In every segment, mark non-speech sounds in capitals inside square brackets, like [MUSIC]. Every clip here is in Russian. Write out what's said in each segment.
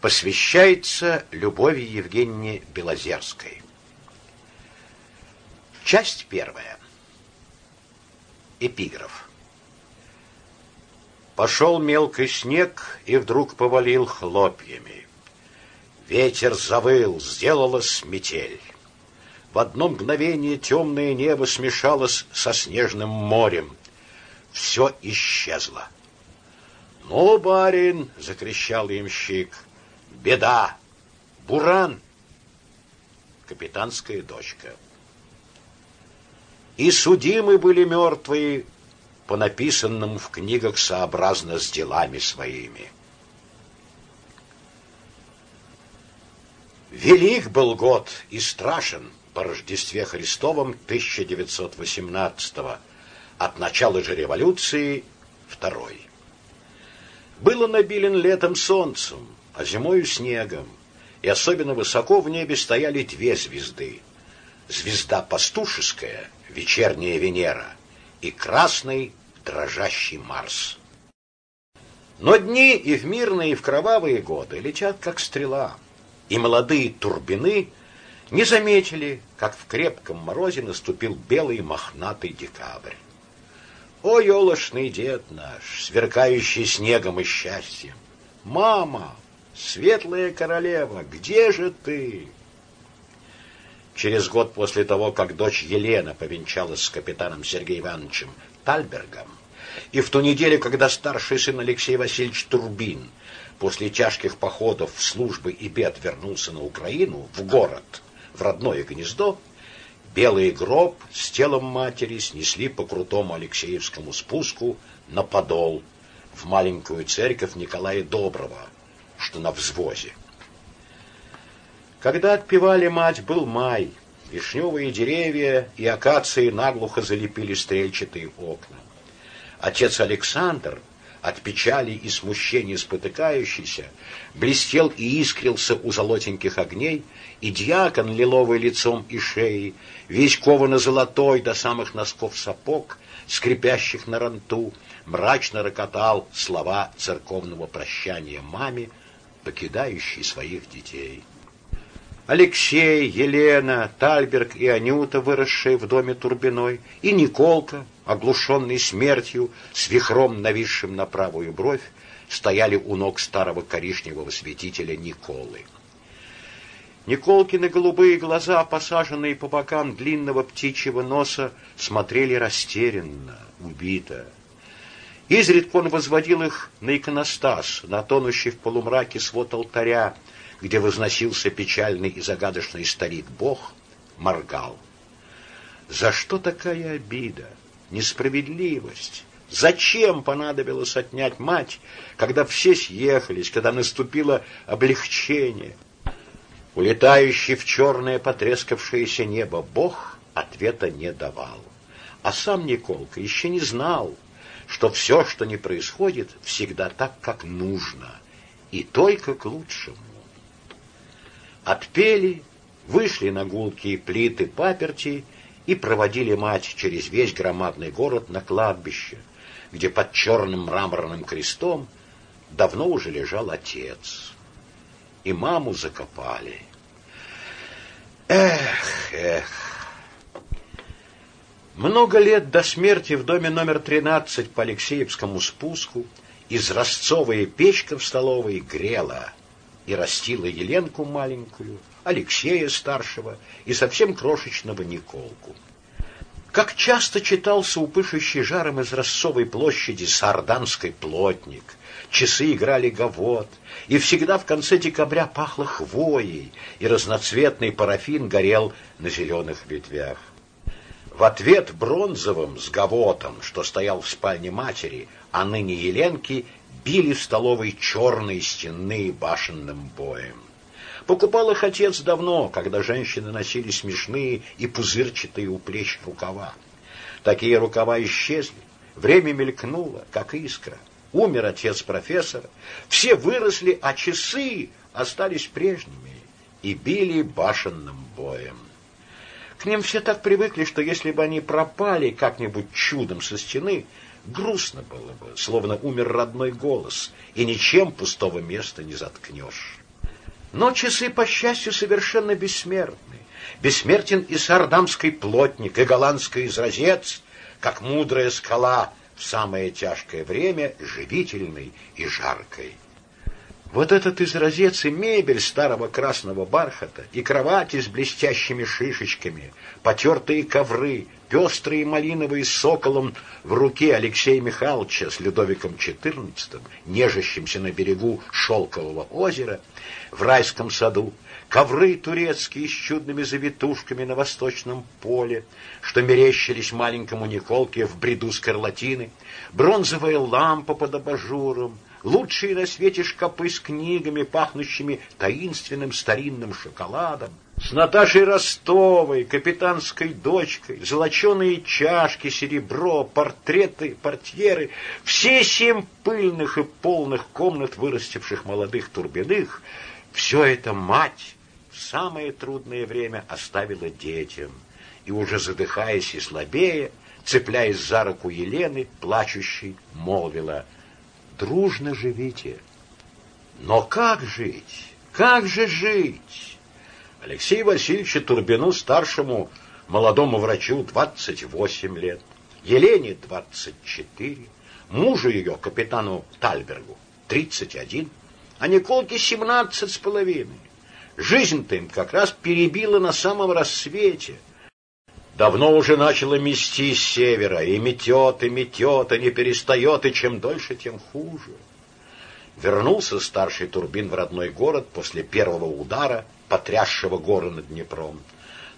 посвящается Любови Евгеньевне Белозерской. Часть первая. Эпиграф. Пошел мелкий снег и вдруг повалил хлопьями. Ветер завыл, сделалась метель. В одно мгновение темное небо смешалось со снежным морем. Все исчезло. «Ну, барин!» — закричал ямщик. «Беда! Буран!» Капитанская дочка. И судимы были мертвые по написанному в книгах сообразно с делами своими. Велик был год и страшен по Рождестве Христовом 1918 от начала же революции второй. Было набилен летом солнцем, а зимою снегом, и особенно высоко в небе стояли две звезды. Звезда пастушеская, вечерняя Венера, и красный, дрожащий Марс. Но дни и в мирные, и в кровавые годы летят, как стрела, и молодые турбины не заметили, как в крепком морозе наступил белый мохнатый декабрь. О, елошный дед наш, сверкающий снегом и счастьем! Мама, светлая королева, где же ты? Через год после того, как дочь Елена повенчалась с капитаном Сергеем Ивановичем Тальбергом, и в ту неделю, когда старший сын Алексей Васильевич Турбин после тяжких походов в службы и бед вернулся на Украину, в город, в родное гнездо, Белый гроб с телом матери снесли по крутому Алексеевскому спуску на подол в маленькую церковь Николая Доброго, что на взвозе. Когда отпевали мать, был май. Вишневые деревья и акации наглухо залепили стрельчатые окна. Отец Александр, от печали и смущения спотыкающийся, блестел и искрился у золотеньких огней, и дьякон, лиловый лицом и шеей, весь ковано-золотой до самых носков сапог, скрипящих на ранту, мрачно рокотал слова церковного прощания маме, покидающей своих детей. Алексей, Елена, Тальберг и Анюта, выросшие в доме Турбиной, и Николка, оглушенный смертью, с вихром нависшим на правую бровь, стояли у ног старого коричневого святителя Николы. Николкины голубые глаза, посаженные по бокам длинного птичьего носа, смотрели растерянно, убито. Изредка он возводил их на иконостас, на тонущий в полумраке свод алтаря, где возносился печальный и загадочный старик-бог, моргал. За что такая обида, несправедливость? Зачем понадобилось отнять мать, когда все съехались, когда наступило облегчение? Улетающий в черное потрескавшееся небо Бог ответа не давал. А сам Николка еще не знал, что все, что не происходит, всегда так, как нужно, и только к лучшему. Отпели, вышли на гулкие плиты паперти и проводили мать через весь громадный город на кладбище, где под черным мраморным крестом давно уже лежал отец. И маму закопали. Эх, эх. Много лет до смерти в доме номер 13 по Алексеевскому спуску из Ростцовая печка в столовой грела и растила Еленку маленькую, Алексея старшего и совсем крошечного Николку. Как часто читался упышущий жаром из Ростцовой площади сарданский плотник, часы играли гавот, и всегда в конце декабря пахло хвоей, и разноцветный парафин горел на зеленых ветвях. В ответ бронзовым с гавотом, что стоял в спальне матери, а ныне Еленки, били в столовой черные стенные башенным боем. Покупал их отец давно, когда женщины носили смешные и пузырчатые у плеч рукава. Такие рукава исчезли, время мелькнуло, как искра. Умер отец профессора, все выросли, а часы остались прежними и били башенным боем. К ним все так привыкли, что если бы они пропали как-нибудь чудом со стены, грустно было бы, словно умер родной голос, и ничем пустого места не заткнешь. Но часы, по счастью, совершенно бессмертны. Бессмертен и сардамский плотник, и голландский изразец, как мудрая скала в самое тяжкое время, живительной и жаркой. Вот этот изразец и мебель старого красного бархата, и кровати с блестящими шишечками, потертые ковры, пестрые малиновые с соколом в руке Алексея Михайловича с Людовиком XIV, нежащимся на берегу Шелкового озера, в райском саду, ковры турецкие с чудными завитушками на восточном поле, что мерещились маленькому Николке в бреду скарлатины, бронзовая лампа под абажуром, лучшие на свете шкапы с книгами, пахнущими таинственным старинным шоколадом, с Наташей Ростовой, капитанской дочкой, золоченые чашки, серебро, портреты, портьеры, все семь пыльных и полных комнат, вырастивших молодых турбиных, все это мать в самое трудное время оставила детям, и уже задыхаясь и слабее, цепляясь за руку Елены, плачущей, молвила — дружно живите. Но как жить? Как же жить? Алексею Васильевичу Турбину, старшему молодому врачу, 28 лет, Елене 24, мужу ее, капитану Тальбергу, 31, а Николке 17 с половиной. Жизнь-то им как раз перебила на самом рассвете – Давно уже начало мести с севера, и метет, и метет, и не перестает, и чем дольше, тем хуже. Вернулся старший Турбин в родной город после первого удара, потрясшего горы над Днепром.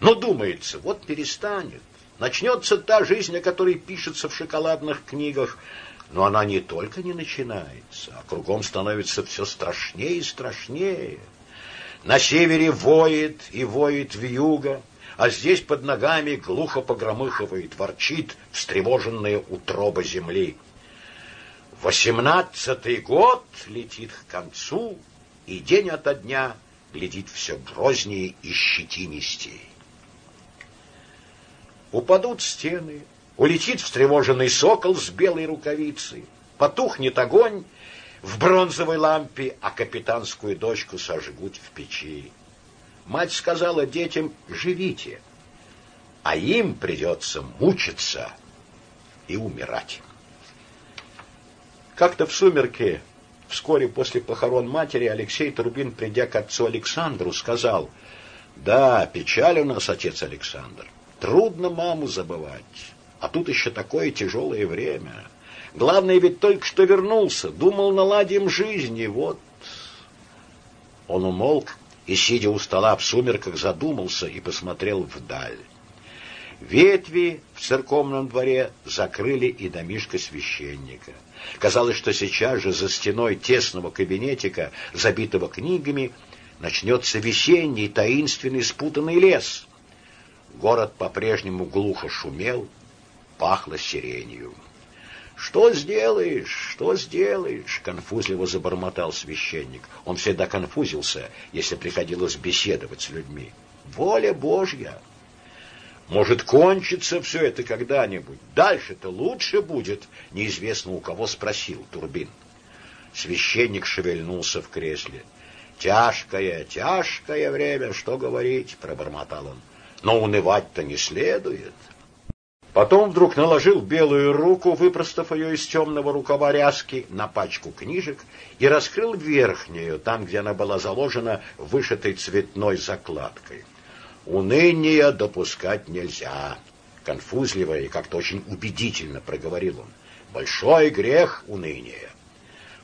Но думается, вот перестанет. Начнется та жизнь, о которой пишется в шоколадных книгах, но она не только не начинается, а кругом становится все страшнее и страшнее. На севере воет и воет вьюга, а здесь под ногами глухо погромыхивает, ворчит встревоженная утроба земли. Восемнадцатый год летит к концу, и день ото дня глядит все грознее и щетинистей. Упадут стены, улетит встревоженный сокол с белой рукавицей, потухнет огонь в бронзовой лампе, а капитанскую дочку сожгут в печи. Мать сказала детям «живите», а им придется мучиться и умирать. Как-то в сумерки, вскоре после похорон матери, Алексей Турбин, придя к отцу Александру, сказал, «Да, печаль у нас, отец Александр, трудно маму забывать, а тут еще такое тяжелое время. Главное, ведь только что вернулся, думал, наладим жизнь, и вот...» Он умолк, и, сидя у стола в сумерках, задумался и посмотрел вдаль. Ветви в церковном дворе закрыли и домишко священника. Казалось, что сейчас же за стеной тесного кабинетика, забитого книгами, начнется весенний, таинственный, спутанный лес. Город по-прежнему глухо шумел, пахло сиренью. Что сделаешь, что сделаешь, конфузливо забормотал священник. Он всегда конфузился, если приходилось беседовать с людьми. Воля Божья. Может, кончится все это когда-нибудь. Дальше-то лучше будет, неизвестно у кого спросил Турбин. Священник шевельнулся в кресле. Тяжкое, тяжкое время, что говорить, пробормотал он. Но унывать-то не следует. Потом вдруг наложил белую руку, выпростав ее из темного рукава ряски, на пачку книжек и раскрыл верхнюю, там, где она была заложена вышитой цветной закладкой. Уныния допускать нельзя. Конфузливо и как-то очень убедительно проговорил он. Большой грех уныние.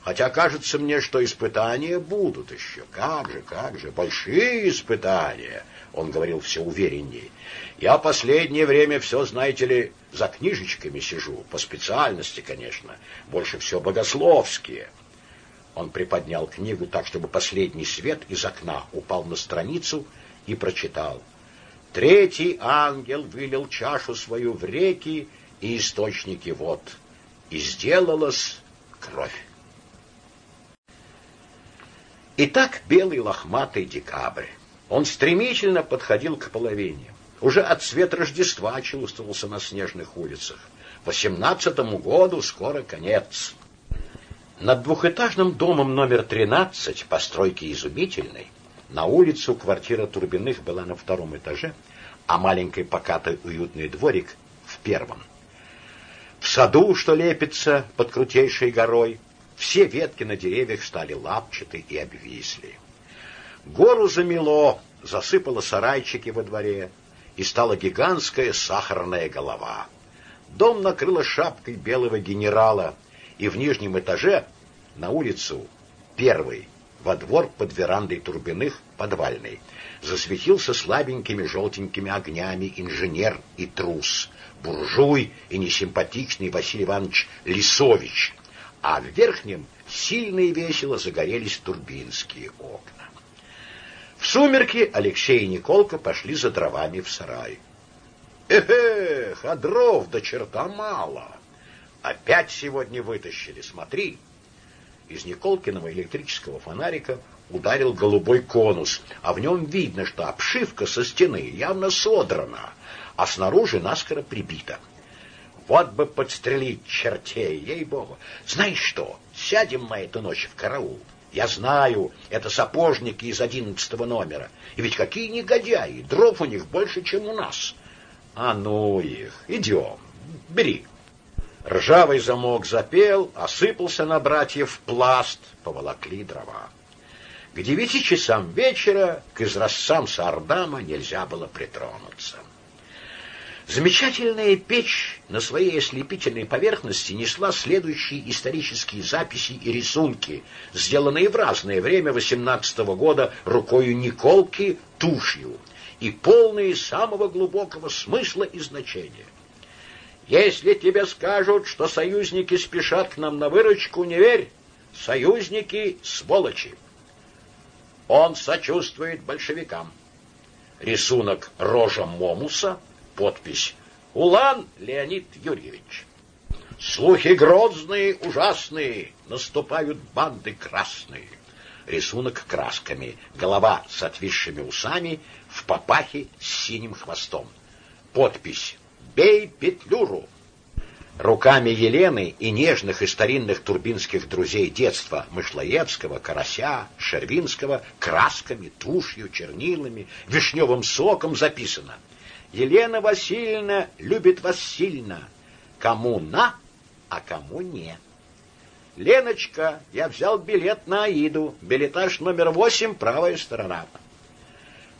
Хотя кажется мне, что испытания будут еще. Как же, как же, большие испытания, он говорил все увереннее. Я последнее время все, знаете ли, за книжечками сижу, по специальности, конечно, больше все богословские. Он приподнял книгу так, чтобы последний свет из окна упал на страницу и прочитал. Третий ангел вылил чашу свою в реки и источники вод, и сделалась кровь. Итак, белый лохматый декабрь. Он стремительно подходил к половине. Уже от цвет Рождества чувствовался на снежных улицах. Восемнадцатому году скоро конец. Над двухэтажным домом номер 13, постройки изумительной, На улицу квартира Турбиных была на втором этаже, а маленький покатый уютный дворик в первом. В саду, что лепится под крутейшей горой, все ветки на деревьях стали лапчаты и обвисли. Гору замело, засыпало сарайчики во дворе, и стала гигантская сахарная голова. Дом накрыло шапкой белого генерала, и в нижнем этаже на улицу первый во двор под верандой Турбиных подвальный засветился слабенькими желтенькими огнями инженер и трус, буржуй и несимпатичный Василий Иванович Лисович, а в верхнем сильно и весело загорелись турбинские окна. В сумерки Алексей и Николка пошли за дровами в сарай. Эх, а дров до черта мало. Опять сегодня вытащили, смотри. Из Николкиного электрического фонарика ударил голубой конус, а в нем видно, что обшивка со стены явно содрана, а снаружи наскоро прибита. Вот бы подстрелить чертей, ей-богу. Знаешь что, сядем на эту ночь в караул. Я знаю, это сапожники из одиннадцатого номера. И ведь какие негодяи, дров у них больше, чем у нас. А ну их, идем, бери. Ржавый замок запел, осыпался на братьев пласт, поволокли дрова. К девяти часам вечера к изразцам Саардама нельзя было притронуться. Замечательная печь на своей ослепительной поверхности несла следующие исторические записи и рисунки, сделанные в разное время XVIII года рукою Николки тушью и полные самого глубокого смысла и значения. Если тебе скажут, что союзники спешат к нам на выручку, не верь. Союзники — сволочи. Он сочувствует большевикам. Рисунок рожа Момуса, подпись «Улан Леонид Юрьевич». Слухи грозные, ужасные, наступают банды красные. Рисунок красками, голова с отвисшими усами, в папахе с синим хвостом. Подпись Бей петлюру!» Руками Елены и нежных и старинных турбинских друзей детства Мышлоевского, Карася, Шервинского красками, тушью, чернилами, вишневым соком записано «Елена Васильевна любит вас сильно, кому на, а кому не». «Леночка, я взял билет на Аиду, билетаж номер восемь, правая сторона».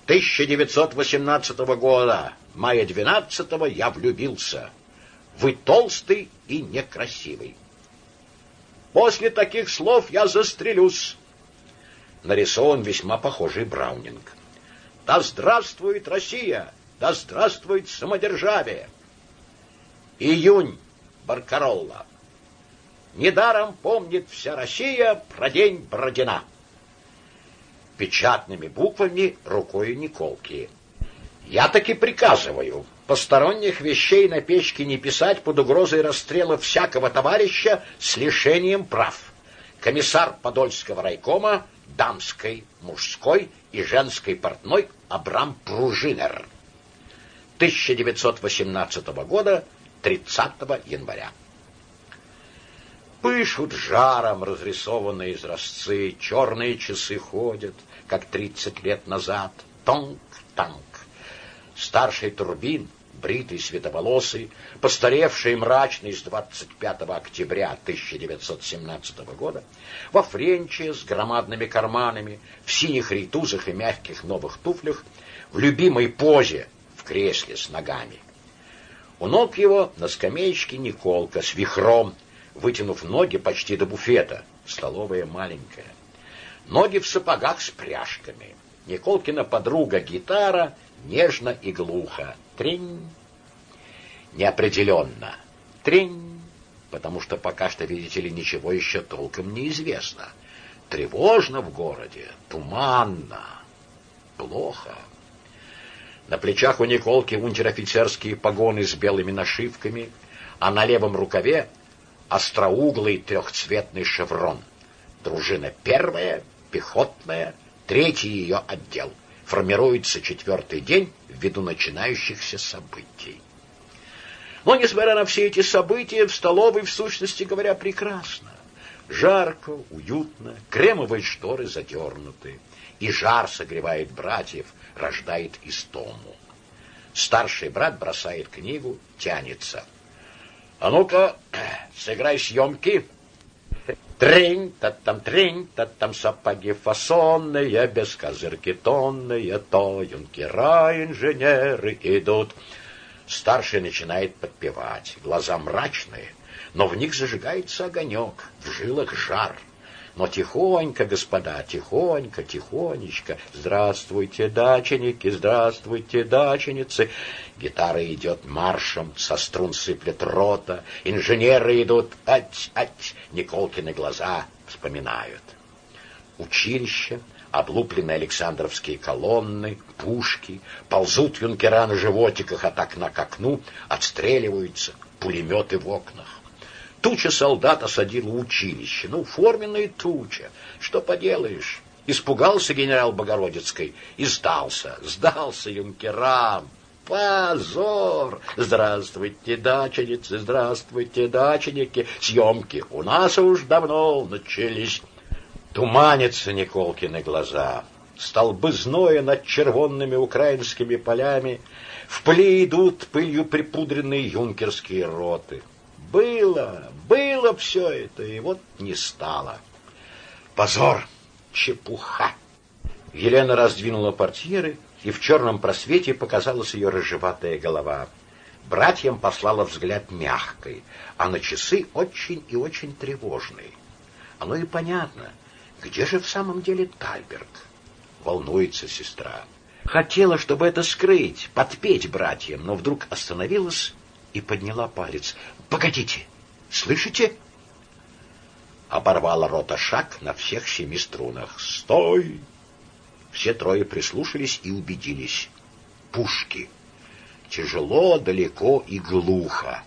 1918 года, мая 12 я влюбился. Вы толстый и некрасивый. После таких слов я застрелюсь. Нарисован весьма похожий Браунинг. Да здравствует Россия! Да здравствует самодержавие! Июнь. Баркаролла. Недаром помнит вся Россия про день Бородина печатными буквами рукой Николки. Я таки приказываю посторонних вещей на печке не писать под угрозой расстрела всякого товарища с лишением прав. Комиссар Подольского райкома, дамской, мужской и женской портной Абрам Пружинер. 1918 года, 30 января. Пышут жаром разрисованные изразцы, черные часы ходят, как тридцать лет назад. Тонк-танк. Старший турбин, бритый, световолосый, постаревший и мрачный с 25 октября 1917 года, во френче с громадными карманами, в синих рейтузах и мягких новых туфлях, в любимой позе кресле с ногами. У ног его на скамеечке Николка с вихром вытянув ноги почти до буфета. Столовая маленькая. Ноги в сапогах с пряжками. Николкина подруга гитара нежно и глухо. Трень. Неопределенно. Трень. Потому что пока что, видите ли, ничего еще толком не известно. Тревожно в городе, туманно, плохо. На плечах у Николки унтер-офицерские погоны с белыми нашивками, а на левом рукаве остроуглый трехцветный шеврон. Дружина первая, пехотная, третий ее отдел. Формируется четвертый день ввиду начинающихся событий. Но, несмотря на все эти события, в столовой, в сущности говоря, прекрасно. Жарко, уютно, кремовые шторы задернуты, и жар согревает братьев, рождает истому. Старший брат бросает книгу, тянется. «А ну-ка, [CLEARS THROAT] сыграй съемки!» Трень, та там трень, та там сапоги фасонные, без козырки тонные, то юнкера инженеры идут. Старший начинает подпевать, глаза мрачные, но в них зажигается огонек, в жилах жар. Но тихонько, господа, тихонько, тихонечко. Здравствуйте, даченики, здравствуйте, даченицы. Гитара идет маршем, со струн сыплет рота. Инженеры идут, ать, ать, Николкины глаза вспоминают. Училище, облупленные Александровские колонны, пушки, ползут юнкера на животиках от окна к окну, отстреливаются, пулеметы в окнах. Туча солдат осадила училище. Ну, форменная туча. Что поделаешь? Испугался генерал Богородицкой и сдался. Сдался юнкерам. Позор! Здравствуйте, даченицы, здравствуйте, даченики. Съемки у нас уж давно начались. Туманятся Николкины глаза. Столбы зноя над червонными украинскими полями. В пыли идут пылью припудренные юнкерские роты. Было, было все это, и вот не стало. Позор, чепуха. Елена раздвинула портьеры, и в черном просвете показалась ее рыжеватая голова. Братьям послала взгляд мягкой, а на часы очень и очень тревожный. Оно и понятно. Где же в самом деле Тальберг? Волнуется сестра. Хотела, чтобы это скрыть, подпеть братьям, но вдруг остановилась и подняла палец. «Погодите! Слышите?» Оборвала рота шаг на всех семи струнах. «Стой!» Все трое прислушались и убедились. Пушки. Тяжело, далеко и глухо.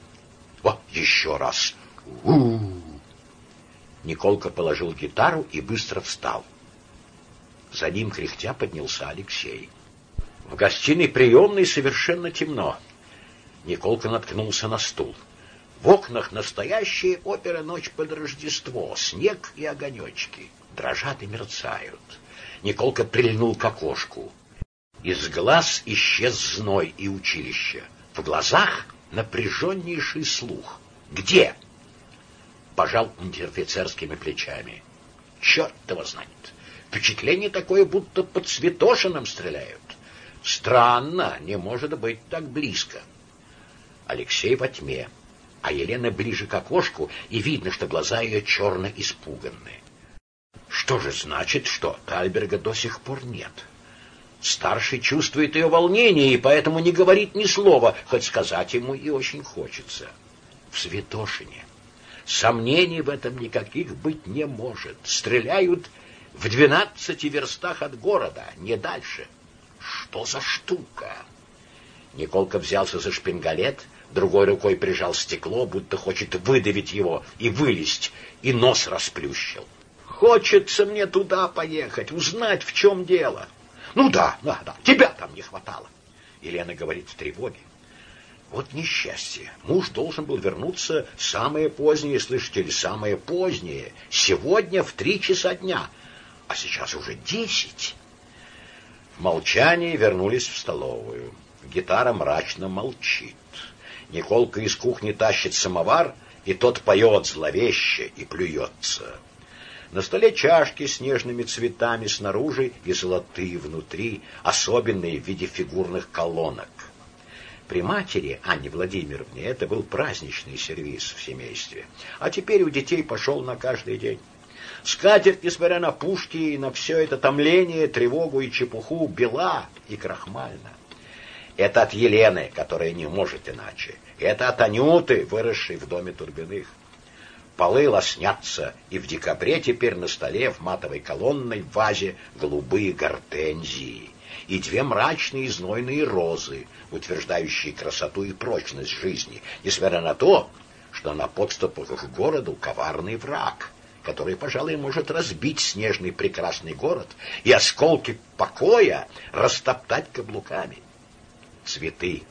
Вот еще раз. у, -у, -у. Николка положил гитару и быстро встал. За ним кряхтя поднялся Алексей. В гостиной приемной совершенно темно. Николка наткнулся на стул. В окнах настоящая опера «Ночь под Рождество», снег и огонечки, дрожат и мерцают. Николка прильнул к окошку. Из глаз исчез зной и училище. В глазах напряженнейший слух. «Где?» Пожал унтер-офицерскими плечами. «Черт его знает! Впечатление такое, будто под Святошином стреляют. Странно, не может быть так близко». Алексей во тьме, а Елена ближе к окошку, и видно, что глаза ее черно испуганные. Что же значит, что Тальберга до сих пор нет? Старший чувствует ее волнение и поэтому не говорит ни слова, хоть сказать ему и очень хочется. В Святошине. Сомнений в этом никаких быть не может. Стреляют в двенадцати верстах от города, не дальше. Что за штука? Николка взялся за шпингалет, другой рукой прижал стекло, будто хочет выдавить его и вылезть, и нос расплющил. Хочется мне туда поехать, узнать, в чем дело. Ну да, да, да, тебя там не хватало. Елена говорит в тревоге. Вот несчастье. Муж должен был вернуться самое позднее, слышите ли, самое позднее. Сегодня в три часа дня. А сейчас уже десять. В молчании вернулись в столовую. Гитара мрачно молчит. Николка из кухни тащит самовар, и тот поет зловеще и плюется. На столе чашки с нежными цветами снаружи и золотые внутри, особенные в виде фигурных колонок. При матери Анне Владимировне это был праздничный сервиз в семействе, а теперь у детей пошел на каждый день. Скатерть, несмотря на пушки и на все это томление, тревогу и чепуху, бела и крахмальна. Это от Елены, которая не может иначе. Это от Анюты, выросшей в доме Турбиных. Полы лоснятся, и в декабре теперь на столе в матовой колонной вазе голубые гортензии и две мрачные и знойные розы, утверждающие красоту и прочность жизни, несмотря на то, что на подступах к городу коварный враг, который, пожалуй, может разбить снежный прекрасный город и осколки покоя растоптать каблуками цветы.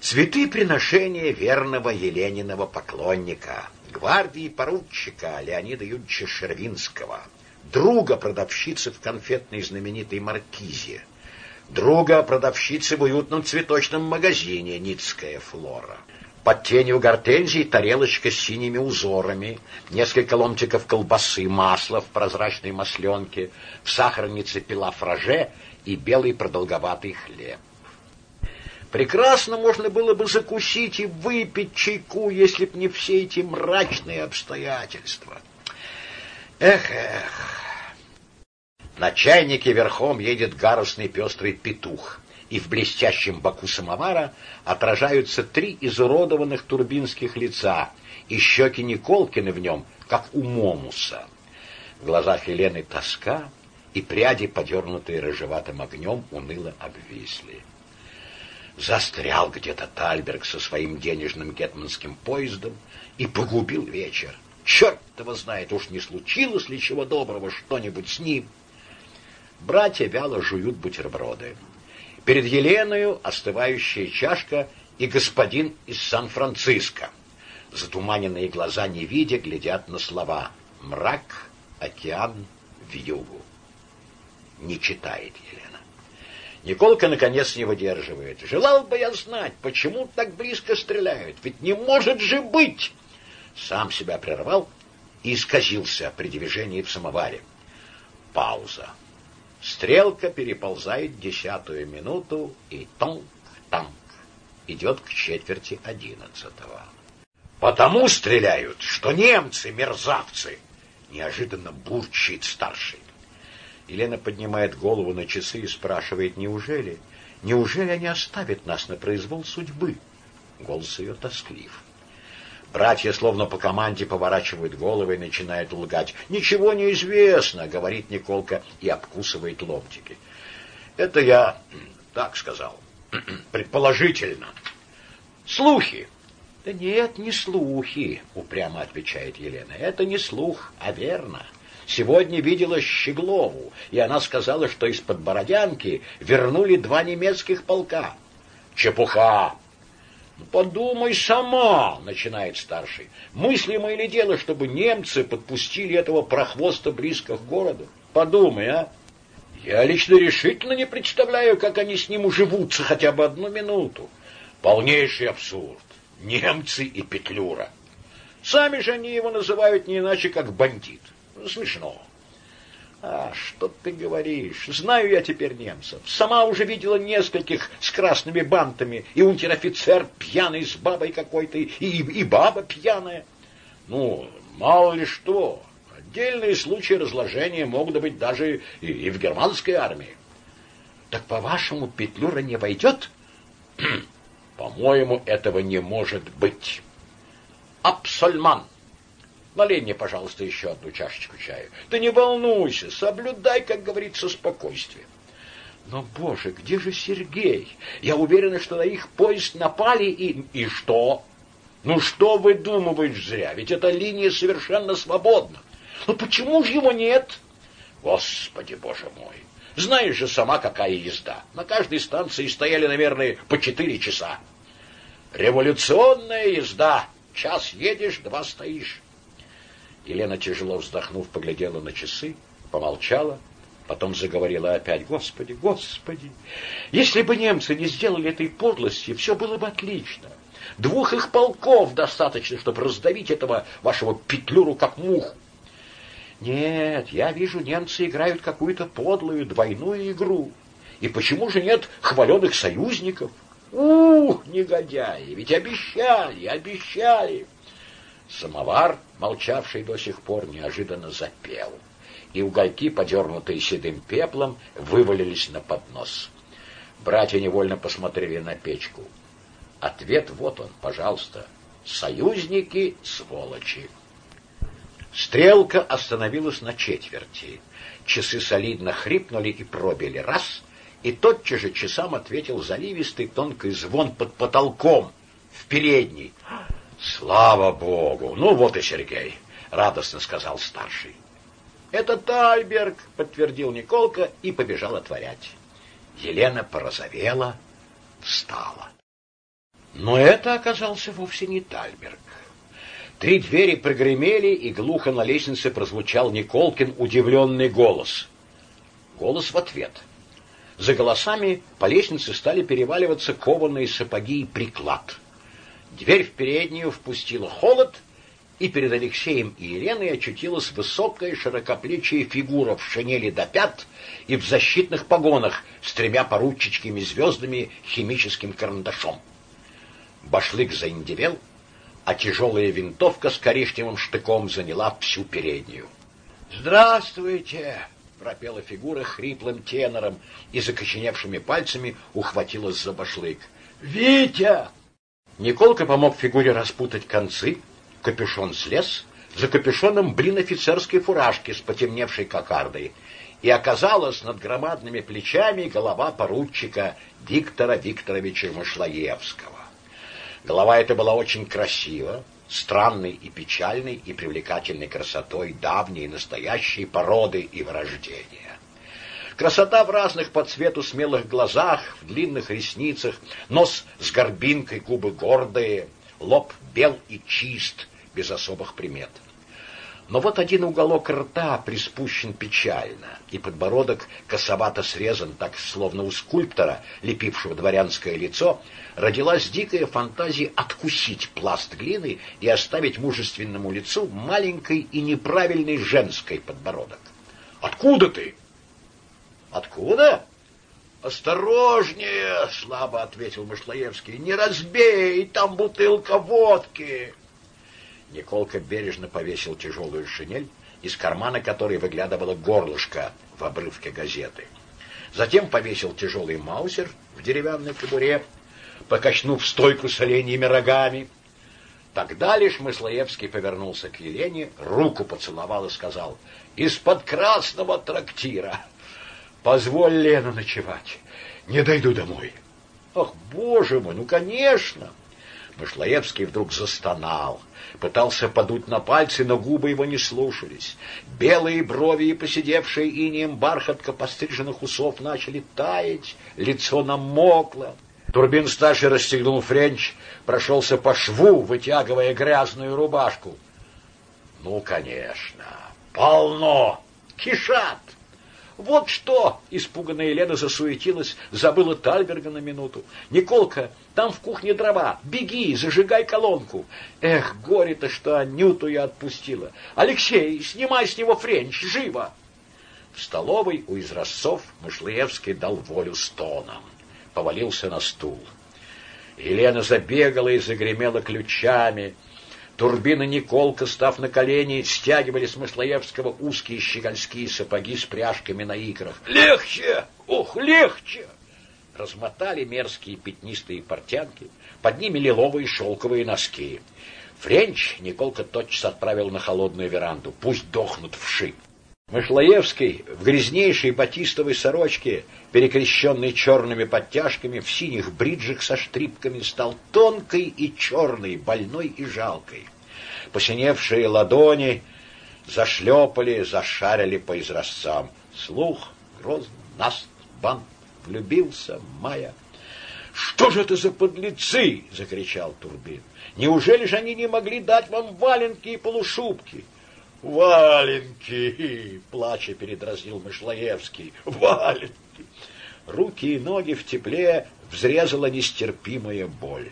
Цветы приношения верного Елениного поклонника, гвардии поручика Леонида Юрьевича Шервинского, друга продавщицы в конфетной знаменитой маркизе, друга продавщицы в уютном цветочном магазине «Ницкая флора». Под тенью гортензий тарелочка с синими узорами, несколько ломтиков колбасы, масла в прозрачной масленке, в сахарнице пила фраже и белый продолговатый хлеб. Прекрасно можно было бы закусить и выпить чайку, если б не все эти мрачные обстоятельства. Эх, эх. На чайнике верхом едет гарусный пестрый петух, и в блестящем боку самовара отражаются три изуродованных турбинских лица, и щеки Николкины в нем, как у Момуса. В глазах Елены тоска, и пряди, подернутые рыжеватым огнем, уныло обвисли. Застрял где-то Тальберг со своим денежным гетманским поездом и погубил вечер. Черт его знает, уж не случилось ли чего доброго что-нибудь с ним. Братья вяло жуют бутерброды. Перед Еленою остывающая чашка и господин из Сан-Франциско. Затуманенные глаза, не видя, глядят на слова «мрак», «океан», «вьюгу». Не читает. Николка, наконец, не выдерживает. «Желал бы я знать, почему так близко стреляют? Ведь не может же быть!» Сам себя прервал и исказился при движении в самоваре. Пауза. Стрелка переползает десятую минуту, и тонк-танк идет к четверти одиннадцатого. «Потому стреляют, что немцы мерзавцы!» Неожиданно бурчит старший. Елена поднимает голову на часы и спрашивает, неужели, неужели они оставят нас на произвол судьбы? Голос ее тосклив. Братья словно по команде поворачивают головы и начинают лгать. «Ничего не известно», — говорит Николка и обкусывает ломтики. «Это я так сказал. [CLEARS THROAT] Предположительно. Слухи». «Да нет, не слухи», — упрямо отвечает Елена. «Это не слух, а верно. Сегодня видела Щеглову, и она сказала, что из-под Бородянки вернули два немецких полка». «Чепуха!» «Подумай сама», — начинает старший. «Мыслимо ли дело, чтобы немцы подпустили этого прохвоста близко к городу? Подумай, а? Я лично решительно не представляю, как они с ним уживутся хотя бы одну минуту. Полнейший абсурд. Немцы и Петлюра. Сами же они его называют не иначе, как бандит. Смешно. А, что ты говоришь? Знаю я теперь немцев. Сама уже видела нескольких с красными бантами, и унтер-офицер пьяный с бабой какой-то, и, и баба пьяная. Ну, мало ли что. Отдельные случаи разложения могут быть даже и, и в германской армии. Так, по-вашему, Петлюра не войдет? [CLEARS THROAT] По-моему, этого не может быть. Абсольман. Налей мне, пожалуйста, еще одну чашечку чая. Ты не волнуйся, соблюдай, как говорится, спокойствие. Но, боже, где же Сергей? Я уверена, что на их поезд напали и... И что? Ну что выдумываешь зря? Ведь эта линия совершенно свободна. Ну почему же его нет? Господи, боже мой! Знаешь же сама, какая езда. На каждой станции стояли, наверное, по четыре часа. Революционная езда. Час едешь, два стоишь. Елена, тяжело вздохнув, поглядела на часы, помолчала, потом заговорила опять. «Господи, Господи! Если бы немцы не сделали этой подлости, все было бы отлично. Двух их полков достаточно, чтобы раздавить этого вашего петлюру, как муху. Нет, я вижу, немцы играют какую-то подлую двойную игру. И почему же нет хваленых союзников? Ух, негодяи, ведь обещали, обещали!» Самовар, молчавший до сих пор, неожиданно запел, и угольки, подернутые седым пеплом, вывалились на поднос. Братья невольно посмотрели на печку. Ответ вот он, пожалуйста. Союзники, сволочи. Стрелка остановилась на четверти. Часы солидно хрипнули и пробили раз, и тотчас же часам ответил заливистый тонкий звон под потолком в передней. Слава богу! Ну вот и Сергей, радостно сказал старший. Это Тальберг, подтвердил Николка и побежал отворять. Елена порозовела, встала. Но это оказался вовсе не Тальберг. Три двери прогремели, и глухо на лестнице прозвучал Николкин удивленный голос. Голос в ответ. За голосами по лестнице стали переваливаться кованые сапоги и приклад. Дверь в переднюю впустила холод, и перед Алексеем и Еленой очутилась высокая широкоплечья фигура в шинели до пят и в защитных погонах с тремя поручичками звездами химическим карандашом. Башлык заиндевел, а тяжелая винтовка с коричневым штыком заняла всю переднюю. «Здравствуйте!» — пропела фигура хриплым тенором и закоченевшими пальцами ухватилась за башлык. «Витя!» Николка помог фигуре распутать концы, капюшон слез, за капюшоном блин офицерской фуражки с потемневшей кокардой, и оказалась над громадными плечами голова поручика Виктора Викторовича Мышлоевского. Голова эта была очень красива, странной и печальной и привлекательной красотой давней настоящей породы и вырождения. Красота в разных по цвету смелых глазах, в длинных ресницах, нос с горбинкой, губы гордые, лоб бел и чист, без особых примет. Но вот один уголок рта приспущен печально, и подбородок косовато срезан, так словно у скульптора, лепившего дворянское лицо, родилась дикая фантазия откусить пласт глины и оставить мужественному лицу маленький и неправильный женский подбородок. «Откуда ты?» «Откуда?» «Осторожнее!» — слабо ответил Мышлоевский. «Не разбей, там бутылка водки!» Николка бережно повесил тяжелую шинель, из кармана которой выглядывало горлышко в обрывке газеты. Затем повесил тяжелый маузер в деревянной кобуре, покачнув стойку с оленьими рогами. Тогда лишь Мыслоевский повернулся к Елене, руку поцеловал и сказал, «Из-под красного трактира! Позволь Лену ночевать, не дойду домой». «Ах, боже мой, ну, конечно!» Мышлоевский вдруг застонал, пытался подуть на пальцы, но губы его не слушались. Белые брови и посидевшие инеем бархатка постриженных усов начали таять, лицо намокло. Турбин-старший расстегнул френч, прошелся по шву, вытягивая грязную рубашку. Ну, конечно, полно, кишат. Вот что! Испуганная Елена засуетилась, забыла Тальберга на минуту. Николка, там в кухне дрова. Беги, зажигай колонку. Эх, горе-то, что Анюту я отпустила. Алексей, снимай с него френч, живо! В столовой у изразцов Мышлеевский дал волю стонам. Повалился на стул. Елена забегала и загремела ключами. Турбина Николка, став на колени, стягивали с Мыслоевского узкие щегольские сапоги с пряжками на икрах. «Легче! Ух, легче!» Размотали мерзкие пятнистые портянки, под ними лиловые шелковые носки. Френч Николка тотчас отправил на холодную веранду. Пусть дохнут вши. Мышлоевский в грязнейшей батистовой сорочке, перекрещенной черными подтяжками, в синих бриджах со штрипками, стал тонкой и черной, больной и жалкой. Посиневшие ладони зашлепали, зашарили по изразцам. Слух, грозно, наст, бан, влюбился, Майя. «Что же это за подлецы?» — закричал Турбин. «Неужели же они не могли дать вам валенки и полушубки?» «Валенки!» — плача передразнил Мышлоевский. «Валенки!» Руки и ноги в тепле взрезала нестерпимая боль.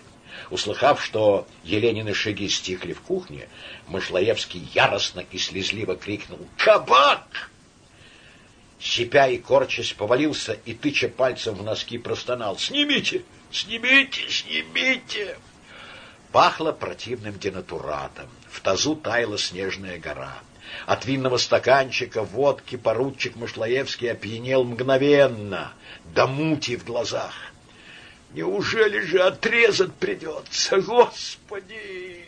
Услыхав, что Еленины шаги стихли в кухне, Мышлоевский яростно и слезливо крикнул «Кабак!» Сипя и корчась, повалился и, тыча пальцем в носки, простонал «Снимите! Снимите! Снимите!» Пахло противным денатуратом. В тазу таяла снежная гора. От винного стаканчика водки поручик Мышлоевский опьянел мгновенно, до мути в глазах. Неужели же отрезать придется, Господи?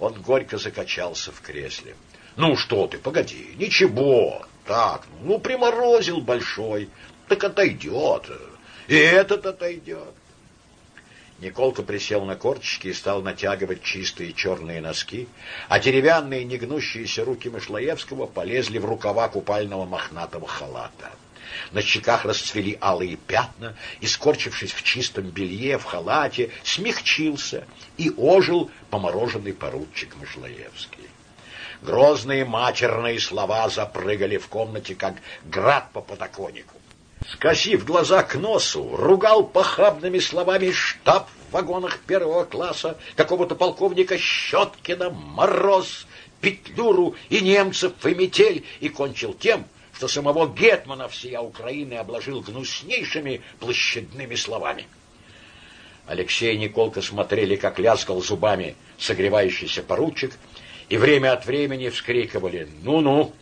Он горько закачался в кресле. Ну что ты, погоди, ничего, так, ну приморозил большой, так отойдет, и этот отойдет. Николка присел на корточки и стал натягивать чистые черные носки, а деревянные негнущиеся руки Мышлоевского полезли в рукава купального мохнатого халата. На щеках расцвели алые пятна, и, скорчившись в чистом белье, в халате, смягчился и ожил помороженный поручик Мышлоевский. Грозные матерные слова запрыгали в комнате, как град по подоконнику. Скосив глаза к носу, ругал похабными словами штаб в вагонах первого класса, какого-то полковника Щеткина, Мороз, Петлюру и немцев, и метель, и кончил тем, что самого Гетмана всея Украины обложил гнуснейшими площадными словами. Алексей и Николка смотрели, как лязгал зубами согревающийся поручик, и время от времени вскрикивали «Ну-ну!»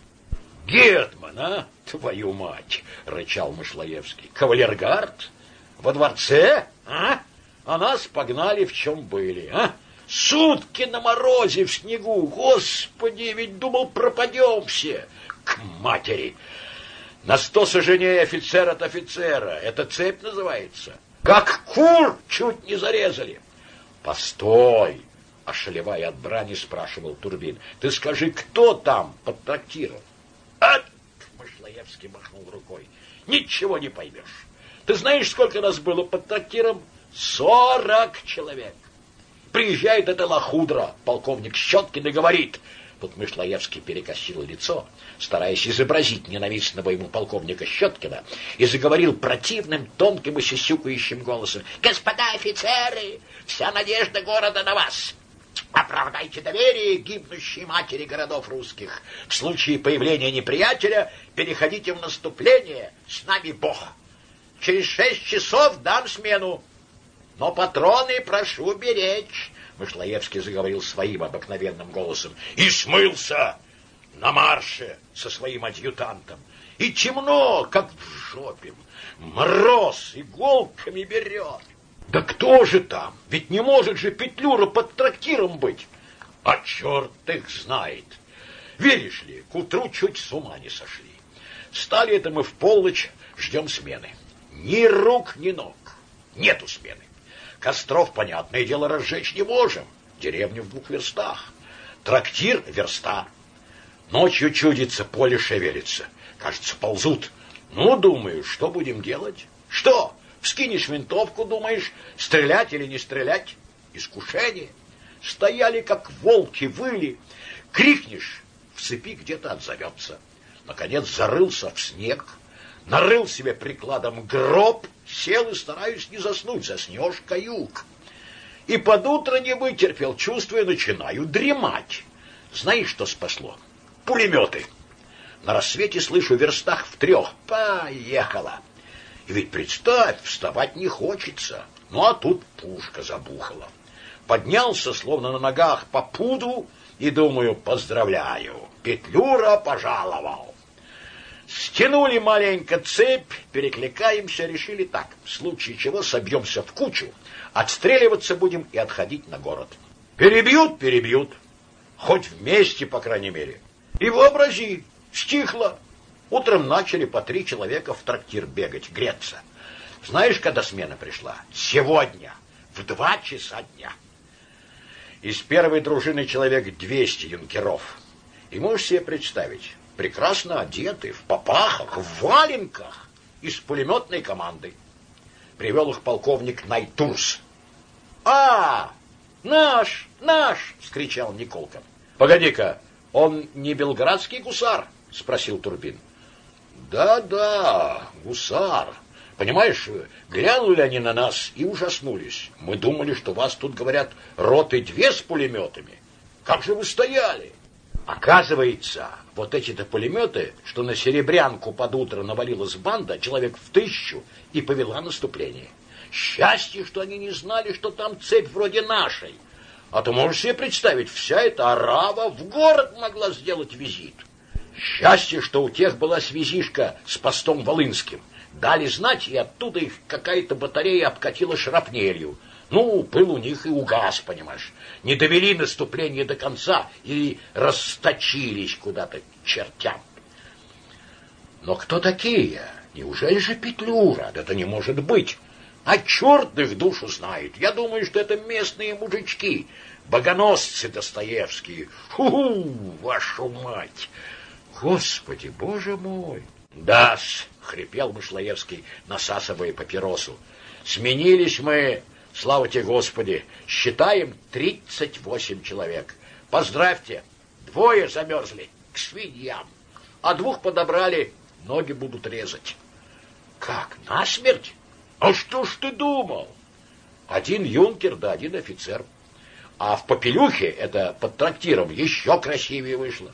«Гетман, а? Твою мать!» — рычал Мышлоевский. «Кавалергард? Во дворце? А? А нас погнали в чем были, а? Сутки на морозе в снегу! Господи, ведь думал, пропадем все! К матери! На сто сожжений офицер от офицера! Это цепь называется! Как кур чуть не зарезали!» «Постой!» — ошалевая от брани, спрашивал Турбин. «Ты скажи, кто там под трактиром?» «От!» — Мышлоевский махнул рукой. «Ничего не поймешь. Ты знаешь, сколько нас было под трактиром? Сорок человек. Приезжает эта лохудра, полковник Щеткин, и говорит...» Тут Мышлоевский перекосил лицо, стараясь изобразить ненавистного ему полковника Щеткина, и заговорил противным, тонким и сисюкающим голосом. «Господа офицеры, вся надежда города на вас!» Оправдайте доверие гибнущей матери городов русских. В случае появления неприятеля переходите в наступление. С нами Бог. Через шесть часов дам смену. Но патроны прошу беречь. Мышлоевский заговорил своим обыкновенным голосом. И смылся на марше со своим адъютантом. И темно, как в жопе. Мороз иголками берет. Да кто же там? Ведь не может же Петлюра под трактиром быть. А черт их знает. Веришь ли, к утру чуть с ума не сошли. Стали это мы в полночь, ждем смены. Ни рук, ни ног. Нету смены. Костров, понятное дело, разжечь не можем. Деревню в двух верстах. Трактир — верста. Ночью чудится, поле шевелится. Кажется, ползут. Ну, думаю, что будем делать? Что? Вскинешь винтовку, думаешь, стрелять или не стрелять? Искушение. Стояли, как волки, выли. Крикнешь, в цепи где-то отзовется. Наконец зарылся в снег, нарыл себе прикладом гроб, сел и стараюсь не заснуть, заснешь каюк. И под утро не вытерпел, чувствуя, начинаю дремать. Знаешь, что спасло? Пулеметы. На рассвете слышу в верстах в трех. Поехала. Ведь представь, вставать не хочется. Ну а тут пушка забухала. Поднялся, словно на ногах, по пуду, и думаю, поздравляю, Петлюра пожаловал. Стянули маленько цепь, перекликаемся, решили так, в случае чего собьемся в кучу, отстреливаться будем и отходить на город. Перебьют, перебьют, хоть вместе, по крайней мере. И вообрази, стихло, Утром начали по три человека в трактир бегать, греться. Знаешь, когда смена пришла? Сегодня, в два часа дня. Из первой дружины человек двести юнкеров. И можешь себе представить, прекрасно одеты, в попахах, в валенках, из пулеметной команды. Привел их полковник Найтурс. «А, наш, наш!» — вскричал Николка. «Погоди-ка, он не белградский гусар?» — спросил Турбин. Да-да, гусар. Понимаешь, глянули они на нас и ужаснулись. Мы думали, что вас тут, говорят, роты две с пулеметами. Как же вы стояли? Оказывается, вот эти-то пулеметы, что на Серебрянку под утро навалилась банда, человек в тысячу, и повела наступление. Счастье, что они не знали, что там цепь вроде нашей. А ты можешь себе представить, вся эта арава в город могла сделать визит. Счастье, что у тех была связишка с постом Волынским. Дали знать, и оттуда их какая-то батарея обкатила шрапнелью. Ну, пыл у них и угас, понимаешь. Не довели наступление до конца и расточились куда-то чертям. Но кто такие? Неужели же Петлюра? Это не может быть. А черт их душу знает. Я думаю, что это местные мужички, богоносцы Достоевские. Фу, вашу мать! Господи, боже мой! Да-с, хрипел Мышлоевский, насасывая папиросу. Сменились мы, слава тебе, Господи, считаем тридцать восемь человек. Поздравьте, двое замерзли к свиньям, а двух подобрали, ноги будут резать. Как, насмерть? А что ж ты думал? Один юнкер да один офицер. А в Попелюхе, это под трактиром, еще красивее вышло.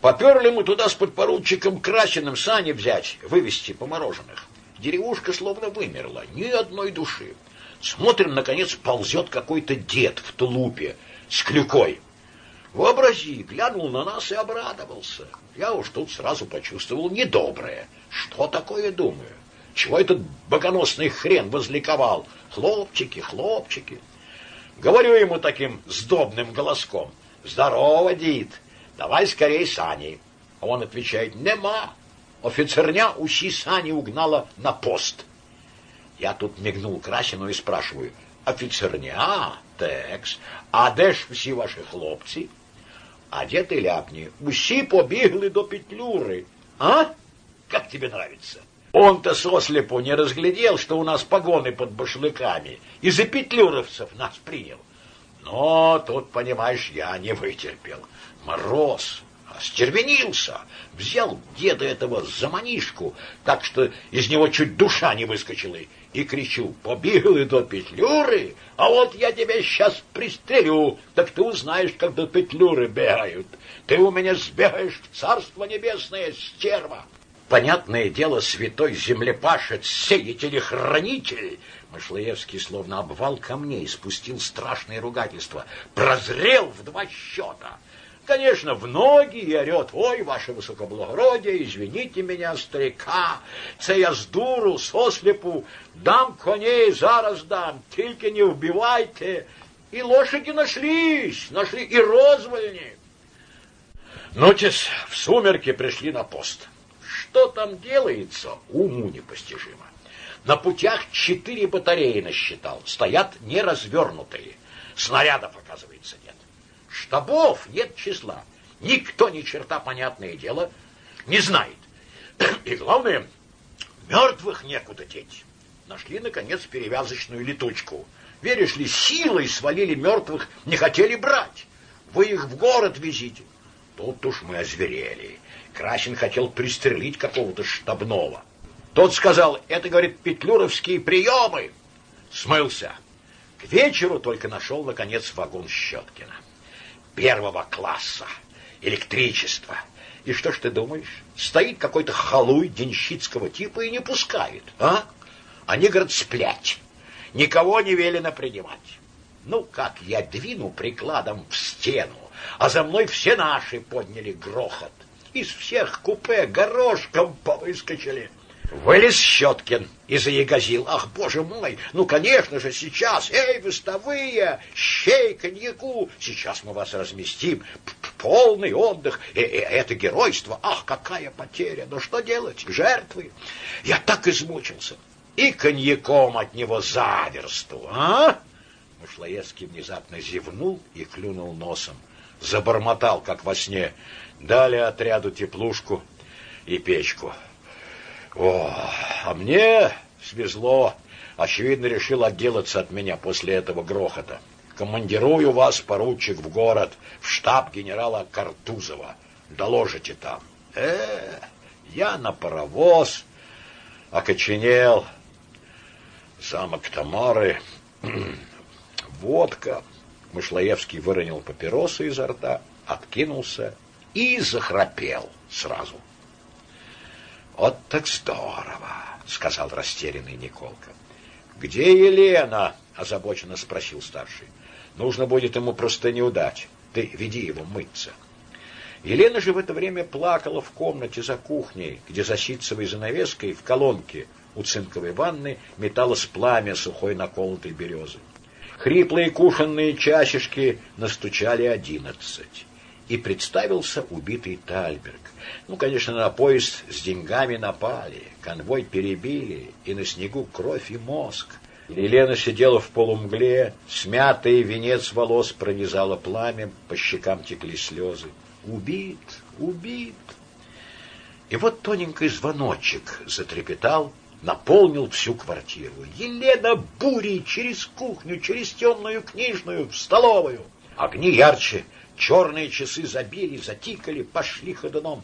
Поперли мы туда с подпоручиком Красиным сани взять, вывести помороженных. Деревушка словно вымерла, ни одной души. Смотрим, наконец, ползет какой-то дед в тулупе с клюкой. Вообрази, глянул на нас и обрадовался. Я уж тут сразу почувствовал недоброе. Что такое, думаю? Чего этот богоносный хрен возликовал? Хлопчики, хлопчики. Говорю ему таким сдобным голоском. Здорово, дед Давай скорей сани. А он отвечает, нема. Офицерня усі сани угнала на пост. Я тут мигнул Красину и спрашиваю, офицерня, текс, а де ж всі ваші хлопці? А де ти ляпні? Усі побігли до Петлюры. А? Как тебе нравится? Он-то сослепу не разглядел, что у нас погоны под башлыками, и за петлюровцев нас принял. Но тут, понимаешь, я не вытерпел. Мороз, остервенился, взял деда этого за манишку, так что из него чуть душа не выскочила, и кричу, побегали до Петлюры, а вот я тебя сейчас пристрелю, так ты узнаешь, как до Петлюры бегают. Ты у меня сбегаешь в Царство Небесное, стерва. Понятное дело, святой землепашец, сеятель и хранитель. Мышлоевский словно обвал камней спустил страшное ругательство. Прозрел в два счета. Конечно, в ноги и орет, ой, ваше высокоблагородие, извините меня, старика, це я з дуру, сослепу, дам коней, зараз дам, тільки не вбивайте. И лошади нашлись, нашли и розвольни. Ночес в сумерки пришли на пост. Что там делается, уму непостижимо. На путях четыре батареи насчитал, стоят неразвернутые. Снарядов, оказывается. Штабов нет числа. Никто ни черта, понятное дело, не знает. [CLEARS THROAT] И главное, мертвых некуда деть. Нашли, наконец, перевязочную летучку. Веришь ли, силой свалили мертвых, не хотели брать. Вы их в город везите. Тут уж мы озверели. Красин хотел пристрелить какого-то штабного. Тот сказал, это, говорит, петлюровские приемы. Смылся. К вечеру только нашел, наконец, вагон Щеткина. Первого класса. Электричество. И что ж ты думаешь? Стоит какой-то халуй денщицкого типа и не пускает. А? Они, говорят, сплять. Никого не велено принимать. Ну, как я двину прикладом в стену, а за мной все наши подняли грохот. Из всех купе горошком повыскочили. Вылез Щеткин и заягозил. Ах, боже мой, ну, конечно же, сейчас. Эй, выстовые, щей, коньяку. Сейчас мы вас разместим. Полный отдых. И, и, это геройство. Ах, какая потеря. Ну, что делать? Жертвы. Я так измучился. И коньяком от него заверсту, а? Мышлоевский внезапно зевнул и клюнул носом. Забормотал, как во сне. Дали отряду теплушку и печку. О, а мне свезло. Очевидно, решил отделаться от меня после этого грохота. Командирую вас, поручик, в город, в штаб генерала Картузова. Доложите там. Э, я на паровоз окоченел. Замок Тамары, [CLEARS THROAT] водка. Мышлоевский выронил папиросы изо рта, откинулся и захрапел сразу. Вот так здорово, сказал растерянный Николка. Где Елена? озабоченно спросил старший. Нужно будет ему просто не удать. Ты веди его мыться. Елена же в это время плакала в комнате за кухней, где за ситцевой занавеской в колонке у цинковой ванны металось пламя сухой наколотой березы. Хриплые кушанные чашечки настучали одиннадцать и представился убитый Тальберг. Ну, конечно, на поезд с деньгами напали, конвой перебили, и на снегу кровь и мозг. Елена сидела в полумгле, смятый венец волос пронизало пламя, по щекам текли слезы. Убит, убит. И вот тоненький звоночек затрепетал, наполнил всю квартиру. Елена бурей через кухню, через темную книжную, в столовую. Огни ярче, черные часы забили, затикали, пошли ходуном.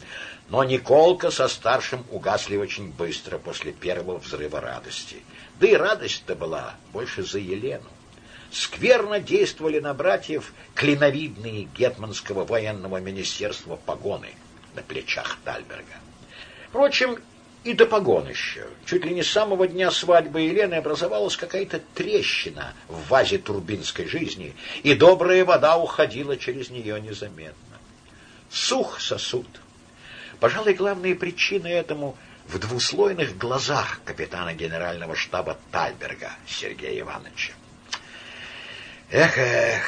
Но Николка со старшим угасли очень быстро после первого взрыва радости. Да и радость-то была больше за Елену. Скверно действовали на братьев клиновидные гетманского военного министерства погоны на плечах Тальберга. Впрочем, и до погон еще. Чуть ли не с самого дня свадьбы Елены образовалась какая-то трещина в вазе турбинской жизни, и добрая вода уходила через нее незаметно. Сух сосуд. Пожалуй, главная причина этому в двуслойных глазах капитана генерального штаба Тальберга Сергея Ивановича. Эх, эх,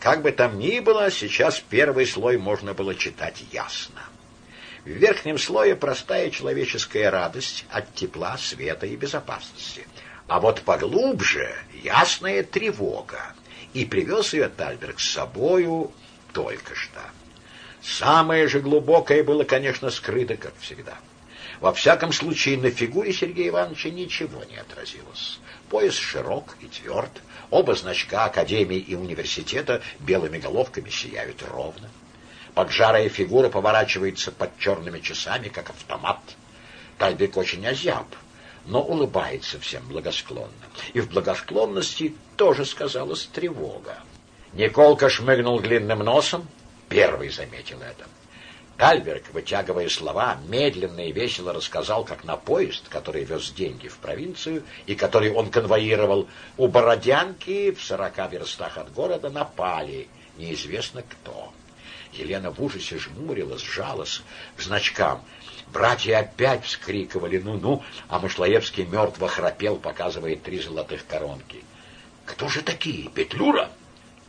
как бы там ни было, сейчас первый слой можно было читать ясно. В верхнем слое простая человеческая радость от тепла, света и безопасности. А вот поглубже ясная тревога. И привез ее Тальберг с собою только что. Самое же глубокое было, конечно, скрыто, как всегда. Во всяком случае, на фигуре Сергея Ивановича ничего не отразилось. Пояс широк и тверд, оба значка Академии и университета белыми головками сияют ровно. Поджарая фигура поворачивается под черными часами, как автомат. Тальбек очень озяб, но улыбается всем благосклонно. И в благосклонности тоже сказалась тревога. Николка шмыгнул длинным носом, первый заметил это. Тальберг, вытягивая слова, медленно и весело рассказал, как на поезд, который вез деньги в провинцию и который он конвоировал, у Бородянки в сорока верстах от города напали неизвестно кто. Елена в ужасе жмурилась, сжалась к значкам. Братья опять вскрикивали «ну-ну», а Мышлоевский мертво храпел, показывая три золотых коронки. «Кто же такие? Петлюра?»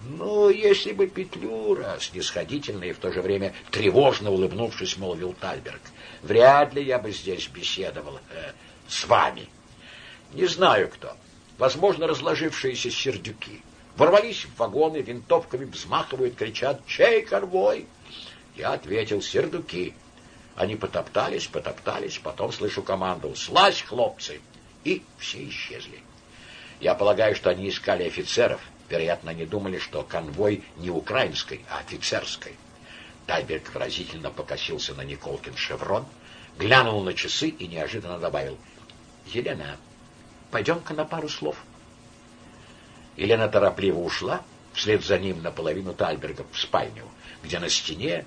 «Ну, если бы Петлюра», — снисходительно и в то же время тревожно улыбнувшись, молвил Тальберг, «вряд ли я бы здесь беседовал э, с вами. Не знаю кто. Возможно, разложившиеся сердюки. Ворвались в вагоны, винтовками взмахивают, кричат «Чей конвой?» Я ответил «Сердуки». Они потоптались, потоптались, потом слышу команду «Слазь, хлопцы!» И все исчезли. Я полагаю, что они искали офицеров. Вероятно, они думали, что конвой не украинской, а офицерской. Тайберг выразительно покосился на Николкин шеврон, глянул на часы и неожиданно добавил «Елена, пойдем-ка на пару слов». Елена торопливо ушла, вслед за ним наполовину Тальберга в спальню, где на стене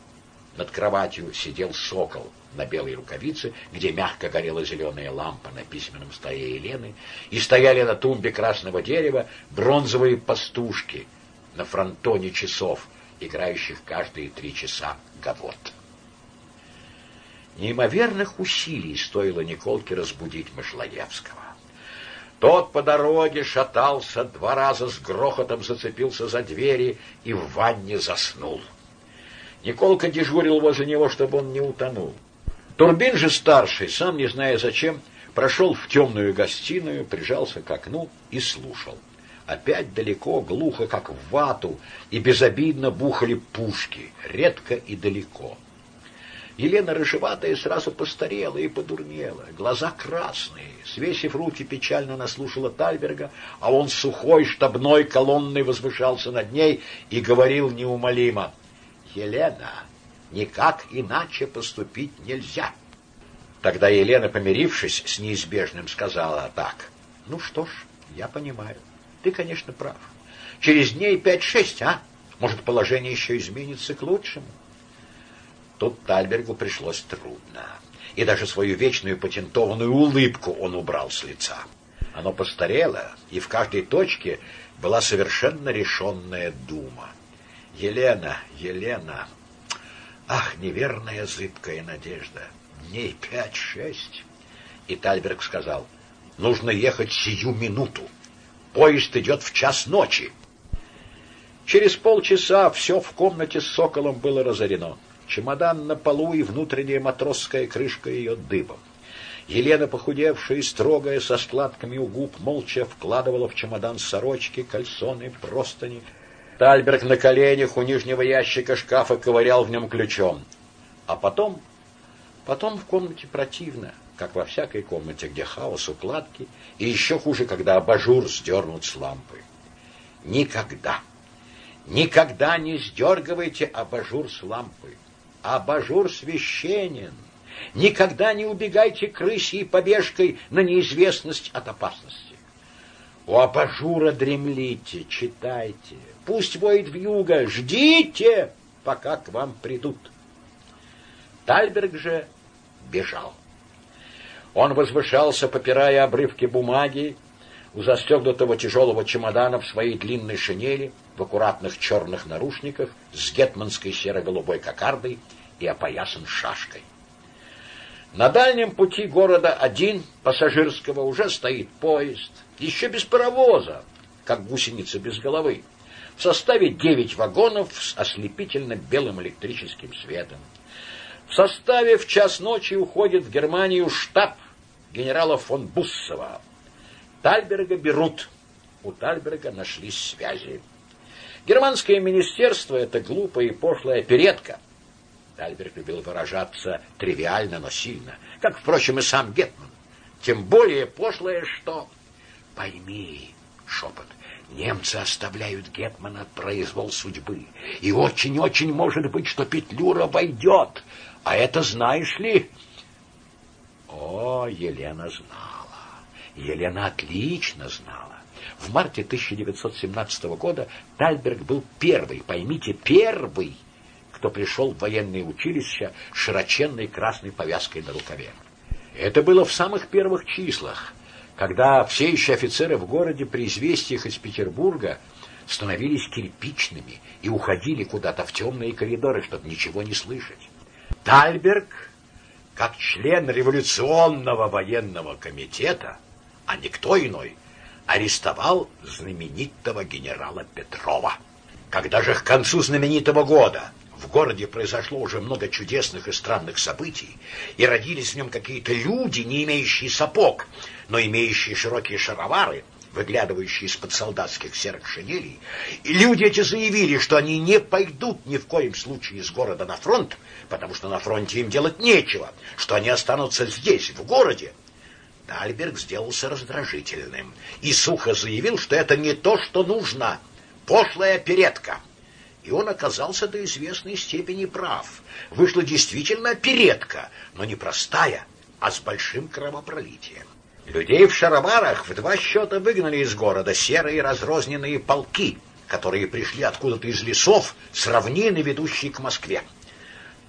над кроватью сидел сокол на белой рукавице, где мягко горела зеленая лампа на письменном столе Елены, и стояли на тумбе красного дерева бронзовые пастушки на фронтоне часов, играющих каждые три часа гавот. Неимоверных усилий стоило Николке разбудить Мышлоевского. Тот по дороге шатался, два раза с грохотом зацепился за двери и в ванне заснул. Николка дежурил возле него, чтобы он не утонул. Турбин же старший, сам не зная зачем, прошел в темную гостиную, прижался к окну и слушал. Опять далеко, глухо, как в вату, и безобидно бухали пушки, редко и далеко. Елена рыжеватая сразу постарела и подурнела, глаза красные, свесив руки, печально наслушала Тальберга, а он сухой штабной колонной возвышался над ней и говорил неумолимо, «Елена, никак иначе поступить нельзя». Тогда Елена, помирившись с неизбежным, сказала так, «Ну что ж, я понимаю, ты, конечно, прав. Через дней пять-шесть, а? Может, положение еще изменится к лучшему?» Тут Тальбергу пришлось трудно. И даже свою вечную патентованную улыбку он убрал с лица. Оно постарело, и в каждой точке была совершенно решенная дума. Елена, Елена, ах, неверная зыбкая надежда, дней пять-шесть. И Тальберг сказал, нужно ехать сию минуту. Поезд идет в час ночи. Через полчаса все в комнате с соколом было разорено. Чемодан на полу и внутренняя матросская крышка ее дыбом. Елена, похудевшая и строгая, со складками у губ, молча вкладывала в чемодан сорочки, кальсоны, простыни. Тальберг на коленях у нижнего ящика шкафа ковырял в нем ключом. А потом Потом в комнате противно, как во всякой комнате, где хаос, укладки, и еще хуже, когда абажур сдернут с лампы. Никогда, никогда не сдергивайте абажур с лампы. Абажур священен. Никогда не убегайте крысьей побежкой на неизвестность от опасности. У абажура дремлите, читайте. Пусть воет вьюга, ждите, пока к вам придут. Тальберг же бежал. Он возвышался, попирая обрывки бумаги, у застегнутого тяжелого чемодана в своей длинной шинели, в аккуратных черных нарушниках, с гетманской серо-голубой кокардой и опоясан шашкой. На дальнем пути города один пассажирского уже стоит поезд, еще без паровоза, как гусеница без головы, в составе девять вагонов с ослепительно белым электрическим светом. В составе в час ночи уходит в Германию штаб генерала фон Буссова. Тальберга берут. У Тальберга нашлись связи. Германское министерство — это глупая и пошлая передка. Тальберг любил выражаться тривиально, но сильно, как, впрочем, и сам Гетман. Тем более пошлое, что... Пойми, шепот, немцы оставляют Гетмана произвол судьбы, и очень-очень может быть, что Петлюра войдет, а это знаешь ли? О, Елена знала. Елена отлично знала. В марте 1917 года Тальберг был первый, поймите, первый, кто пришел в военное училище с широченной красной повязкой на рукаве. Это было в самых первых числах, когда все еще офицеры в городе при известиях из Петербурга становились кирпичными и уходили куда-то в темные коридоры, чтобы ничего не слышать. Тальберг, как член революционного военного комитета, а никто иной, арестовал знаменитого генерала Петрова. Когда же к концу знаменитого года в городе произошло уже много чудесных и странных событий, и родились в нем какие-то люди, не имеющие сапог, но имеющие широкие шаровары, выглядывающие из-под солдатских серых шинелей, и люди эти заявили, что они не пойдут ни в коем случае из города на фронт, потому что на фронте им делать нечего, что они останутся здесь, в городе. Дальберг сделался раздражительным и сухо заявил, что это не то, что нужно, пошлая передка. И он оказался до известной степени прав. Вышла действительно передка, но не простая, а с большим кровопролитием. Людей в шароварах в два счета выгнали из города серые разрозненные полки, которые пришли откуда-то из лесов с равнины, ведущей к Москве.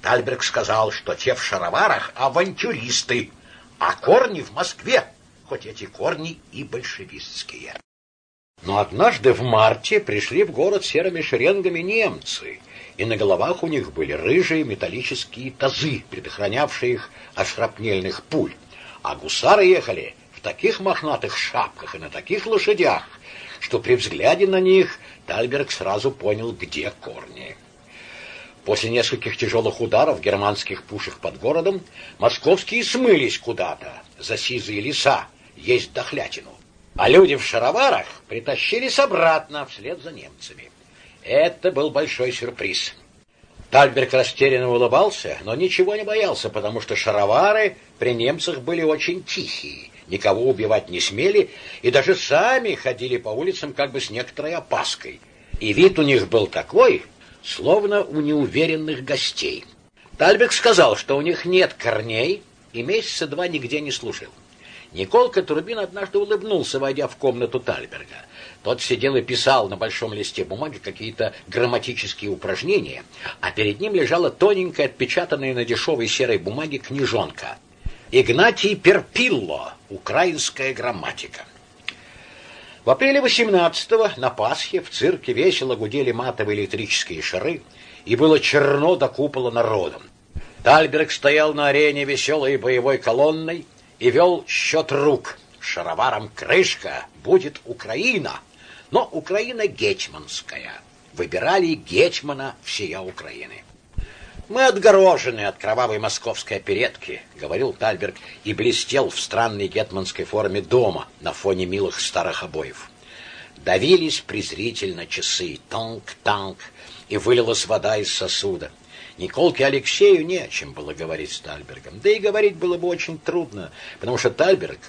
Тальберг сказал, что те в шароварах авантюристы, а корни в Москве, хоть эти корни и большевистские. Но однажды в марте пришли в город серыми шеренгами немцы, и на головах у них были рыжие металлические тазы, предохранявшие их от шрапнельных пуль, а гусары ехали в таких мохнатых шапках и на таких лошадях, что при взгляде на них Тальберг сразу понял, где корни. После нескольких тяжелых ударов германских пушек под городом московские смылись куда-то за сизые леса, есть дохлятину. А люди в шароварах притащились обратно вслед за немцами. Это был большой сюрприз. Тальберг растерянно улыбался, но ничего не боялся, потому что шаровары при немцах были очень тихие никого убивать не смели и даже сами ходили по улицам как бы с некоторой опаской. И вид у них был такой, словно у неуверенных гостей. Тальбек сказал, что у них нет корней, и месяца два нигде не служил. Николка Турбин однажды улыбнулся, войдя в комнату Тальберга. Тот сидел и писал на большом листе бумаги какие-то грамматические упражнения, а перед ним лежала тоненькая, отпечатанная на дешевой серой бумаге книжонка — Игнатий Перпилло. Украинская грамматика. В апреле 18-го на Пасхе в цирке весело гудели матовые электрические шары, и было черно до купола народом. Тальберг стоял на арене веселой боевой колонной и вел счет рук. Шароваром крышка будет Украина, но Украина гетьманская. Выбирали гетьмана всея Украины. Мы отгорожены от кровавой московской оперетки, говорил Тальберг и блестел в странной гетманской форме дома на фоне милых старых обоев. Давились презрительно часы, танк, танк, и вылилась вода из сосуда. Николке Алексею не о чем было говорить с Тальбергом. Да и говорить было бы очень трудно, потому что Тальберг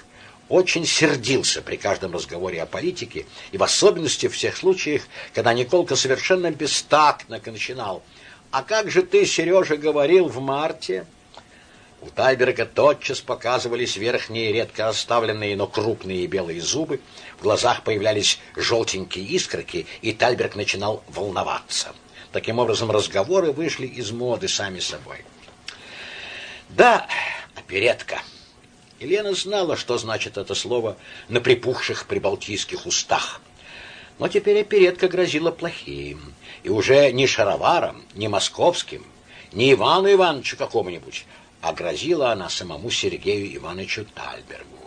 очень сердился при каждом разговоре о политике, и в особенности в всех случаях, когда Николка совершенно бестактно начинал «А как же ты, Сережа, говорил в марте?» У Тальберга тотчас показывались верхние, редко оставленные, но крупные белые зубы, в глазах появлялись желтенькие искорки, и Тальберг начинал волноваться. Таким образом, разговоры вышли из моды сами собой. Да, оперетка. Елена знала, что значит это слово на припухших прибалтийских устах. Но теперь оперетка грозила плохим. И уже не шароваром, не московским, не Ивану Ивановичу какому-нибудь, а грозила она самому Сергею Ивановичу Тальбергу.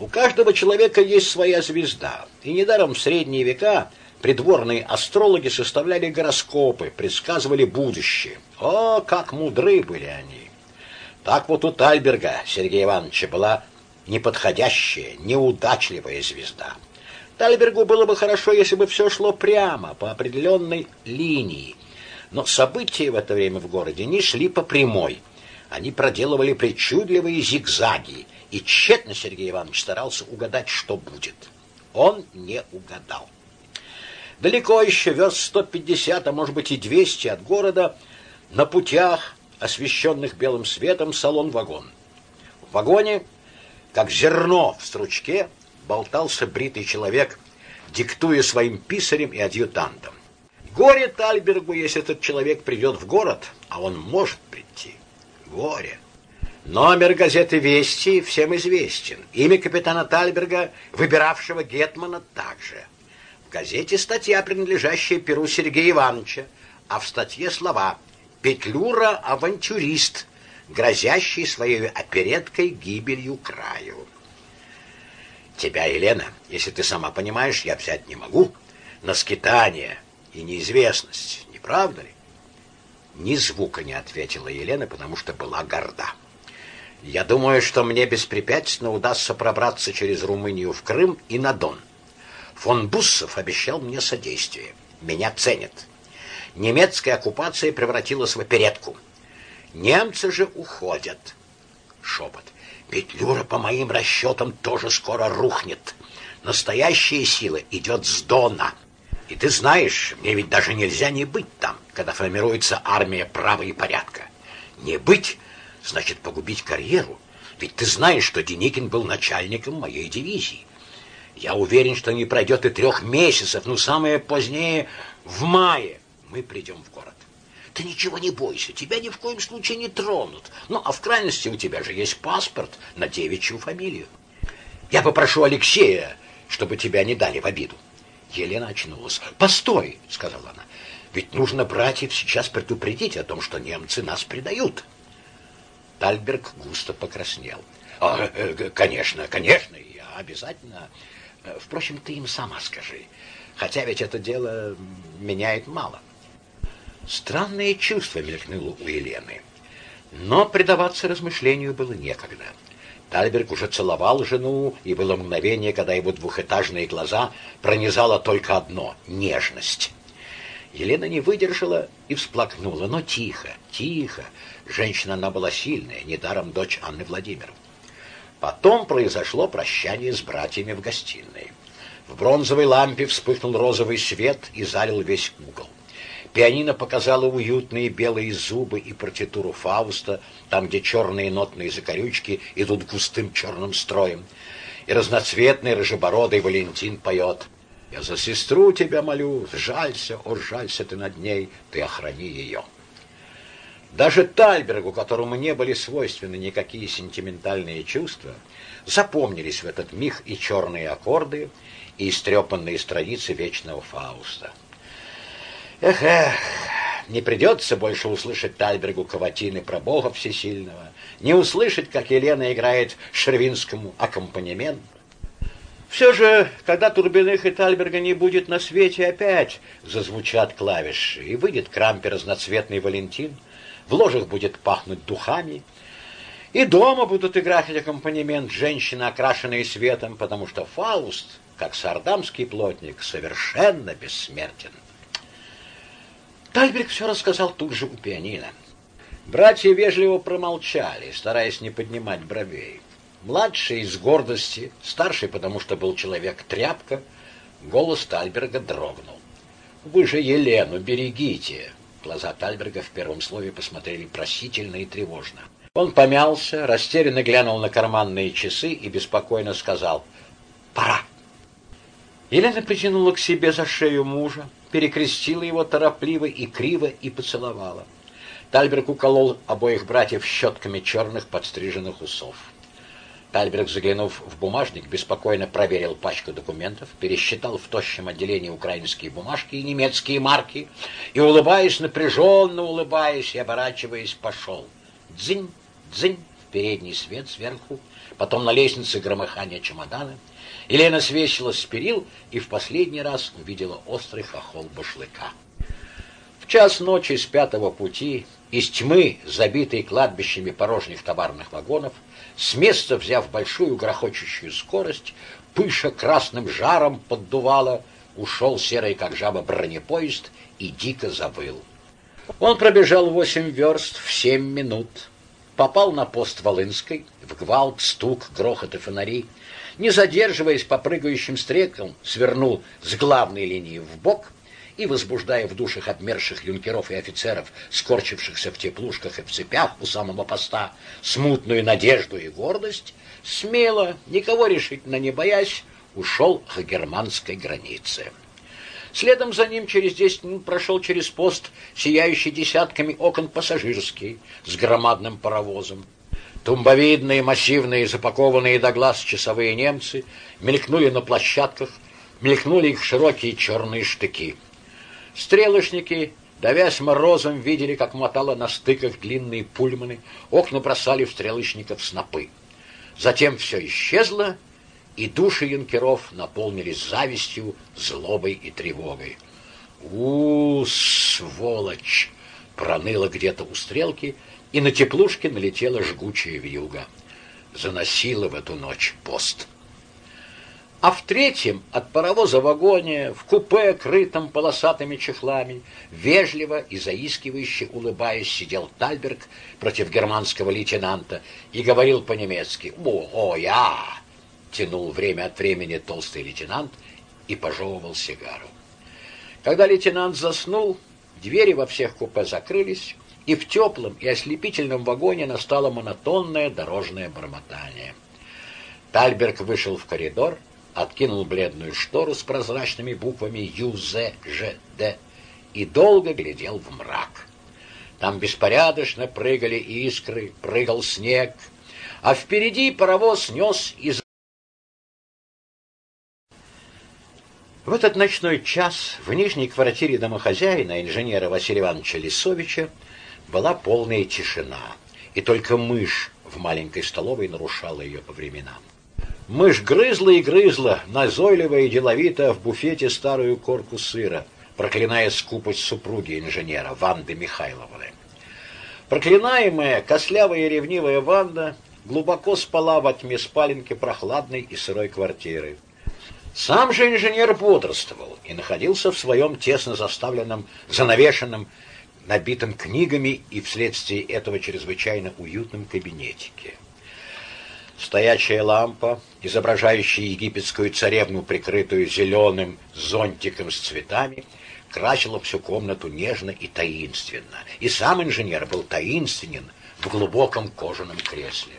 У каждого человека есть своя звезда, и недаром в средние века придворные астрологи составляли гороскопы, предсказывали будущее. О, как мудры были они! Так вот у Тальберга Сергея Ивановича была неподходящая, неудачливая звезда. Тальбергу было бы хорошо, если бы все шло прямо, по определенной линии. Но события в это время в городе не шли по прямой. Они проделывали причудливые зигзаги, и тщетно Сергей Иванович старался угадать, что будет. Он не угадал. Далеко еще, верст 150, а может быть и 200 от города, на путях освещенных белым светом, салон-вагон. В вагоне, как зерно в стручке, болтался бритый человек, диктуя своим писарем и адъютантам. Горе Тальбергу, если этот человек придет в город, а он может прийти. Горе. Номер газеты «Вести» всем известен. Имя капитана Тальберга, выбиравшего Гетмана, также. В газете статья, принадлежащая Перу Сергея Ивановича, а в статье слова Петлюра — авантюрист, грозящий своей опереткой гибелью краю. Тебя, Елена, если ты сама понимаешь, я взять не могу. На скитание и неизвестность, не правда ли? Ни звука не ответила Елена, потому что была горда. Я думаю, что мне беспрепятственно удастся пробраться через Румынию в Крым и на Дон. Фон Буссов обещал мне содействие. Меня ценят немецкая оккупация превратилась в оперетку. Немцы же уходят. Шепот. Петлюра, по моим расчетам, тоже скоро рухнет. Настоящая сила идет с Дона. И ты знаешь, мне ведь даже нельзя не быть там, когда формируется армия права и порядка. Не быть значит погубить карьеру. Ведь ты знаешь, что Деникин был начальником моей дивизии. Я уверен, что не пройдет и трех месяцев, ну, самое позднее в мае мы придем в. Ты ничего не бойся, тебя ни в коем случае не тронут. Ну, а в крайности у тебя же есть паспорт на девичью фамилию. Я попрошу Алексея, чтобы тебя не дали в обиду. Елена очнулась. «Постой!» — сказала она. «Ведь нужно братьев сейчас предупредить о том, что немцы нас предают». Тальберг густо покраснел. «А, э, «Конечно, конечно, я обязательно. Э, впрочем, ты им сама скажи. Хотя ведь это дело меняет мало». Странное чувство мелькнуло у Елены. Но предаваться размышлению было некогда. Тальберг уже целовал жену, и было мгновение, когда его двухэтажные глаза пронизало только одно — нежность. Елена не выдержала и всплакнула, но тихо, тихо. Женщина она была сильная, недаром дочь Анны Владимировны. Потом произошло прощание с братьями в гостиной. В бронзовой лампе вспыхнул розовый свет и залил весь угол. Пианино показало уютные белые зубы и партитуру Фауста, там, где черные нотные закорючки идут густым черным строем. И разноцветный рыжебородый Валентин поет «Я за сестру тебя молю, жалься, о, жалься ты над ней, ты охрани ее». Даже Тальбергу, которому не были свойственны никакие сентиментальные чувства, запомнились в этот миг и черные аккорды, и истрепанные страницы вечного Фауста. Эх, эх, не придется больше услышать Тальбергу каватины про Бога Всесильного, не услышать, как Елена играет шервинскому аккомпанемент. Все же, когда Турбиных и Тальберга не будет на свете, опять зазвучат клавиши, и выйдет к рампе разноцветный Валентин, в ложах будет пахнуть духами, и дома будут играть аккомпанемент женщины, окрашенные светом, потому что Фауст, как сардамский плотник, совершенно бессмертен. Тальберг все рассказал тут же у пианино. Братья вежливо промолчали, стараясь не поднимать бровей. Младший из гордости, старший, потому что был человек-тряпка, голос Тальберга дрогнул. «Вы же Елену берегите!» Глаза Тальберга в первом слове посмотрели просительно и тревожно. Он помялся, растерянно глянул на карманные часы и беспокойно сказал «Пора». Елена потянула к себе за шею мужа, перекрестила его торопливо и криво и поцеловала. Тальберг уколол обоих братьев щетками черных подстриженных усов. Тальберг, заглянув в бумажник, беспокойно проверил пачку документов, пересчитал в тощем отделении украинские бумажки и немецкие марки и, улыбаясь, напряженно улыбаясь и оборачиваясь, пошел. Дзынь, дзынь, в передний свет сверху, потом на лестнице громыхание чемодана. Елена свесилась с перил и в последний раз увидела острый хохол башлыка. В час ночи с пятого пути из тьмы, забитой кладбищами порожних товарных вагонов, с места взяв большую грохочущую скорость, пыша красным жаром поддувало, ушел серый, как жаба, бронепоезд и дико завыл. Он пробежал восемь верст в семь минут, попал на пост Волынской, в гвалт, стук, грохот и фонари, не задерживаясь по прыгающим стрелкам, свернул с главной линии в бок и, возбуждая в душах обмерших юнкеров и офицеров, скорчившихся в теплушках и в цепях у самого поста, смутную надежду и гордость, смело, никого решительно не боясь, ушел к германской границе. Следом за ним через десять минут прошел через пост, сияющий десятками окон пассажирский, с громадным паровозом. Тумбовидные, массивные, запакованные до глаз часовые немцы мелькнули на площадках, мелькнули их широкие черные штыки. Стрелочники, давясь морозом, видели, как мотало на стыках длинные пульманы, окна бросали в стрелочников снопы. Затем все исчезло, и души юнкеров наполнились завистью, злобой и тревогой. у сволочь!» — проныло где-то у стрелки, и на теплушке налетела жгучая вьюга. Заносила в эту ночь пост а в третьем от паровоза вагоне, в купе, крытом полосатыми чехлами, вежливо и заискивающе улыбаясь, сидел Тальберг против германского лейтенанта и говорил по-немецки «О, о, я!» тянул время от времени толстый лейтенант и пожевывал сигару. Когда лейтенант заснул, двери во всех купе закрылись, и в теплом и ослепительном вагоне настало монотонное дорожное бормотание. Тальберг вышел в коридор, откинул бледную штору с прозрачными буквами ЮЗЖД и долго глядел в мрак. Там беспорядочно прыгали искры, прыгал снег, а впереди паровоз нес из... В этот ночной час в нижней квартире домохозяина, инженера Василия Ивановича Лисовича, была полная тишина, и только мышь в маленькой столовой нарушала ее по временам. Мышь грызла и грызла, назойливо и деловито в буфете старую корку сыра, проклиная скупость супруги инженера Ванды Михайловны. Проклинаемая, кослявая и ревнивая Ванда глубоко спала во тьме спаленки прохладной и сырой квартиры. Сам же инженер бодрствовал и находился в своем тесно заставленном, занавешенном, набитом книгами и вследствие этого чрезвычайно уютном кабинетике. Стоячая лампа, изображающая египетскую царевну, прикрытую зеленым зонтиком с цветами, красила всю комнату нежно и таинственно. И сам инженер был таинственен в глубоком кожаном кресле.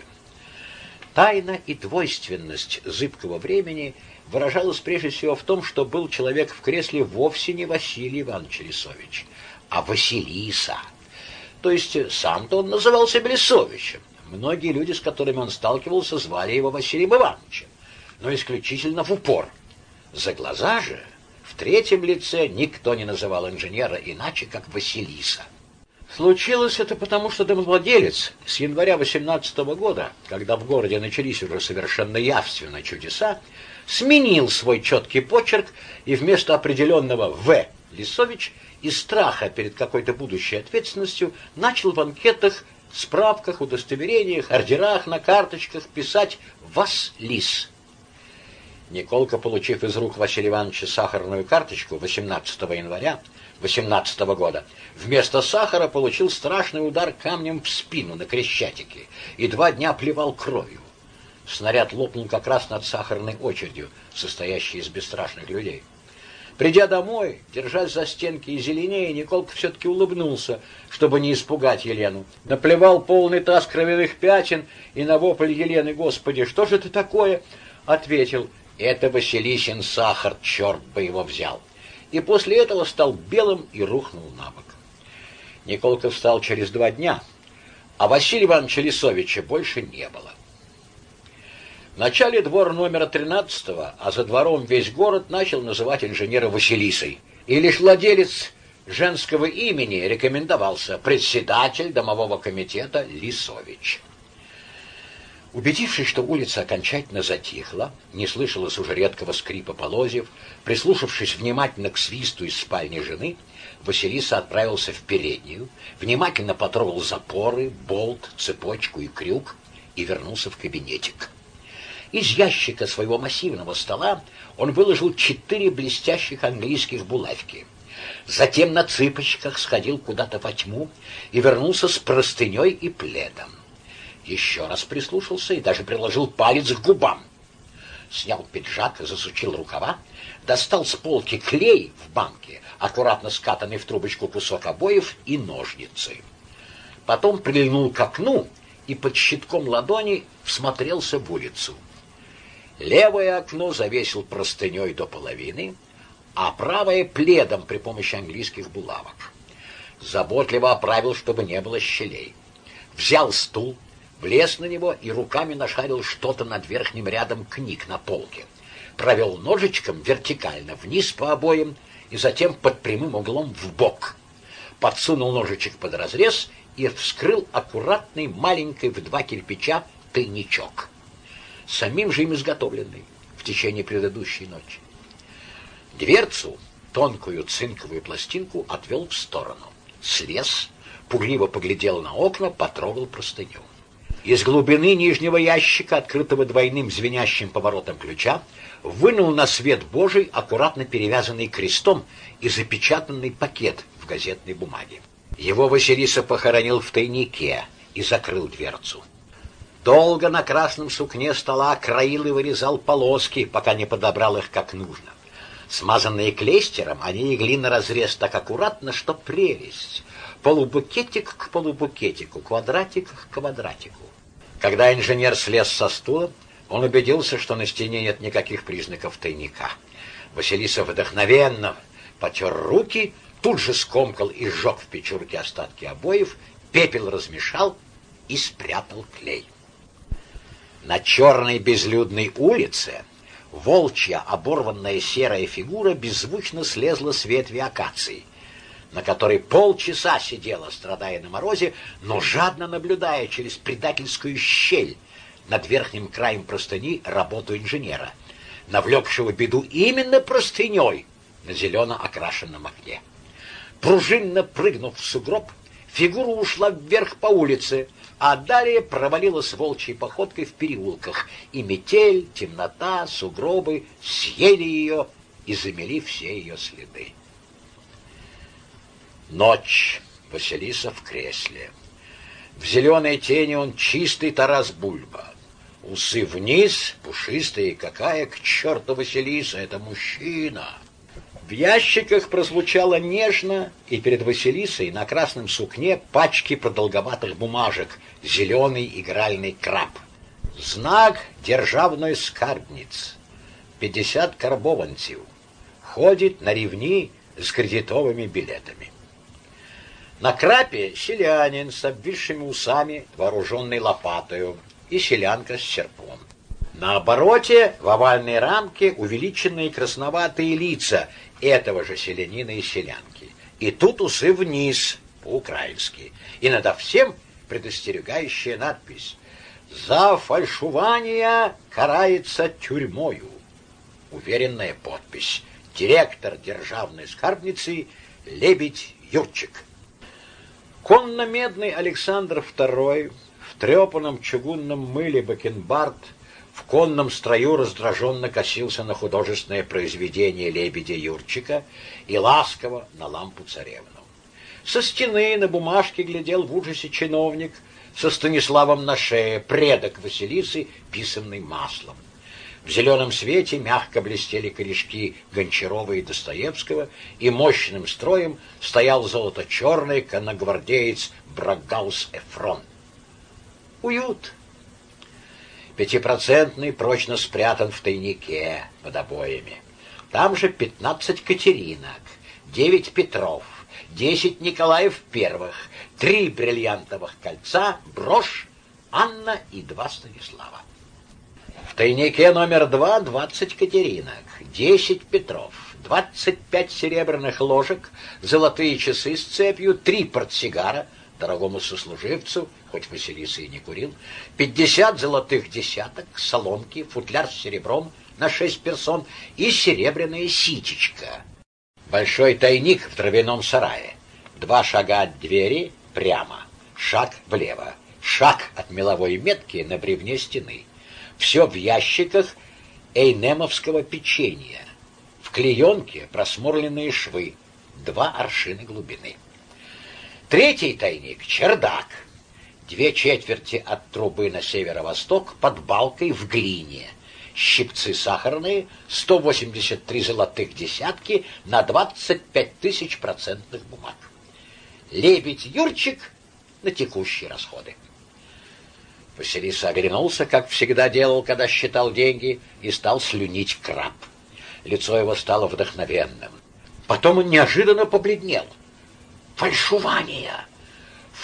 Тайна и двойственность зыбкого времени выражалась прежде всего в том, что был человек в кресле вовсе не Василий Иванович Лисович, а Василиса. То есть сам-то он назывался Белесовичем, Многие люди, с которыми он сталкивался, звали его Василием Ивановичем, но исключительно в упор. За глаза же в третьем лице никто не называл инженера иначе, как Василиса. Случилось это потому, что домовладелец с января 18 года, когда в городе начались уже совершенно явственно чудеса, сменил свой четкий почерк и вместо определенного «В» Лисович из страха перед какой-то будущей ответственностью начал в анкетах справках, удостоверениях, ордерах на карточках писать «Вас лис». Николка, получив из рук Василия Ивановича сахарную карточку 18 января 18 года, вместо сахара получил страшный удар камнем в спину на Крещатике и два дня плевал кровью. Снаряд лопнул как раз над сахарной очередью, состоящей из бесстрашных людей. Придя домой, держась за стенки и зеленее, Николка все-таки улыбнулся, чтобы не испугать Елену. Наплевал полный таз кровяных пятен и на вопль Елены, «Господи, что же это такое?» Ответил, «Это Василисин сахар, черт бы его взял!» И после этого стал белым и рухнул на бок. Николка встал через два дня, а Василия Ивановича Лисовича больше не было. В начале двор номера 13 а за двором весь город начал называть инженера Василисой. И лишь владелец женского имени рекомендовался председатель домового комитета Лисович. Убедившись, что улица окончательно затихла, не слышалось уже редкого скрипа полозьев, прислушавшись внимательно к свисту из спальни жены, Василиса отправился в переднюю, внимательно потрогал запоры, болт, цепочку и крюк и вернулся в кабинетик. Из ящика своего массивного стола он выложил четыре блестящих английских булавки. Затем на цыпочках сходил куда-то во тьму и вернулся с простыней и пледом. Еще раз прислушался и даже приложил палец к губам. Снял пиджак, засучил рукава, достал с полки клей в банке, аккуратно скатанный в трубочку кусок обоев и ножницы. Потом прильнул к окну и под щитком ладони всмотрелся в улицу. Левое окно завесил простыней до половины, а правое — пледом при помощи английских булавок. Заботливо оправил, чтобы не было щелей. Взял стул, влез на него и руками нашарил что-то над верхним рядом книг на полке. Провел ножичком вертикально вниз по обоям и затем под прямым углом в бок. Подсунул ножичек под разрез и вскрыл аккуратный маленький в два кирпича тайничок самим же им изготовленный в течение предыдущей ночи. Дверцу, тонкую цинковую пластинку, отвел в сторону. Слез, пугливо поглядел на окна, потрогал простыню. Из глубины нижнего ящика, открытого двойным звенящим поворотом ключа, вынул на свет Божий аккуратно перевязанный крестом и запечатанный пакет в газетной бумаге. Его Василиса похоронил в тайнике и закрыл дверцу. Долго на красном сукне стола краил и вырезал полоски, пока не подобрал их как нужно. Смазанные клейстером, они легли на разрез так аккуратно, что прелесть. Полубукетик к полубукетику, квадратик к квадратику. Когда инженер слез со стула, он убедился, что на стене нет никаких признаков тайника. Василиса вдохновенно потер руки, тут же скомкал и сжег в печурке остатки обоев, пепел размешал и спрятал клей. На черной безлюдной улице волчья оборванная серая фигура беззвучно слезла с ветви акации, на которой полчаса сидела, страдая на морозе, но жадно наблюдая через предательскую щель над верхним краем простыни работу инженера, навлекшего беду именно простыней на зелено окрашенном окне. Пружинно прыгнув в сугроб, фигура ушла вверх по улице, а далее провалилась волчьей походкой в переулках, и метель, темнота, сугробы съели ее и замели все ее следы. Ночь. Василиса в кресле. В зеленой тени он чистый Тарас Бульба. Усы вниз, пушистые, какая к черту Василиса, это мужчина. В ящиках прозвучало нежно, и перед Василисой на красном сукне пачки продолговатых бумажек, зеленый игральный краб. Знак державной скарбниц. Пятьдесят карбованцев. Ходит на ревни с кредитовыми билетами. На крапе селянин с обвисшими усами, вооруженный лопатою, и селянка с серпом. На обороте в овальной рамке увеличенные красноватые лица этого же селянина и селянки. И тут усы вниз, по-украински. И надо всем предостерегающая надпись «За фальшувание карается тюрьмою». Уверенная подпись «Директор державной скарбницы Лебедь Юрчик». Конно-медный Александр II в трепанном чугунном мыле бакенбард в конном строю раздраженно косился на художественное произведение лебедя Юрчика и ласково на лампу царевну. Со стены на бумажке глядел в ужасе чиновник со Станиславом на шее, предок Василисы, писанный маслом. В зеленом свете мягко блестели корешки Гончарова и Достоевского, и мощным строем стоял золото-черный конногвардеец Брагаус Эфрон. Уют. Пятипроцентный прочно спрятан в тайнике под обоями. Там же пятнадцать Катеринок, девять Петров, десять Николаев Первых, три бриллиантовых кольца, брошь, Анна и два Станислава. В тайнике номер два двадцать Катеринок, десять Петров, двадцать пять серебряных ложек, золотые часы с цепью, три портсигара — дорогому сослуживцу, хоть Василиса и не курил, пятьдесят золотых десяток, соломки, футляр с серебром на шесть персон и серебряная ситечка. Большой тайник в травяном сарае. Два шага от двери прямо, шаг влево, шаг от меловой метки на бревне стены. Все в ящиках эйнемовского печенья. В клеенке просморленные швы, два аршины глубины. Третий тайник — чердак. Две четверти от трубы на северо-восток под балкой в глине. Щипцы сахарные, 183 золотых десятки на 25 тысяч процентных бумаг. Лебедь Юрчик на текущие расходы. Василиса оглянулся, как всегда делал, когда считал деньги, и стал слюнить краб. Лицо его стало вдохновенным. Потом он неожиданно побледнел — Фальшивание!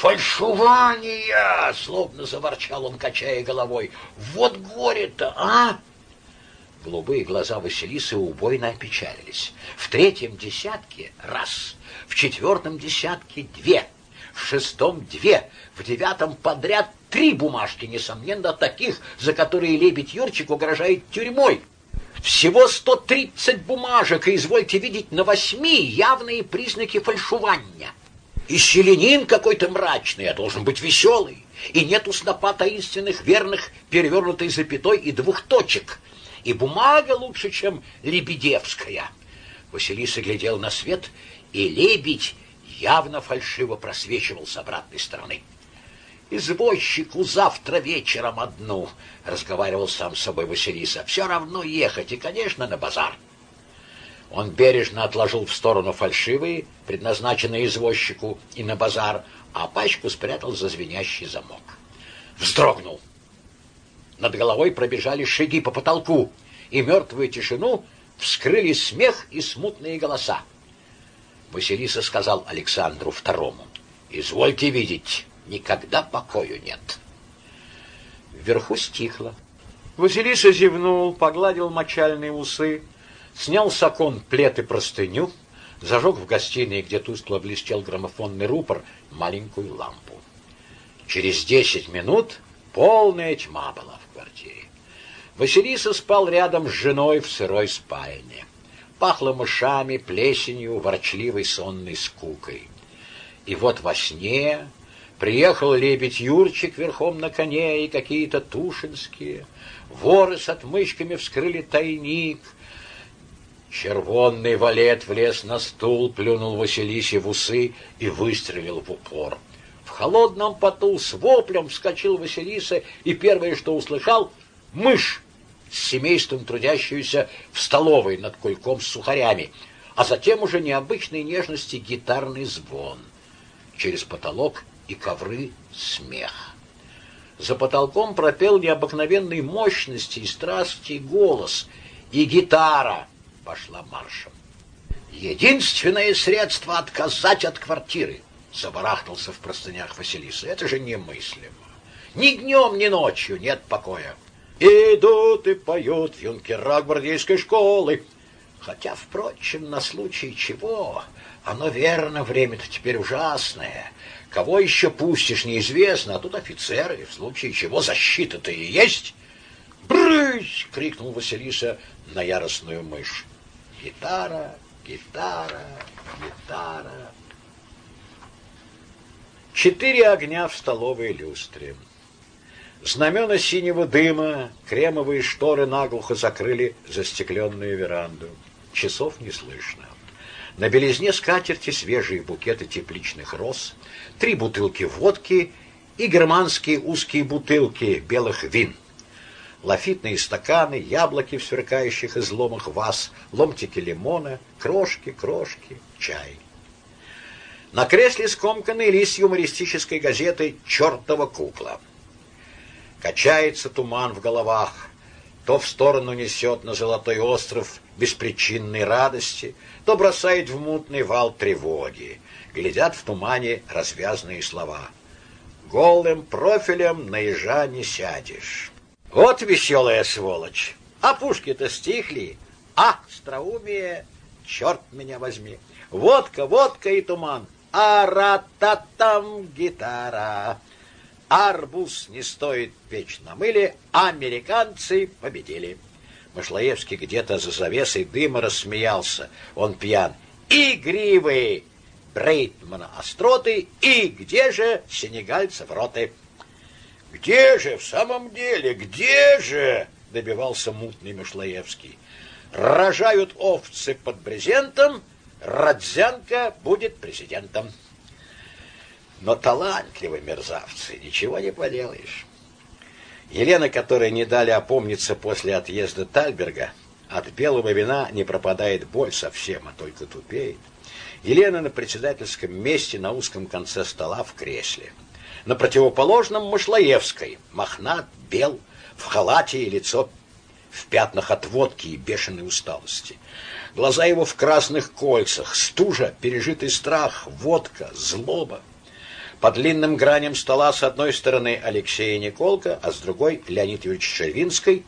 Фальшивание! Словно заворчал он, качая головой. Вот горе-то, а! Голубые глаза Василисы убойно опечалились. В третьем десятке — раз, в четвертом десятке — две, в шестом — две, в девятом подряд три бумажки, несомненно, таких, за которые лебедь Юрчик угрожает тюрьмой. Всего сто тридцать бумажек, и извольте видеть на восьми явные признаки фальшивания. И селенин какой-то мрачный, а должен быть веселый. И нет у снопа таинственных, верных, перевернутой запятой и двух точек. И бумага лучше, чем лебедевская. Василиса глядел на свет, и лебедь явно фальшиво просвечивал с обратной стороны. «Извозчику завтра вечером одну», — разговаривал сам с собой Василиса. «Все равно ехать, и, конечно, на базар». Он бережно отложил в сторону фальшивые, предназначенные извозчику и на базар, а пачку спрятал за звенящий замок. Вздрогнул. Над головой пробежали шаги по потолку, и мертвую тишину вскрыли смех и смутные голоса. Василиса сказал Александру Второму, «Извольте видеть, никогда покою нет». Вверху стихло. Василиса зевнул, погладил мочальные усы, снял с окон плед и простыню, зажег в гостиной, где тускло блестел граммофонный рупор, маленькую лампу. Через десять минут полная тьма была в квартире. Василиса спал рядом с женой в сырой спальне. Пахло мышами, плесенью, ворчливой сонной скукой. И вот во сне приехал лебедь Юрчик верхом на коне и какие-то тушинские. Воры с отмычками вскрыли тайник — Червонный валет влез на стул, плюнул Василисе в усы и выстрелил в упор. В холодном поту с воплем вскочил Василиса, и первое, что услыхал — мышь с семейством, трудящуюся в столовой над кульком с сухарями, а затем уже необычной нежности гитарный звон. Через потолок и ковры смех. За потолком пропел необыкновенной мощности и страсти голос, и гитара — пошла маршем. Единственное средство отказать от квартиры, забарахтался в простынях Василиса. Это же немыслимо. Ни днем, ни ночью нет покоя. Идут и поют юнкера гвардейской школы. Хотя, впрочем, на случай чего, оно верно, время-то теперь ужасное. Кого еще пустишь, неизвестно, а тут офицеры, в случае чего защита-то и есть. «Брысь!» — крикнул Василиса на яростную мышь. Гитара, гитара, гитара. Четыре огня в столовой люстре. Знамена синего дыма, кремовые шторы наглухо закрыли застекленную веранду. Часов не слышно. На белизне скатерти свежие букеты тепличных роз, три бутылки водки и германские узкие бутылки белых вин. Лафитные стаканы, яблоки в сверкающих изломах ваз, ломтики лимона, крошки, крошки, чай. На кресле скомканный лист юмористической газеты «Чертова кукла». Качается туман в головах, то в сторону несет на золотой остров беспричинной радости, то бросает в мутный вал тревоги. Глядят в тумане развязные слова. Голым профилем на ежа не сядешь. Вот веселая сволочь. А пушки-то стихли. А, остроумие, черт меня возьми. Водка, водка и туман. Ара-та-там гитара. Арбуз не стоит печь на американцы победили. Машлаевский где-то за завесой дыма рассмеялся. Он пьян. Игривый! Брейтмана остроты и где же сенегальцев роты? Где же, в самом деле, где же? Добивался мутный Мышлаевский. Рожают овцы под брезентом, Родзянко будет президентом. Но талантливые мерзавцы, ничего не поделаешь. Елена, которой не дали опомниться после отъезда Тальберга, от белого вина не пропадает боль совсем, а только тупеет. Елена на председательском месте на узком конце стола в кресле. На противоположном Машлаевской, мохнат, бел, в халате и лицо в пятнах от водки и бешеной усталости. Глаза его в красных кольцах, стужа, пережитый страх, водка, злоба. По длинным граням стола с одной стороны Алексей Николка, а с другой Леонид Юрьевич Шервинский,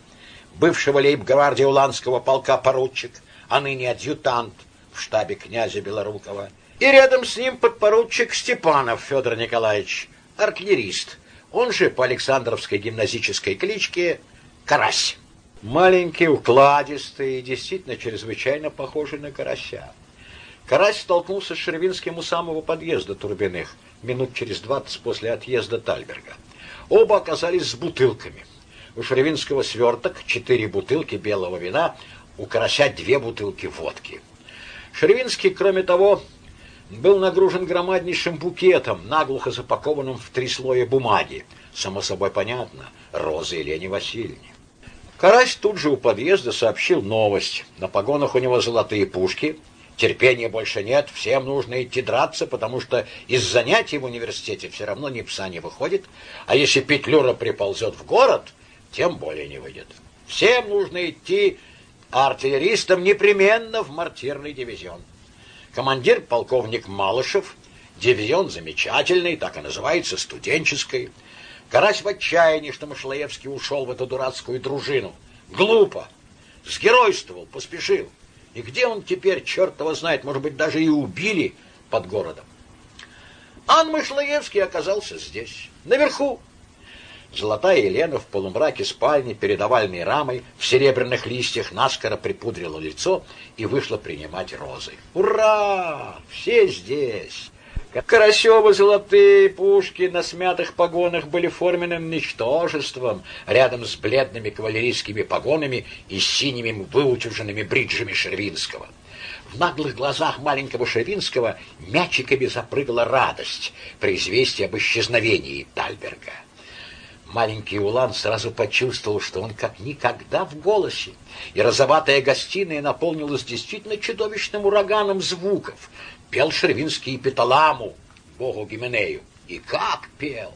бывшего лейб-гвардии Уланского полка поручик, а ныне адъютант в штабе князя Белорукова. И рядом с ним подпоручик Степанов Федор Николаевич, артиллерист, он же по Александровской гимназической кличке Карась. Маленький, укладистый действительно чрезвычайно похожий на карася. Карась столкнулся с Шервинским у самого подъезда Турбиных, минут через двадцать после отъезда Тальберга. Оба оказались с бутылками. У Шервинского сверток четыре бутылки белого вина, у Карася две бутылки водки. Шервинский, кроме того, был нагружен громаднейшим букетом, наглухо запакованным в три слоя бумаги. Само собой понятно, розы Елене Васильевне. Карась тут же у подъезда сообщил новость. На погонах у него золотые пушки. Терпения больше нет, всем нужно идти драться, потому что из занятий в университете все равно ни пса не выходит. А если Петлюра приползет в город, тем более не выйдет. Всем нужно идти артиллеристам непременно в мортирный дивизион. Командир полковник Малышев, дивизион замечательный, так и называется, студенческий. Карась в отчаянии, что Машлаевский ушел в эту дурацкую дружину. Глупо. Сгеройствовал, поспешил. И где он теперь, черт его знает, может быть, даже и убили под городом. Ан Мышлаевский оказался здесь, наверху. Золотая Елена в полумраке спальни перед овальной рамой в серебряных листьях наскоро припудрила лицо и вышла принимать розы. «Ура! Все здесь!» Карасевы золотые пушки на смятых погонах были форменным ничтожеством рядом с бледными кавалерийскими погонами и синими выутюженными бриджами Шервинского. В наглых глазах маленького Шервинского мячиками запрыгала радость при известии об исчезновении Тальберга. Маленький Улан сразу почувствовал, что он как никогда в голосе, и розоватая гостиная наполнилась действительно чудовищным ураганом звуков, Пел Шервинский Петаламу, богу Гименею. И как пел!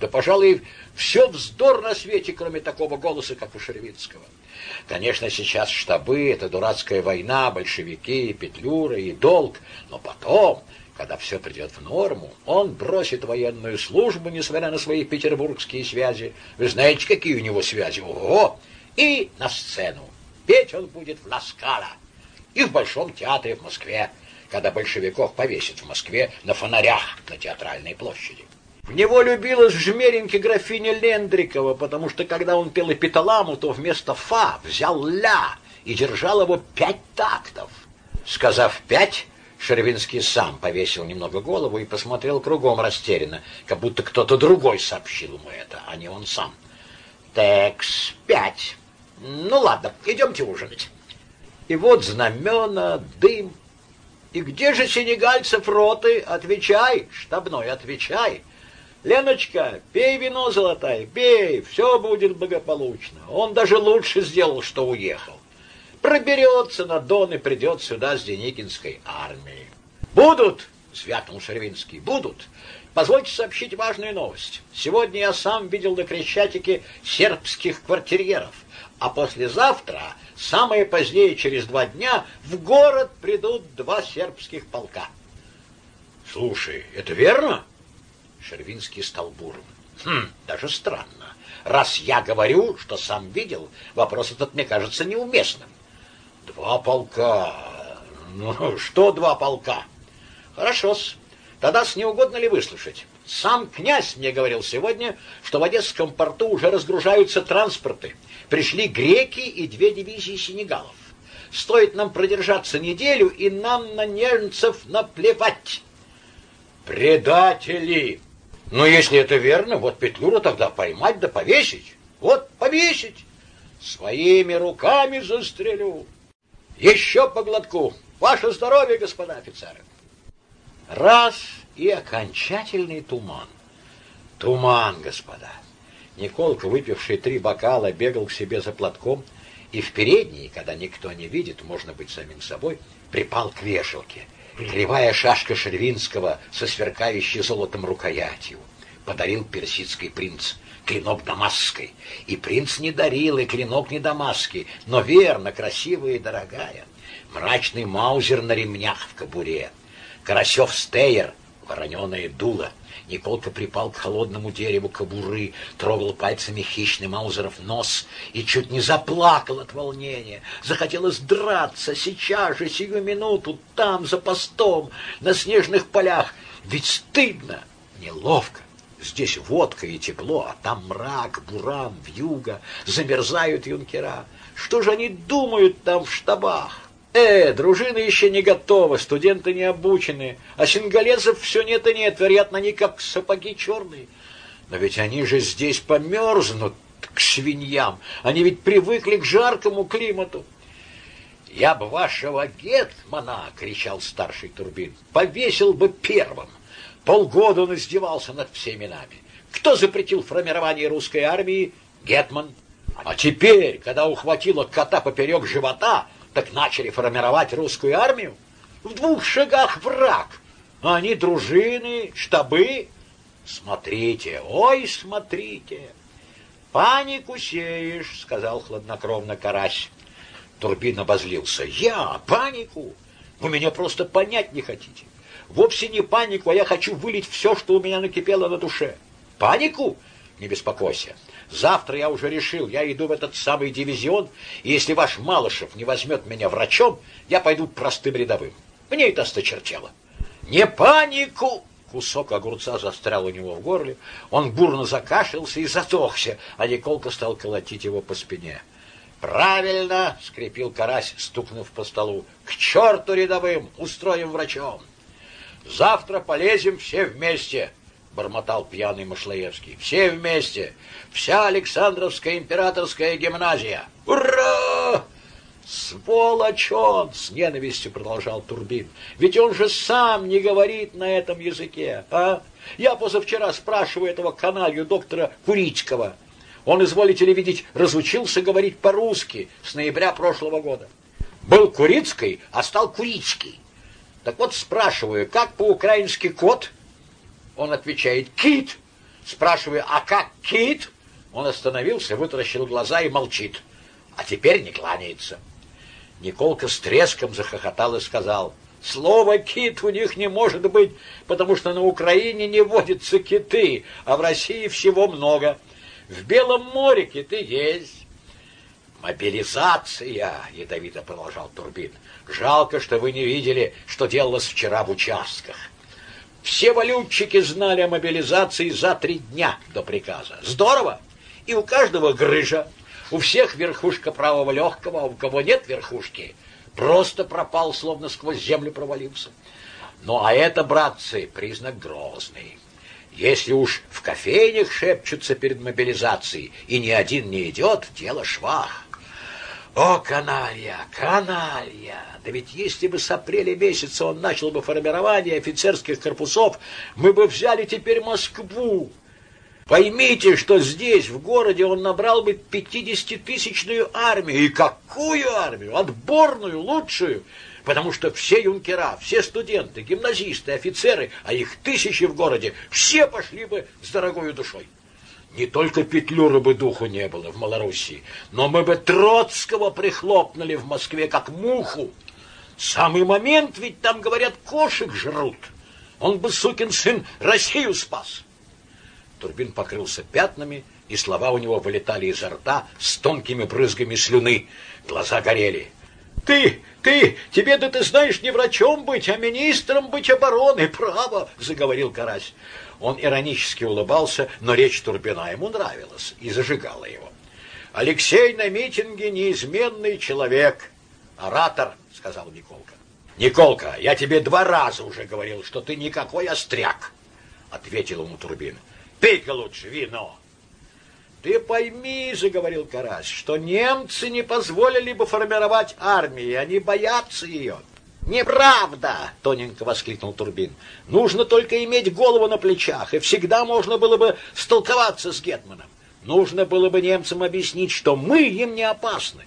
Да, пожалуй, все вздор на свете, кроме такого голоса, как у Шервинского. Конечно, сейчас штабы, это дурацкая война, большевики, петлюра и долг, но потом, когда все придет в норму, он бросит военную службу, несмотря на свои петербургские связи. Вы знаете, какие у него связи? Ого! И на сцену. Петь он будет в Ласкала и в Большом театре в Москве когда большевиков повесят в Москве на фонарях на театральной площади. В него любилась в графиня Лендрикова, потому что когда он пел эпиталаму, то вместо фа взял ля и держал его пять тактов. Сказав пять, Шервинский сам повесил немного голову и посмотрел кругом растерянно, как будто кто-то другой сообщил ему это, а не он сам. Текс, пять. Ну ладно, идемте ужинать. И вот знамена, дым. И где же сенегальцев роты? Отвечай, штабной, отвечай. Леночка, пей вино золотая, пей, все будет благополучно. Он даже лучше сделал, что уехал. Проберется на Дон и придет сюда с Деникинской армией. Будут, святнул Шервинский, будут. Позвольте сообщить важную новость. Сегодня я сам видел на Крещатике сербских квартирьеров, а послезавтра, самое позднее через два дня, в город придут два сербских полка. Слушай, это верно? Шервинский стал буром. Хм, даже странно. Раз я говорю, что сам видел, вопрос этот мне кажется неуместным. Два полка. Ну, что два полка? Хорошо-с. Тогда с не угодно ли выслушать? Сам князь мне говорил сегодня, что в Одесском порту уже разгружаются транспорты. Пришли греки и две дивизии сенегалов. Стоит нам продержаться неделю, и нам на немцев наплевать. Предатели! Но если это верно, вот Петлюра тогда поймать да повесить. Вот повесить. Своими руками застрелю. Еще по глотку. Ваше здоровье, господа офицеры. Раз и окончательный туман. Туман, господа. Николка, выпивший три бокала, бегал к себе за платком и в передней, когда никто не видит, можно быть самим собой, припал к вешалке. Кривая шашка Шервинского со сверкающей золотом рукоятью. Подарил персидский принц клинок дамасской. И принц не дарил, и клинок не дамасский, но верно, красивая и дорогая. Мрачный маузер на ремнях в кобуре. Карасев стейер, вороненое дуло. Николка припал к холодному дереву кобуры, трогал пальцами хищный Маузеров нос и чуть не заплакал от волнения. Захотелось драться сейчас же, сию минуту, там, за постом, на снежных полях. Ведь стыдно, неловко. Здесь водка и тепло, а там мрак, буран, вьюга, замерзают юнкера. Что же они думают там в штабах? Э, дружина еще не готова, студенты не обучены, а сингалезов все нет и нет, вероятно, они как сапоги черные. Но ведь они же здесь померзнут к свиньям, они ведь привыкли к жаркому климату. «Я бы вашего гетмана!» — кричал старший Турбин. «Повесил бы первым!» Полгода он издевался над всеми нами. Кто запретил формирование русской армии? Гетман. А теперь, когда ухватило кота поперек живота, так начали формировать русскую армию. В двух шагах враг, а они дружины, штабы. Смотрите, ой, смотрите. Панику сеешь, сказал хладнокровно Карась. Турбин обозлился. Я панику? Вы меня просто понять не хотите. Вовсе не панику, а я хочу вылить все, что у меня накипело на душе. Панику? Не беспокойся. Завтра я уже решил, я иду в этот самый дивизион, и если ваш Малышев не возьмет меня врачом, я пойду простым рядовым. Мне это осточертело. Не панику! Кусок огурца застрял у него в горле. Он бурно закашлялся и затохся, а Николка стал колотить его по спине. «Правильно!» — скрипел карась, стукнув по столу. «К черту рядовым! Устроим врачом!» «Завтра полезем все вместе!» бормотал пьяный Машлаевский. Все вместе, вся Александровская императорская гимназия. Ура! Сволочь он! С ненавистью продолжал Турбин. Ведь он же сам не говорит на этом языке, а? Я позавчера спрашиваю этого каналью доктора Курицкого. Он, изволите ли видеть, разучился говорить по-русски с ноября прошлого года. Был Курицкий, а стал Курицкий. Так вот спрашиваю, как по-украински кот? Он отвечает «Кит!» Спрашиваю «А как кит?» Он остановился, вытаращил глаза и молчит. А теперь не кланяется. Николка с треском захохотал и сказал «Слово «кит» у них не может быть, потому что на Украине не водятся киты, а в России всего много. В Белом море киты есть». «Мобилизация!» — ядовито продолжал Турбин. «Жалко, что вы не видели, что делалось вчера в участках. Все валютчики знали о мобилизации за три дня до приказа. Здорово! И у каждого грыжа, у всех верхушка правого легкого, а у кого нет верхушки, просто пропал, словно сквозь землю провалился. Ну, а это, братцы, признак грозный. Если уж в кофейнях шепчутся перед мобилизацией, и ни один не идет, дело швах. О, каналья, каналья! Да ведь если бы с апреля месяца он начал бы формирование офицерских корпусов, мы бы взяли теперь Москву. Поймите, что здесь, в городе, он набрал бы пятидесятитысячную армию. И какую армию? Отборную, лучшую потому что все юнкера, все студенты, гимназисты, офицеры, а их тысячи в городе, все пошли бы с дорогой душой. Не только Петлюры бы духу не было в Малоруссии, но мы бы Троцкого прихлопнули в Москве как муху. Самый момент, ведь там, говорят, кошек жрут. Он бы, сукин сын, Россию спас. Турбин покрылся пятнами, и слова у него вылетали изо рта с тонкими брызгами слюны. Глаза горели. Ты, ты, тебе-то ты знаешь не врачом быть, а министром быть обороны, право, заговорил Карась. Он иронически улыбался, но речь Турбина ему нравилась и зажигала его. Алексей на митинге неизменный человек, оратор, сказал Николка. Николка, я тебе два раза уже говорил, что ты никакой остряк, ответил ему Турбин. Пей-ка лучше вино. Ты пойми, заговорил Карась, что немцы не позволили бы формировать армии, они боятся ее. Неправда, тоненько воскликнул Турбин. Нужно только иметь голову на плечах, и всегда можно было бы столковаться с гетманом. Нужно было бы немцам объяснить, что мы им не опасны.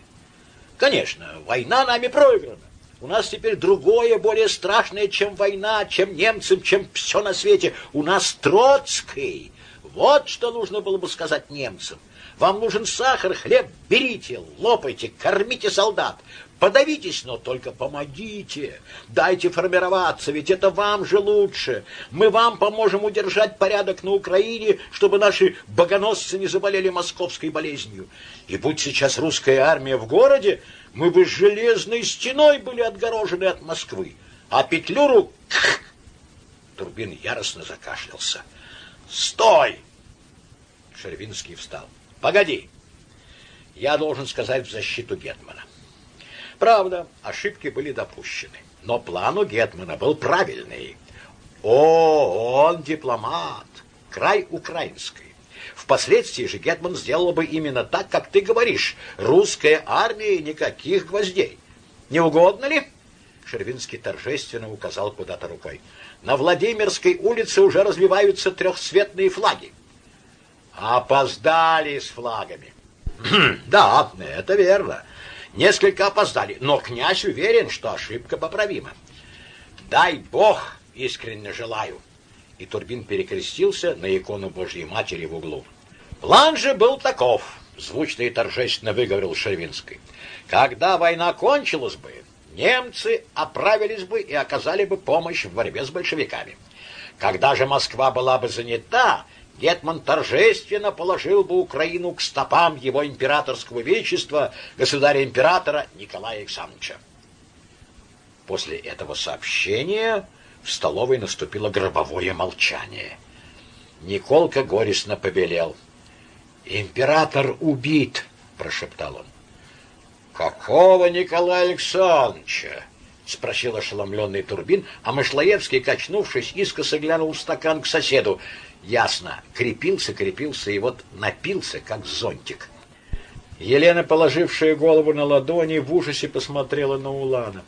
Конечно, война нами проиграна. У нас теперь другое, более страшное, чем война, чем немцам, чем все на свете. У нас Троцкий. Вот что нужно было бы сказать немцам. Вам нужен сахар, хлеб, берите, лопайте, кормите солдат. Подавитесь, но только помогите. Дайте формироваться, ведь это вам же лучше. Мы вам поможем удержать порядок на Украине, чтобы наши богоносцы не заболели московской болезнью. И будь сейчас русская армия в городе, мы бы железной стеной были отгорожены от Москвы. А Петлюру... Турбин яростно закашлялся. «Стой!» Шервинский встал. «Погоди! Я должен сказать в защиту Гетмана. Правда, ошибки были допущены, но план у Гетмана был правильный. О, он дипломат, край украинской. Впоследствии же Гетман сделал бы именно так, как ты говоришь. Русская армия никаких гвоздей. Не угодно ли?» Шервинский торжественно указал куда-то рукой. На Владимирской улице уже развиваются трехцветные флаги. Опоздали с флагами. [CLEARS THROAT] да, это верно. Несколько опоздали, но князь уверен, что ошибка поправима. Дай Бог, искренне желаю. И Турбин перекрестился на икону Божьей Матери в углу. План же был таков, звучно и торжественно выговорил Шервинский. Когда война кончилась бы, немцы оправились бы и оказали бы помощь в борьбе с большевиками. Когда же Москва была бы занята, Гетман торжественно положил бы Украину к стопам его императорского величества, государя-императора Николая Александровича. После этого сообщения в столовой наступило гробовое молчание. Николка горестно побелел. «Император убит!» — прошептал он. «Какого Николая Александровича?» — спросил ошеломленный Турбин, а Мышлоевский, качнувшись, искоса глянул в стакан к соседу. Ясно, крепился, крепился и вот напился, как зонтик. Елена, положившая голову на ладони, в ужасе посмотрела на Улана.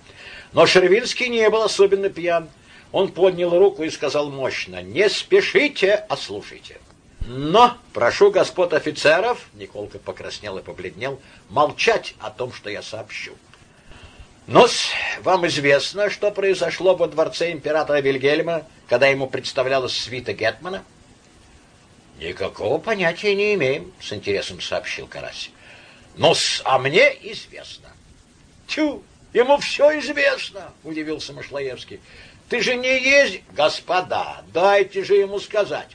Но Шервинский не был особенно пьян. Он поднял руку и сказал мощно, «Не спешите, а слушайте». Но прошу господ офицеров, Николка покраснел и побледнел, молчать о том, что я сообщу. Но вам известно, что произошло во дворце императора Вильгельма, когда ему представлялась свита Гетмана? Никакого понятия не имеем, с интересом сообщил Карась. Но а мне известно. Тю, ему все известно, удивился Машлаевский. Ты же не есть, господа, дайте же ему сказать.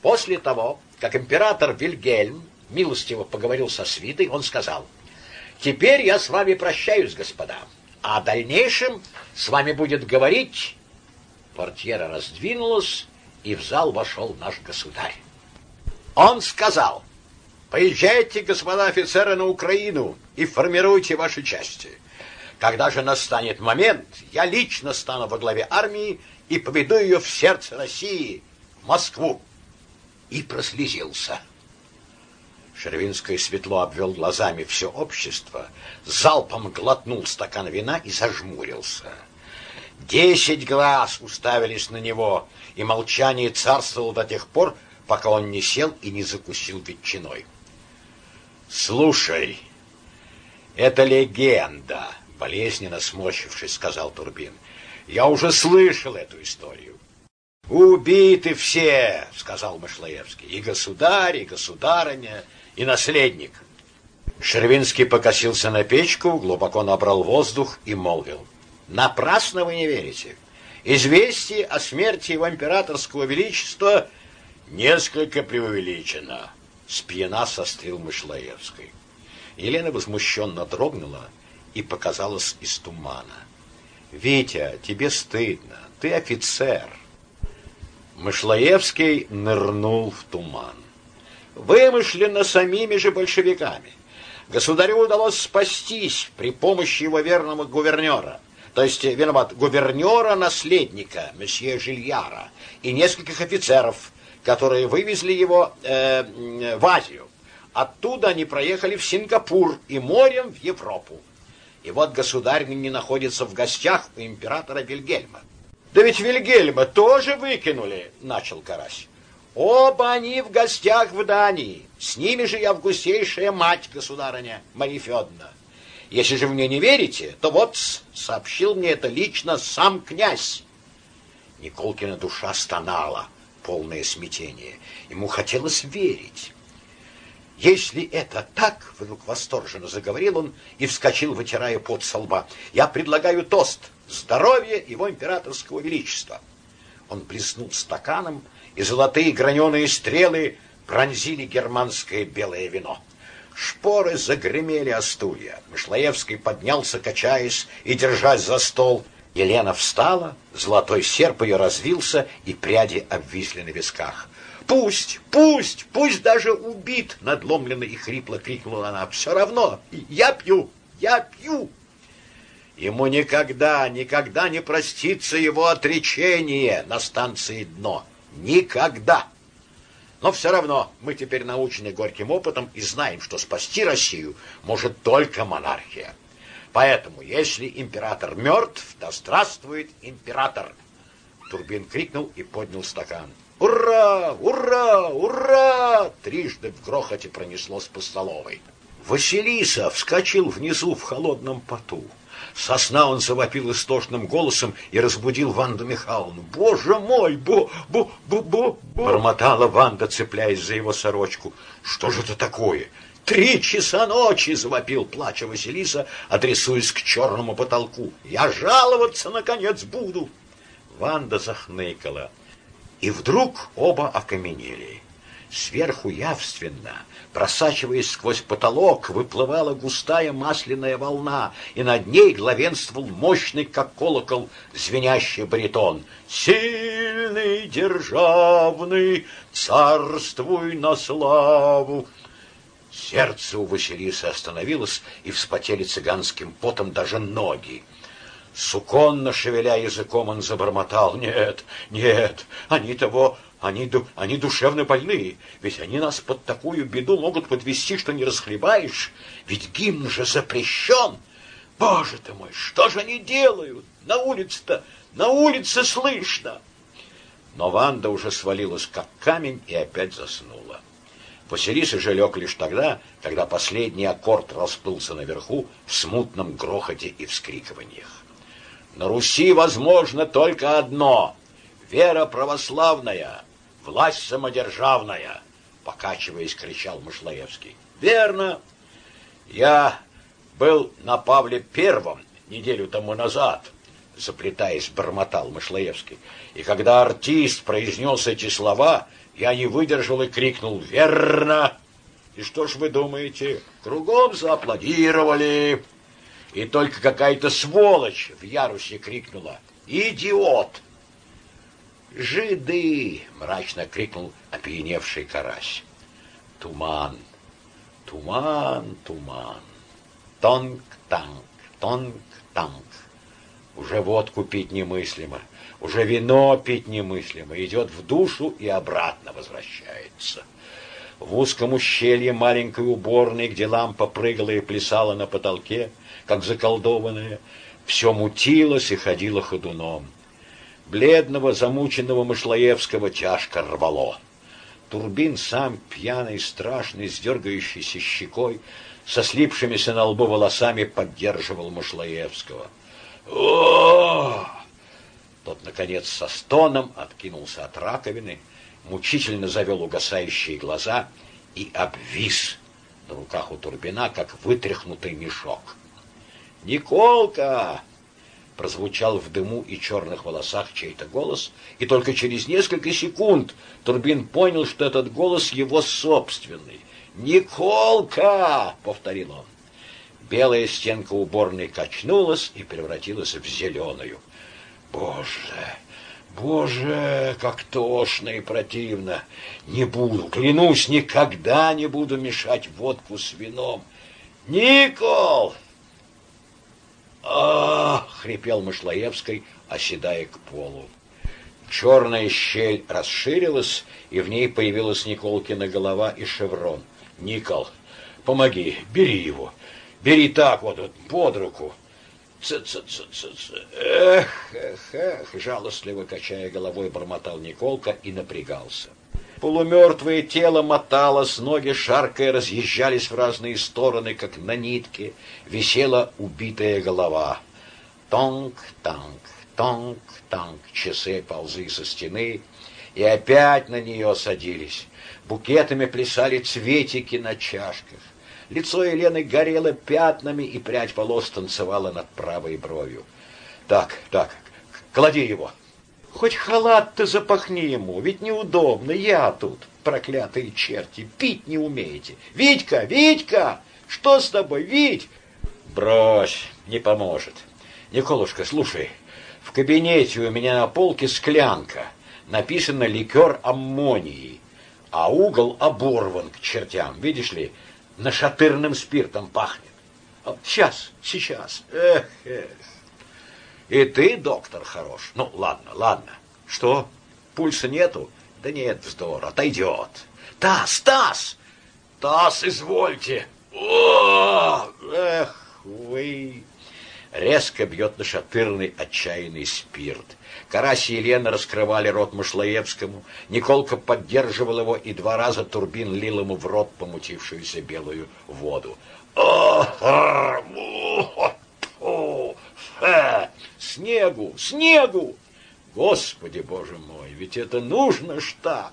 После того, как император Вильгельм милостиво поговорил со свитой, он сказал: "Теперь я с вами прощаюсь, господа, а о дальнейшем с вами будет говорить". Портьера раздвинулась, и в зал вошел наш государь. Он сказал, «Поезжайте, господа офицеры, на Украину и формируйте ваши части. Когда же настанет момент, я лично стану во главе армии и поведу ее в сердце России, в Москву!» И прослезился. Шервинский светло обвел глазами все общество, залпом глотнул стакан вина и зажмурился. Десять глаз уставились на него, и молчание царствовало до тех пор, пока он не сел и не закусил ветчиной. «Слушай, это легенда», — болезненно сморщившись, сказал Турбин. «Я уже слышал эту историю». «Убиты все», — сказал Мышлоевский, — «и государь, и государыня, и наследник». Шервинский покосился на печку, глубоко набрал воздух и молвил. «Напрасно вы не верите. Известие о смерти его императорского величества несколько преувеличено», — спьяна сострил Мышлоевский. Елена возмущенно дрогнула и показалась из тумана. «Витя, тебе стыдно, ты офицер». Мышлоевский нырнул в туман. Вымышленно самими же большевиками. Государю удалось спастись при помощи его верного гувернера, то есть, виноват, гувернера-наследника, месье Жильяра, и нескольких офицеров, которые вывезли его э, в Азию. Оттуда они проехали в Сингапур и морем в Европу. И вот государь не находится в гостях у императора Вильгельма. Да ведь Вильгельма тоже выкинули, начал Карась. Оба они в гостях в Дании. С ними же я августейшая мать, государыня Мария Федоровна. Если же мне не верите, то вот сообщил мне это лично сам князь. Николкина душа стонала, полное смятение. Ему хотелось верить. Если это так, вдруг восторженно заговорил он и вскочил, вытирая пот со лба. Я предлагаю тост здоровье его императорского величества. Он плеснул стаканом, и золотые граненые стрелы пронзили германское белое вино. Шпоры загремели о стулья. Мышлоевский поднялся, качаясь и держась за стол. Елена встала, золотой серп ее развился, и пряди обвисли на висках. Пусть, пусть, пусть даже убит, надломленно и хрипло крикнула она. Все равно, я пью, я пью. Ему никогда, никогда не простится его отречение на станции «Дно». Никогда. Но все равно мы теперь научены горьким опытом и знаем, что спасти Россию может только монархия. Поэтому, если император мертв, то здравствует император. Турбин крикнул и поднял стакан. «Ура! Ура! Ура!» Трижды в грохоте пронеслось по столовой. Василиса вскочил внизу в холодном поту. Сосна он завопил истошным голосом и разбудил Ванду Михайловну. «Боже мой! Бо! Бо! Бо! Бо!» Бормотала Ванда, цепляясь за его сорочку. «Что же это такое?» «Три часа ночи!» — завопил, плача Василиса, адресуясь к черному потолку. «Я жаловаться, наконец, буду!» Ванда захныкала. И вдруг оба окаменели. Сверху явственно, просачиваясь сквозь потолок, выплывала густая масляная волна, и над ней главенствовал мощный, как колокол, звенящий баритон. «Сильный, державный, царствуй на славу!» Сердце у Василисы остановилось, и вспотели цыганским потом даже ноги. Суконно шевеля языком, он забормотал. «Нет, нет, они того, они, они душевно больные, ведь они нас под такую беду могут подвести, что не расхлебаешь, ведь гимн же запрещен. Боже ты мой, что же они делают? На улице-то, на улице слышно!» Но Ванда уже свалилась, как камень, и опять заснула. Василиса же лег лишь тогда, когда последний аккорд расплылся наверху в смутном грохоте и вскрикиваниях. На Руси возможно только одно — вера православная, власть самодержавная, покачиваясь, кричал Мышлоевский. Верно. Я был на Павле Первом неделю тому назад, заплетаясь, бормотал Мышлоевский. И когда артист произнес эти слова, я не выдержал и крикнул «Верно!» И что ж вы думаете? Кругом зааплодировали. И только какая-то сволочь в ярусе крикнула «Идиот!» «Жиды!» — мрачно крикнул опьяневший карась. Туман, туман, туман. Тонк-танк, тонк-танк. Уже водку пить немыслимо, уже вино пить немыслимо, идет в душу и обратно возвращается. В узком ущелье маленькой уборной, где лампа прыгала и плясала на потолке, как заколдованная, все мутилось и ходило ходуном. Бледного, замученного Мышлоевского тяжко рвало. Турбин сам, пьяный, страшный, с дергающейся щекой, со слипшимися на лбу волосами поддерживал Мышлоевского. о Тот, наконец, со стоном откинулся от раковины, мучительно завел угасающие глаза и обвис на руках у Турбина, как вытряхнутый мешок. «Николка!» Прозвучал в дыму и черных волосах чей-то голос, и только через несколько секунд Турбин понял, что этот голос его собственный. «Николка!» — повторил он. Белая стенка уборной качнулась и превратилась в зеленую. «Боже! Боже, как тошно и противно! Не буду, клянусь, никогда не буду мешать водку с вином! Никол!» А хрипел Мышлоевский, оседая к полу. Черная щель расширилась, и в ней появилась Николкина голова и шеврон. «Никол, помоги, бери его. Бери так вот, вот под руку». Ц-ц-ц-ц-ц. Эх, эх, эх, жалостливо качая головой, бормотал Николка и напрягался. Полумертвое тело моталось, ноги шаркая разъезжались в разные стороны, как на нитке. Висела убитая голова. Тонк-танк, тонк-танк. Часы ползли со стены и опять на нее садились. Букетами плясали цветики на чашках. Лицо Елены горело пятнами, и прядь волос танцевала над правой бровью. «Так, так, клади его!» Хоть халат-то запахни ему, ведь неудобно, я тут, проклятые черти, пить не умеете. Витька, Витька, что с тобой, Вить? Брось, не поможет. Николушка, слушай, в кабинете у меня на полке склянка, написано ликер аммонии, а угол оборван к чертям, видишь ли, нашатырным спиртом пахнет. Сейчас, сейчас, эх, эх. И ты, доктор, хорош. Ну, ладно, ладно. Что? Пульса нету? Да нет, вздор, отойдет. Таз, таз! Таз, извольте! О, эх вы! Резко бьет на шатырный отчаянный спирт. Карась и Елена раскрывали рот Мышлоевскому. Николка поддерживал его, и два раза Турбин лил ему в рот помутившуюся белую воду. О, снегу, снегу! Господи, Боже мой, ведь это нужно ж так!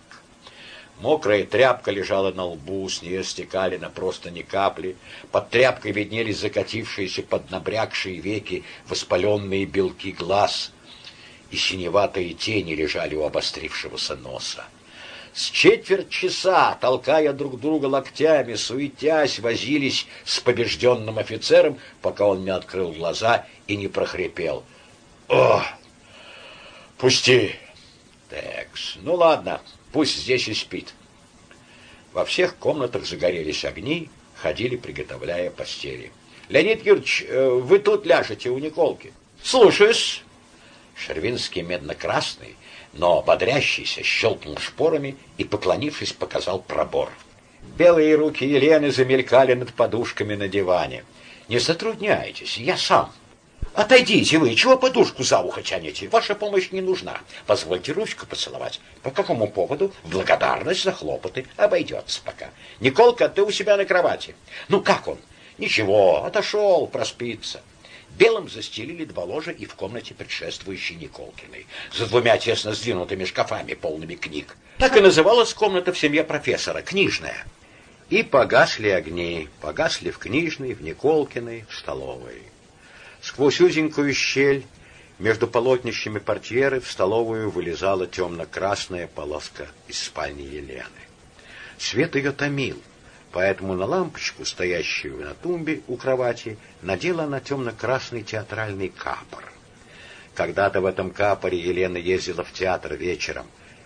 Мокрая тряпка лежала на лбу, с нее стекали на просто ни капли. Под тряпкой виднелись закатившиеся под набрякшие веки воспаленные белки глаз, и синеватые тени лежали у обострившегося носа. С четверть часа, толкая друг друга локтями, суетясь, возились с побежденным офицером, пока он не открыл глаза и не прохрипел — о, пусти. Текс. Ну ладно, пусть здесь и спит. Во всех комнатах загорелись огни, ходили, приготовляя постели. Леонид Юрьевич, э, вы тут ляжете у Николки. Слушаюсь. Шервинский медно-красный, но бодрящийся, щелкнул шпорами и, поклонившись, показал пробор. Белые руки Елены замелькали над подушками на диване. «Не затрудняйтесь, я сам». Отойдите вы, чего подушку за ухо тянете? Ваша помощь не нужна. Позвольте ручку поцеловать. По какому поводу? Благодарность за хлопоты. Обойдется пока. Николка, ты у себя на кровати. Ну, как он? Ничего, отошел, проспится. Белым застелили два ложа и в комнате предшествующей Николкиной, за двумя тесно сдвинутыми шкафами, полными книг. Так и называлась комната в семье профессора, книжная. И погасли огни, погасли в книжной, в Николкиной, в столовой. Сквозь узенькую щель между полотнищами портьеры в столовую вылезала темно-красная полоска из спальни Елены. Свет ее томил, поэтому на лампочку, стоящую на тумбе у кровати, надела она темно-красный театральный капор. Когда-то в этом капоре Елена ездила в театр вечером,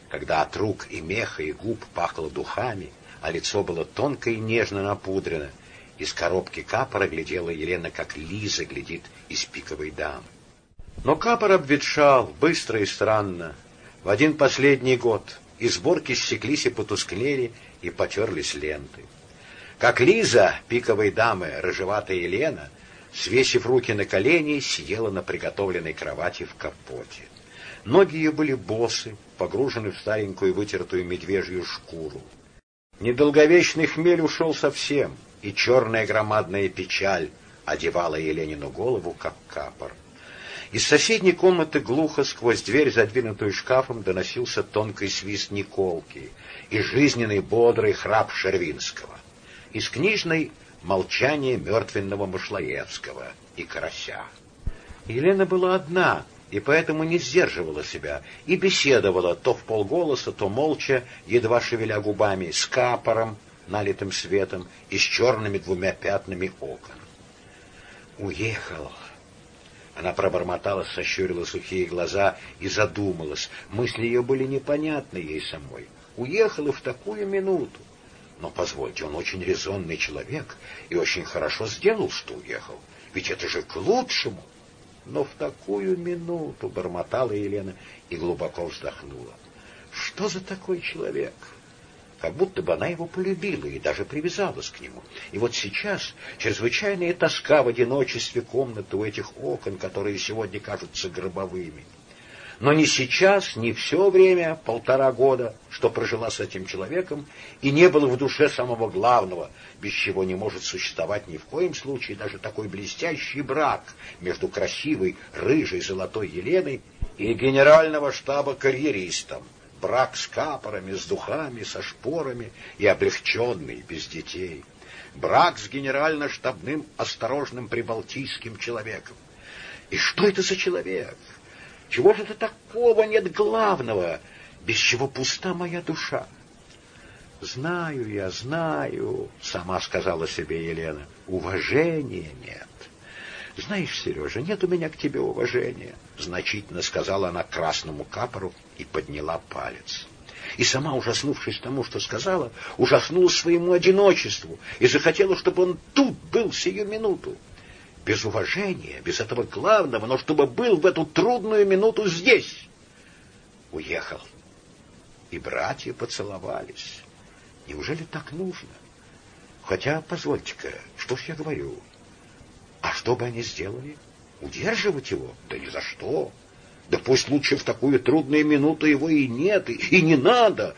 когда от рук и меха и губ пахло духами, а лицо было тонко и нежно напудрено, из коробки капора глядела Елена, как Лиза глядит из пиковой дамы. Но капор обветшал быстро и странно. В один последний год и сборки ссеклись и потускнели, и потерлись ленты. Как Лиза, пиковой дамы, рыжеватая Елена, свесив руки на колени, сидела на приготовленной кровати в капоте. Ноги ее были босы, погружены в старенькую вытертую медвежью шкуру. Недолговечный хмель ушел совсем, и черная громадная печаль одевала Еленину голову, как капор. Из соседней комнаты глухо сквозь дверь, задвинутую шкафом, доносился тонкий свист Николки и жизненный бодрый храп Шервинского. Из книжной — молчание мертвенного Мышлоевского и Карася. Елена была одна, и поэтому не сдерживала себя, и беседовала то в полголоса, то молча, едва шевеля губами, с капором, налитым светом, и с черными двумя пятнами окон. «Уехал!» Она пробормотала, сощурила сухие глаза и задумалась. Мысли ее были непонятны ей самой. Уехала в такую минуту. Но позвольте, он очень резонный человек и очень хорошо сделал, что уехал. Ведь это же к лучшему. Но в такую минуту бормотала Елена и глубоко вздохнула. Что за такой человек? как будто бы она его полюбила и даже привязалась к нему. И вот сейчас чрезвычайная тоска в одиночестве комнаты у этих окон, которые сегодня кажутся гробовыми. Но не сейчас, не все время, полтора года, что прожила с этим человеком, и не было в душе самого главного, без чего не может существовать ни в коем случае даже такой блестящий брак между красивой, рыжей, золотой Еленой и генерального штаба карьеристом, брак с капорами, с духами, со шпорами и облегченный, без детей. Брак с генерально-штабным осторожным прибалтийским человеком. И что это за человек? Чего же это такого нет главного, без чего пуста моя душа? Знаю я, знаю, сама сказала себе Елена, уважения нет. Знаешь, Сережа, нет у меня к тебе уважения, значительно сказала она красному капору и подняла палец. И сама, ужаснувшись тому, что сказала, ужаснулась своему одиночеству и захотела, чтобы он тут был сию минуту. Без уважения, без этого главного, но чтобы был в эту трудную минуту здесь. Уехал. И братья поцеловались. Неужели так нужно? Хотя, позвольте-ка, что ж я говорю? А что бы они сделали? Удерживать его? Да ни за что. Да пусть лучше в такую трудную минуту его и нет, и, и не надо,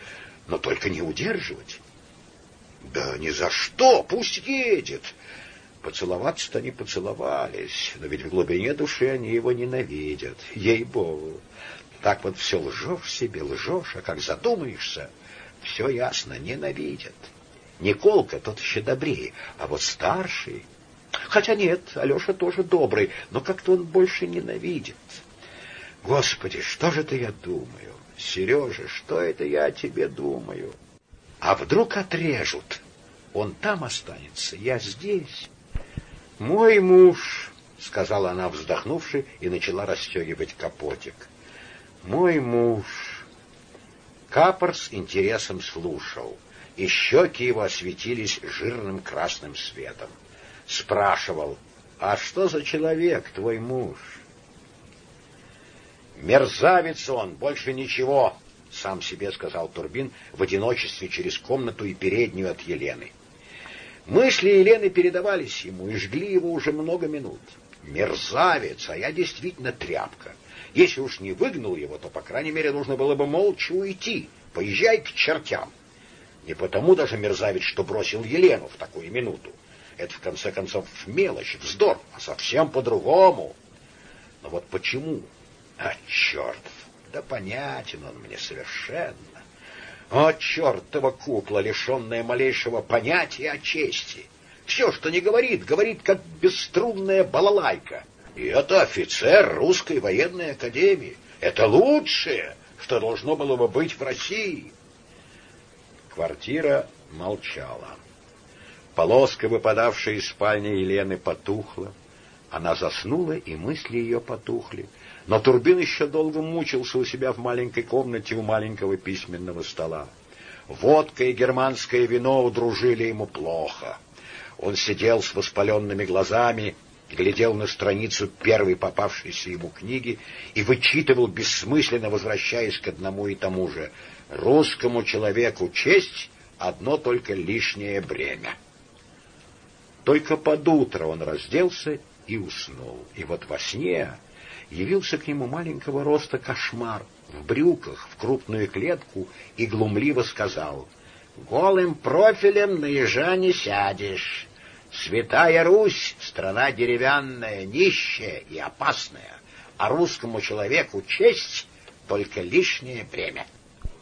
но только не удерживать. Да ни за что, пусть едет. Поцеловаться-то они поцеловались, но ведь в глубине души они его ненавидят, ей-богу. Так вот все лжешь себе, лжешь, а как задумаешься, все ясно, ненавидят. Николка тот еще добрее, а вот старший... Хотя нет, Алеша тоже добрый, но как-то он больше ненавидит. Господи, что же это я думаю? Сережа, что это я о тебе думаю? А вдруг отрежут? Он там останется, я здесь. Мой муж, сказала она, вздохнувши, и начала расстегивать капотик. Мой муж. Капор с интересом слушал, и щеки его осветились жирным красным светом спрашивал, «А что за человек твой муж?» «Мерзавец он, больше ничего», — сам себе сказал Турбин в одиночестве через комнату и переднюю от Елены. Мысли Елены передавались ему и жгли его уже много минут. «Мерзавец, а я действительно тряпка. Если уж не выгнал его, то, по крайней мере, нужно было бы молча уйти. Поезжай к чертям». Не потому даже мерзавец, что бросил Елену в такую минуту, это, в конце концов, мелочь, вздор, а совсем по-другому. Но вот почему? А, черт, да понятен он мне совершенно. О, чертова кукла, лишенная малейшего понятия о чести. Все, что не говорит, говорит, как бесструнная балалайка. И это офицер русской военной академии. Это лучшее, что должно было бы быть в России. Квартира молчала. Полоска, выпадавшая из спальни Елены, потухла. Она заснула, и мысли ее потухли. Но Турбин еще долго мучился у себя в маленькой комнате у маленького письменного стола. Водка и германское вино удружили ему плохо. Он сидел с воспаленными глазами глядел на страницу первой попавшейся ему книги и вычитывал, бессмысленно возвращаясь к одному и тому же. «Русскому человеку честь — одно только лишнее бремя». Только под утро он разделся и уснул. И вот во сне явился к нему маленького роста кошмар в брюках, в крупную клетку и глумливо сказал «Голым профилем на ежа не сядешь». Святая Русь — страна деревянная, нищая и опасная, а русскому человеку честь — только лишнее бремя.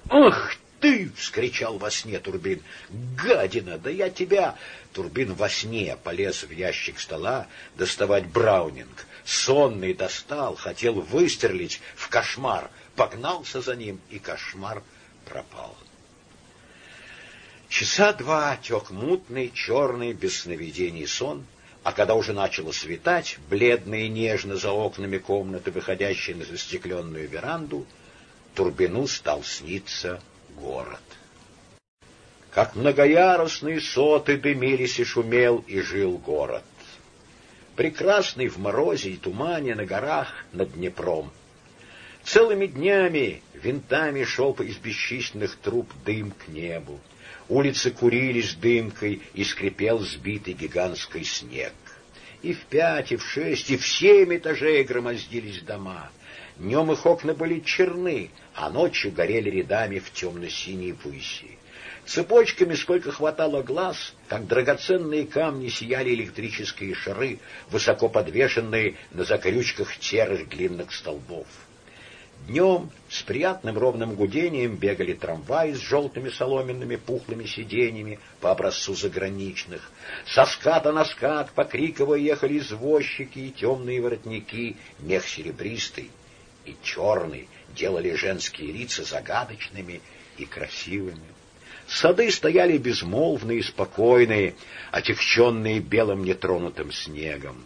«Ах ты!» — вскричал во сне Турбин. «Гадина! Да я тебя!» Турбин во сне полез в ящик стола доставать браунинг. Сонный достал, хотел выстрелить в кошмар, погнался за ним, и кошмар пропал. Часа два тек мутный, черный, без сновидений сон, а когда уже начало светать, бледно и нежно за окнами комнаты, выходящей на застекленную веранду, Турбину стал сниться город. Как многоярусные соты дымились и шумел, и жил город. Прекрасный в морозе и тумане на горах над Днепром. Целыми днями винтами шел из бесчисленных труб дым к небу. Улицы курились дымкой, и скрипел сбитый гигантский снег. И в пять, и в шесть, и в семь этажей громоздились дома. Днем их окна были черны, а ночью горели рядами в темно-синей выси. Цепочками, сколько хватало глаз, как драгоценные камни сияли электрические шары, высоко подвешенные на закорючках серых длинных столбов. Днем с приятным ровным гудением бегали трамваи с желтыми соломенными пухлыми сиденьями по образцу заграничных. Со ската на скат, покриково ехали извозчики и темные воротники, мех серебристый и черный делали женские лица загадочными и красивыми. Сады стояли безмолвные и спокойные, отягченные белым нетронутым снегом.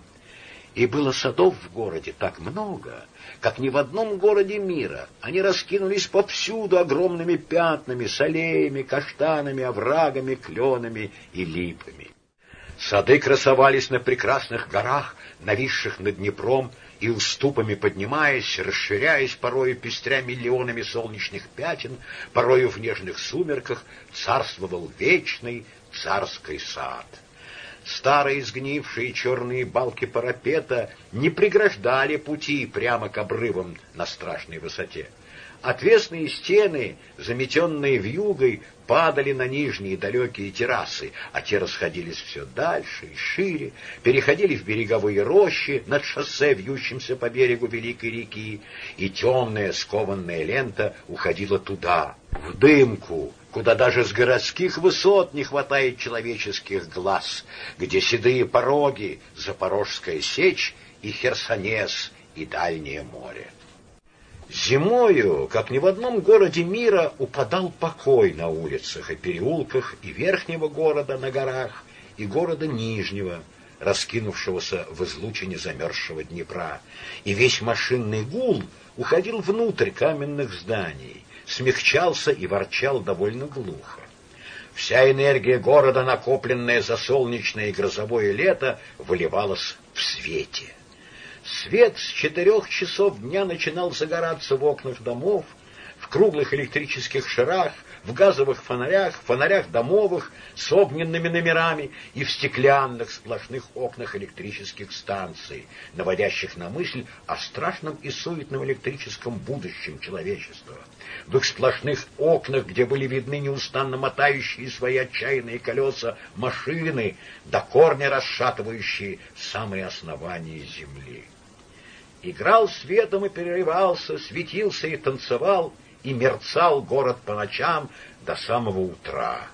И было садов в городе так много, как ни в одном городе мира. Они раскинулись повсюду огромными пятнами, с аллеями, каштанами, оврагами, кленами и липами. Сады красовались на прекрасных горах, нависших над Днепром, и уступами поднимаясь, расширяясь, порою пестря миллионами солнечных пятен, порою в нежных сумерках, царствовал вечный царский сад. Старые сгнившие черные балки парапета не преграждали пути прямо к обрывам на страшной высоте. Отвесные стены, заметенные вьюгой, падали на нижние далекие террасы, а те расходились все дальше и шире, переходили в береговые рощи над шоссе, вьющимся по берегу великой реки, и темная скованная лента уходила туда, в дымку, куда даже с городских высот не хватает человеческих глаз, где седые пороги, Запорожская сечь и Херсонес, и Дальнее море. Зимою, как ни в одном городе мира, упадал покой на улицах и переулках и верхнего города на горах, и города нижнего, раскинувшегося в излучине замерзшего Днепра, и весь машинный гул уходил внутрь каменных зданий, смягчался и ворчал довольно глухо. Вся энергия города, накопленная за солнечное и грозовое лето, выливалась в свете. Свет с четырех часов дня начинал загораться в окнах домов, в круглых электрических шарах, в газовых фонарях, фонарях домовых с огненными номерами и в стеклянных сплошных окнах электрических станций, наводящих на мысль о страшном и суетном электрическом будущем человечества. В их сплошных окнах, где были видны неустанно мотающие свои отчаянные колеса машины, до корня расшатывающие самые основания земли. Играл светом и переливался, светился и танцевал, и мерцал город по ночам до самого утра,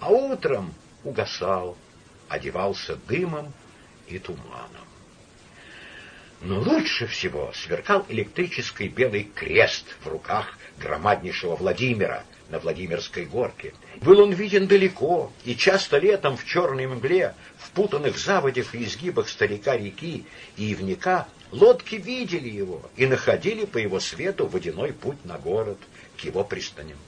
а утром угасал, одевался дымом и туманом. Но лучше всего сверкал электрический белый крест в руках громаднейшего Владимира на Владимирской горке. Был он виден далеко, и часто летом в черной мгле, в путанных заводях и изгибах старика реки и ивника Лодки видели его и находили по его свету водяной путь на город, к его пристаням.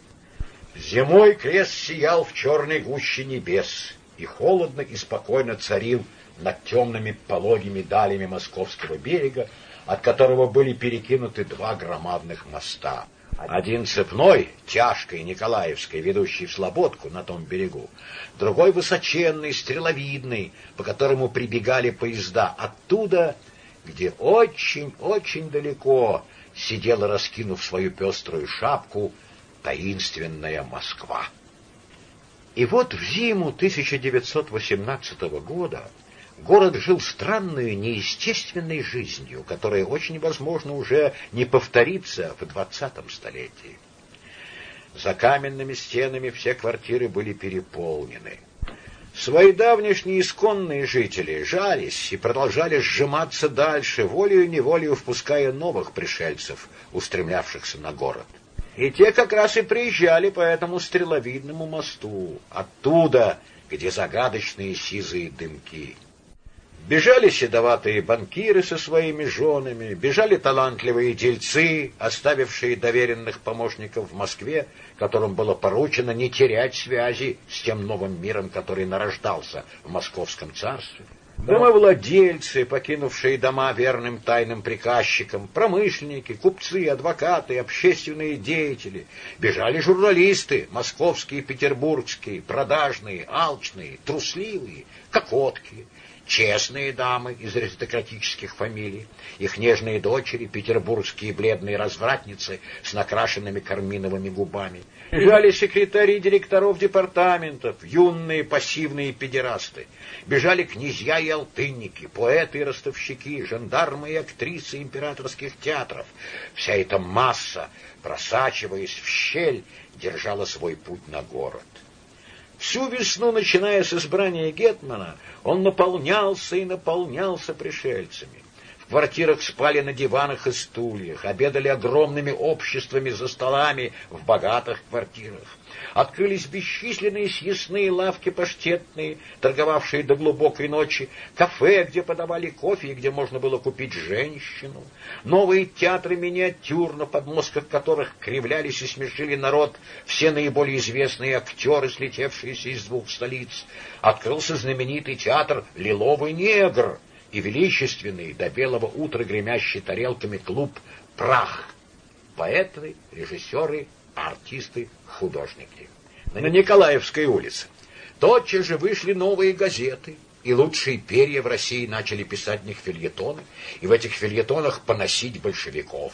Зимой крест сиял в черной гуще небес, и холодно и спокойно царил над темными пологими далями московского берега, от которого были перекинуты два громадных моста. Один цепной, тяжкой, Николаевской, ведущий в Слободку на том берегу, другой высоченный, стреловидный, по которому прибегали поезда оттуда, где очень-очень далеко сидела, раскинув свою пеструю шапку, таинственная Москва. И вот в зиму 1918 года город жил странной, неестественной жизнью, которая очень возможно уже не повторится в двадцатом столетии. За каменными стенами все квартиры были переполнены. Свои давнишние исконные жители жались и продолжали сжиматься дальше, волею-неволею впуская новых пришельцев, устремлявшихся на город. И те как раз и приезжали по этому стреловидному мосту, оттуда, где загадочные сизые дымки. Бежали седоватые банкиры со своими женами, бежали талантливые дельцы, оставившие доверенных помощников в Москве, которым было поручено не терять связи с тем новым миром, который нарождался в московском царстве. Домовладельцы, покинувшие дома верным тайным приказчикам, промышленники, купцы, адвокаты, общественные деятели, бежали журналисты, московские, петербургские, продажные, алчные, трусливые, кокотки, честные дамы из аристократических фамилий, их нежные дочери, петербургские бледные развратницы с накрашенными карминовыми губами. Бежали секретари директоров департаментов, юные пассивные педерасты. Бежали князья и алтынники, поэты и ростовщики, жандармы и актрисы императорских театров. Вся эта масса, просачиваясь в щель, держала свой путь на город. Всю весну, начиная с избрания Гетмана, он наполнялся и наполнялся пришельцами. В квартирах спали на диванах и стульях, обедали огромными обществами за столами в богатых квартирах. Открылись бесчисленные съестные лавки паштетные, торговавшие до глубокой ночи, кафе, где подавали кофе и где можно было купить женщину, новые театры миниатюр, на подмостках которых кривлялись и смешили народ все наиболее известные актеры, слетевшиеся из двух столиц. Открылся знаменитый театр «Лиловый негр», и величественный до белого утра гремящий тарелками клуб «Прах». Поэты, режиссеры, артисты, художники. На Николаевской улице. Тотчас же вышли новые газеты, и лучшие перья в России начали писать в них фильетоны, и в этих фильетонах поносить большевиков.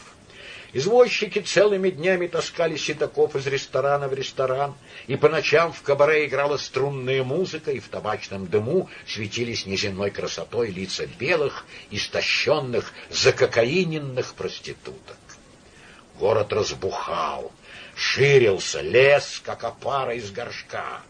Извозчики целыми днями таскали седаков из ресторана в ресторан, и по ночам в кабаре играла струнная музыка, и в табачном дыму светились неземной красотой лица белых, истощенных, закокаиненных проституток. Город разбухал, ширился, лес, как опара из горшка.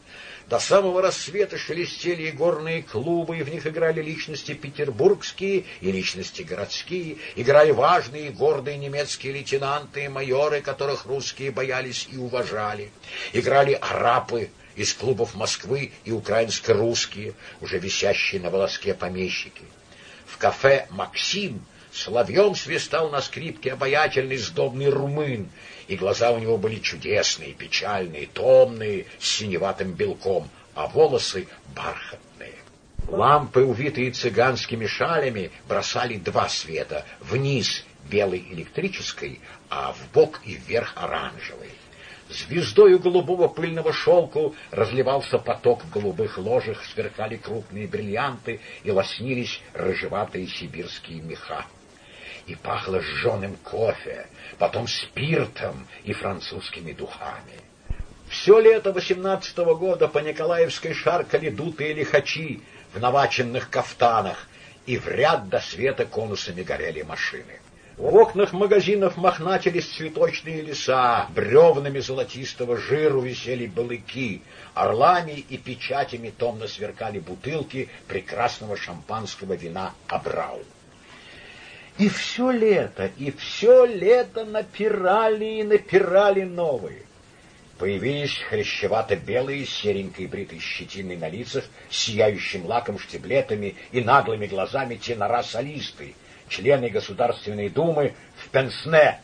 До самого рассвета шелестели горные клубы, и в них играли личности петербургские и личности городские, играли важные и гордые немецкие лейтенанты и майоры, которых русские боялись и уважали. Играли арапы из клубов Москвы и украинско-русские, уже висящие на волоске помещики. В кафе «Максим» Соловьем свистал на скрипке обаятельный сдобный румын, и глаза у него были чудесные, печальные, томные, с синеватым белком, а волосы бархатные. Лампы, увитые цыганскими шалями, бросали два света — вниз белый электрический, а в бок и вверх оранжевый. Звездою голубого пыльного шелку разливался поток в голубых ложах, сверкали крупные бриллианты и лоснились рыжеватые сибирские меха и пахло жженым кофе, потом спиртом и французскими духами. Все лето восемнадцатого года по Николаевской шаркали дутые лихачи в наваченных кафтанах, и в ряд до света конусами горели машины. В окнах магазинов мохнатились цветочные леса, бревнами золотистого жиру висели балыки, орлами и печатями томно сверкали бутылки прекрасного шампанского вина «Абрау». И все лето, и все лето напирали и напирали новые. Появились хрящевато-белые, серенькой бритой щетиной на лицах, сияющим лаком штиблетами и наглыми глазами тенора-солисты, члены Государственной Думы в пенсне,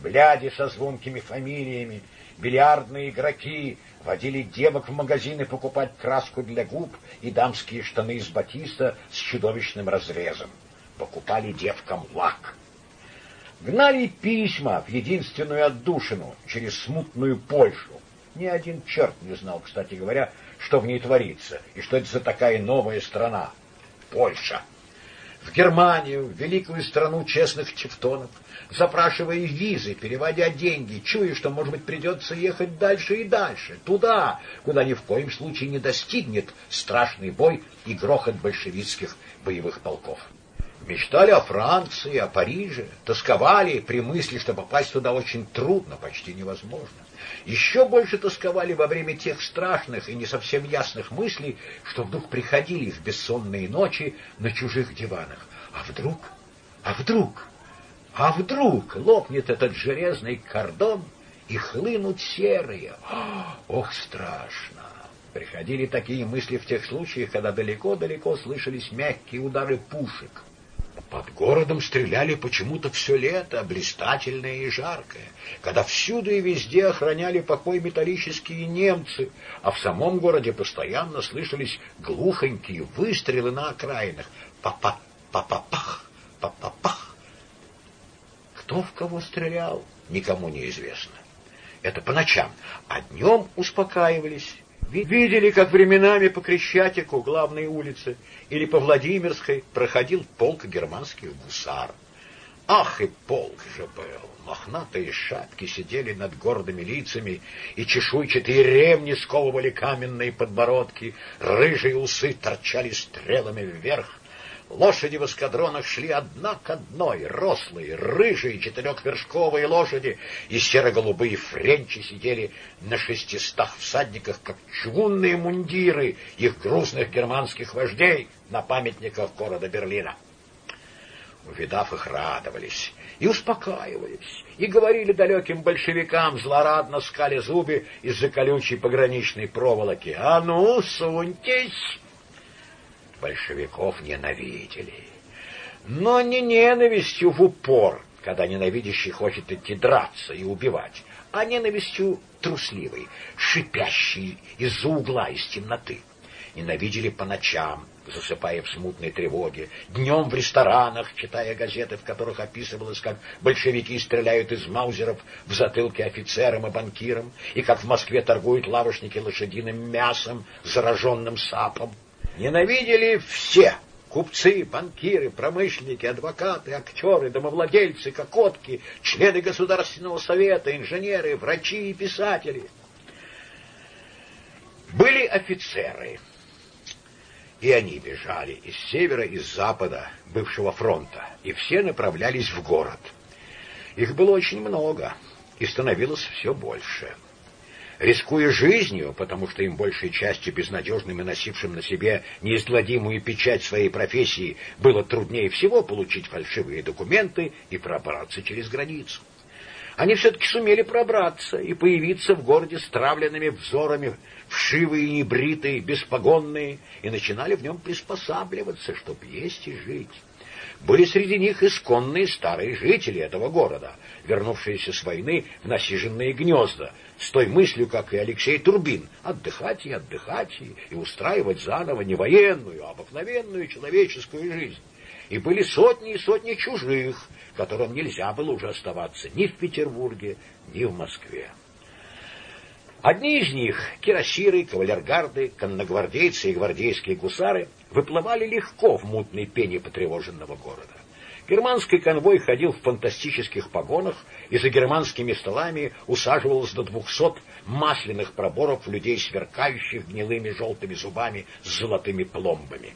бляди со звонкими фамилиями, бильярдные игроки, водили девок в магазины покупать краску для губ и дамские штаны из батиста с чудовищным разрезом. Покупали девкам лак. Гнали письма в единственную отдушину через смутную Польшу. Ни один черт не знал, кстати говоря, что в ней творится и что это за такая новая страна — Польша. В Германию, в великую страну честных тевтонов, запрашивая визы, переводя деньги, чуя, что, может быть, придется ехать дальше и дальше, туда, куда ни в коем случае не достигнет страшный бой и грохот большевистских боевых полков. Мечтали о Франции, о Париже, тосковали при мысли, что попасть туда очень трудно, почти невозможно. Еще больше тосковали во время тех страшных и не совсем ясных мыслей, что вдруг приходили в бессонные ночи на чужих диванах. А вдруг? А вдруг? А вдруг лопнет этот железный кордон и хлынут серые? Ох, страшно! Приходили такие мысли в тех случаях, когда далеко-далеко слышались мягкие удары пушек. Под городом стреляли почему-то все лето, блистательное и жаркое, когда всюду и везде охраняли покой металлические немцы, а в самом городе постоянно слышались глухонькие выстрелы на окраинах. Па-па, па-па-пах, па-па-пах. Кто в кого стрелял, никому не известно. Это по ночам, а днем успокаивались Видели, как временами по Крещатику, главной улице, или по Владимирской проходил полк германских гусар. Ах, и полк же был! Мохнатые шапки сидели над гордыми лицами, и чешуйчатые ремни сковывали каменные подбородки, рыжие усы торчали стрелами вверх, Лошади в эскадронах шли одна к одной, рослые, рыжие четырехвершковые лошади, и серо-голубые френчи сидели на шестистах всадниках, как чугунные мундиры их грузных германских вождей на памятниках города Берлина. Увидав их, радовались и успокаивались, и говорили далеким большевикам, злорадно скали зубы из-за колючей пограничной проволоки, «А ну, суньтесь!» Большевиков ненавидели. Но не ненавистью в упор, когда ненавидящий хочет идти драться и убивать, а ненавистью трусливой, шипящей из-за угла, из темноты. Ненавидели по ночам, засыпая в смутной тревоге, днем в ресторанах, читая газеты, в которых описывалось, как большевики стреляют из маузеров в затылке офицерам и банкирам, и как в Москве торгуют лавочники лошадиным мясом, зараженным сапом. Ненавидели все — купцы, банкиры, промышленники, адвокаты, актеры, домовладельцы, кокотки, члены Государственного совета, инженеры, врачи и писатели. Были офицеры, и они бежали из севера и с запада бывшего фронта, и все направлялись в город. Их было очень много, и становилось все больше — рискуя жизнью, потому что им большей частью безнадежным и носившим на себе неизгладимую печать своей профессии было труднее всего получить фальшивые документы и пробраться через границу. Они все-таки сумели пробраться и появиться в городе с травленными взорами, вшивые небритые, беспогонные, и начинали в нем приспосабливаться, чтобы есть и жить. Были среди них исконные старые жители этого города, вернувшиеся с войны в насиженные гнезда, с той мыслью, как и Алексей Турбин, отдыхать и отдыхать, и, устраивать заново не военную, а обыкновенную человеческую жизнь. И были сотни и сотни чужих, которым нельзя было уже оставаться ни в Петербурге, ни в Москве. Одни из них, кирасиры, кавалергарды, конногвардейцы и гвардейские гусары, выплывали легко в мутной пене потревоженного города. Германский конвой ходил в фантастических погонах, и за германскими столами усаживалось до двухсот масляных проборов людей, сверкающих гнилыми желтыми зубами с золотыми пломбами.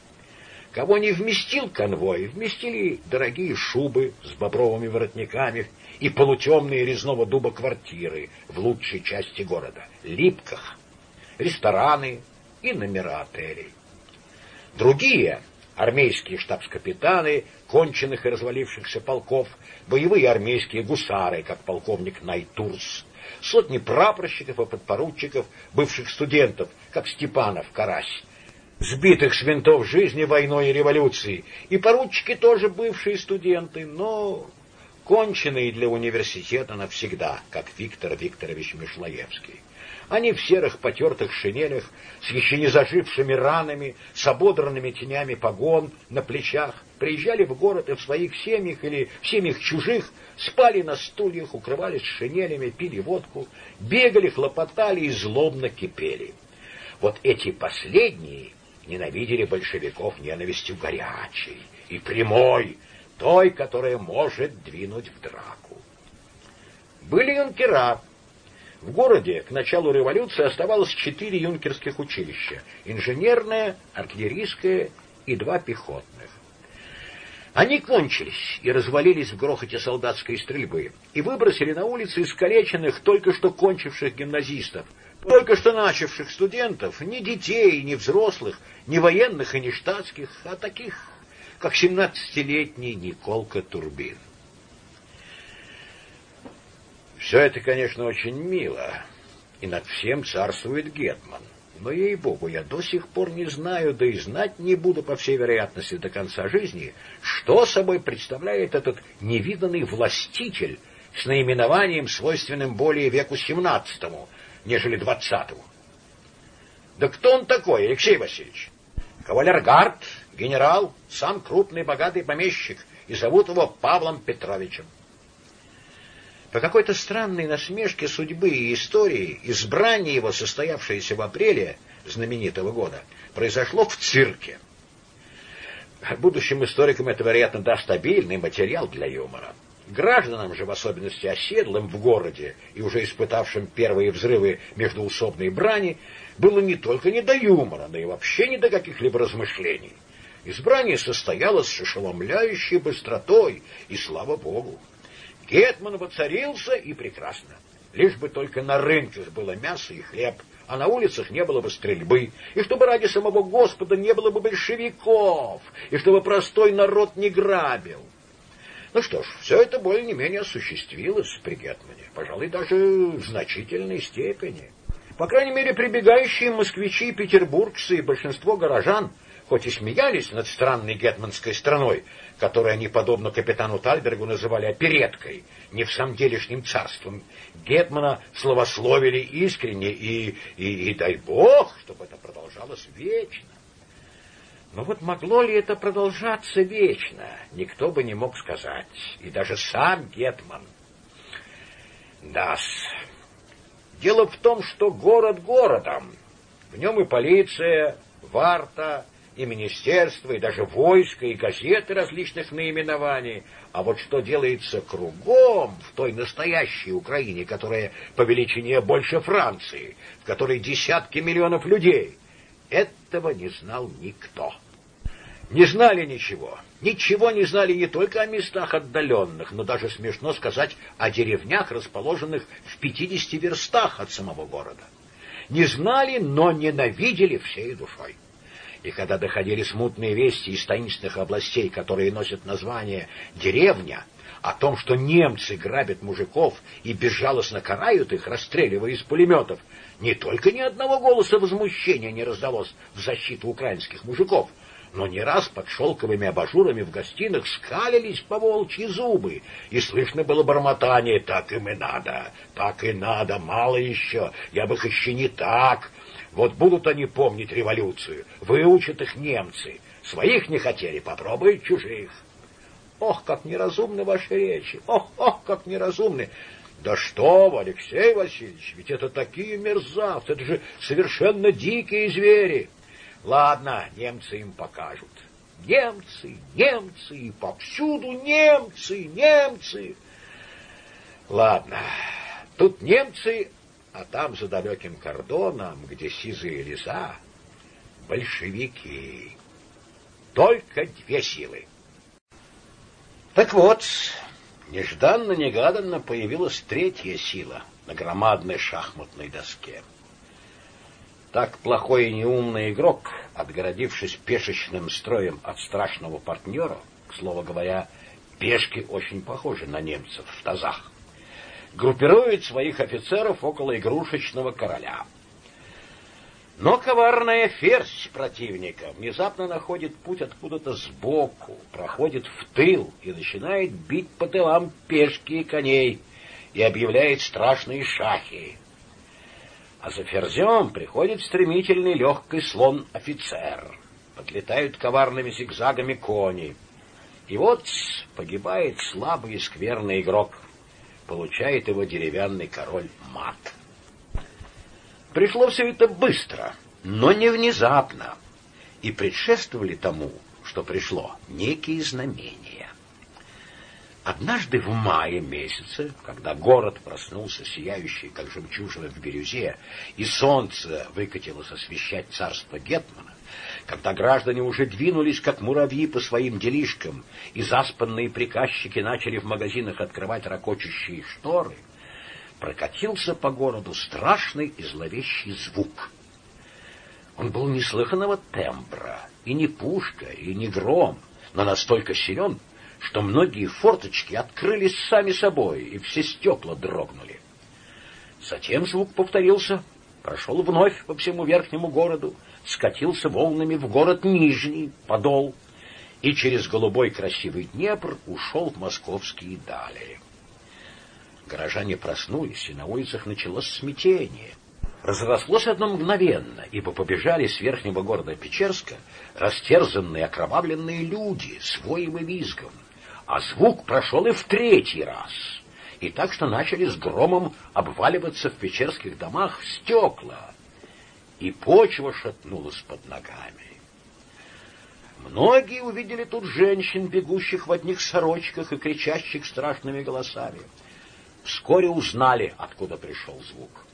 Кого не вместил конвой, вместили дорогие шубы с бобровыми воротниками и полутемные резного дуба квартиры в лучшей части города, Липках, рестораны и номера отелей. Другие армейские штабс-капитаны конченных и развалившихся полков, боевые армейские гусары, как полковник Найтурс, сотни прапорщиков и подпоручиков, бывших студентов, как Степанов, Карась, сбитых с винтов жизни войной и революции, и поручики тоже бывшие студенты, но конченые для университета навсегда, как Виктор Викторович Мишлаевский. Они в серых потертых шинелях, с еще не зажившими ранами, с ободранными тенями погон на плечах, приезжали в город и в своих семьях или в семьях чужих, спали на стульях, укрывались шинелями, пили водку, бегали, хлопотали и злобно кипели. Вот эти последние ненавидели большевиков ненавистью горячей и прямой, той, которая может двинуть в драку. Были юнкера, в городе к началу революции оставалось четыре юнкерских училища — инженерное, артиллерийское и два пехотных. Они кончились и развалились в грохоте солдатской стрельбы и выбросили на улицы искалеченных, только что кончивших гимназистов, только что начавших студентов, ни детей, ни взрослых, ни военных и ни штатских, а таких, как семнадцатилетний Николка Турбин. Все это, конечно, очень мило, и над всем царствует Гетман. Но, ей-богу, я до сих пор не знаю, да и знать не буду, по всей вероятности, до конца жизни, что собой представляет этот невиданный властитель с наименованием, свойственным более веку XVII, нежели двадцатому. Да кто он такой, Алексей Васильевич? Кавалергард, генерал, сам крупный богатый помещик, и зовут его Павлом Петровичем. По какой-то странной насмешке судьбы и истории избрание его, состоявшееся в апреле знаменитого года, произошло в цирке. Будущим историкам это, вероятно, даст обильный материал для юмора. Гражданам же, в особенности оседлым в городе и уже испытавшим первые взрывы междуусобной брани, было не только не до юмора, но и вообще не до каких-либо размышлений. Избрание состоялось с ошеломляющей быстротой, и слава богу. Гетман воцарился, и прекрасно. Лишь бы только на рынках было мясо и хлеб, а на улицах не было бы стрельбы, и чтобы ради самого Господа не было бы большевиков, и чтобы простой народ не грабил. Ну что ж, все это более-менее осуществилось при Гетмане, пожалуй, даже в значительной степени. По крайней мере, прибегающие москвичи, петербургцы и большинство горожан — хоть и смеялись над странной гетманской страной, которую они, подобно капитану Тальбергу, называли опереткой, не в самом делешним царством, Гетмана словословили искренне, и, и, и дай бог, чтобы это продолжалось вечно. Но вот могло ли это продолжаться вечно, никто бы не мог сказать, и даже сам Гетман. Да, дело в том, что город городом, в нем и полиция, варта, и министерства, и даже войска, и газеты различных наименований. А вот что делается кругом в той настоящей Украине, которая по величине больше Франции, в которой десятки миллионов людей, этого не знал никто. Не знали ничего. Ничего не знали не только о местах отдаленных, но даже смешно сказать о деревнях, расположенных в 50 верстах от самого города. Не знали, но ненавидели всей душой. И когда доходили смутные вести из таинственных областей, которые носят название «деревня», о том, что немцы грабят мужиков и безжалостно карают их, расстреливая из пулеметов, не только ни одного голоса возмущения не раздалось в защиту украинских мужиков, но не раз под шелковыми абажурами в гостиных скалились по волчьи зубы, и слышно было бормотание «так им и надо, так и надо, мало еще, я бы их еще не так, вот будут они помнить революцию, выучат их немцы. Своих не хотели, попробуют чужих. Ох, как неразумны ваши речи! Ох, ох, как неразумны! Да что вы, Алексей Васильевич, ведь это такие мерзавцы, это же совершенно дикие звери. Ладно, немцы им покажут. Немцы, немцы, и повсюду немцы, немцы. Ладно, тут немцы, а там, за далеким кордоном, где сизые леса, большевики. Только две силы. Так вот, нежданно-негаданно появилась третья сила на громадной шахматной доске. Так плохой и неумный игрок, отгородившись пешечным строем от страшного партнера, к слову говоря, пешки очень похожи на немцев в тазах, группирует своих офицеров около игрушечного короля. Но коварная ферзь противника внезапно находит путь откуда-то сбоку, проходит в тыл и начинает бить по тылам пешки и коней и объявляет страшные шахи. А за ферзем приходит стремительный легкий слон-офицер. Подлетают коварными зигзагами кони. И вот погибает слабый и скверный игрок. Получает его деревянный король мат. Пришло все это быстро, но не внезапно. И предшествовали тому, что пришло, некие знамения. Однажды в мае месяце, когда город проснулся сияющий, как жемчужина в бирюзе, и солнце выкатилось освещать царство Гетмана, когда граждане уже двинулись, как муравьи, по своим делишкам, и заспанные приказчики начали в магазинах открывать ракочущие шторы, прокатился по городу страшный и зловещий звук. Он был неслыханного тембра, и не пушка, и не гром, но настолько силен, что многие форточки открылись сами собой, и все стекла дрогнули. Затем звук повторился, прошел вновь по всему верхнему городу, скатился волнами в город Нижний, Подол, и через голубой красивый Днепр ушел в московские дали. Горожане проснулись, и на улицах началось смятение. Разрослось одно мгновенно, ибо побежали с верхнего города Печерска растерзанные, окровавленные люди с воем и визгом а звук прошел и в третий раз. И так что начали с громом обваливаться в печерских домах стекла, и почва шатнулась под ногами. Многие увидели тут женщин, бегущих в одних сорочках и кричащих страшными голосами. Вскоре узнали, откуда пришел звук.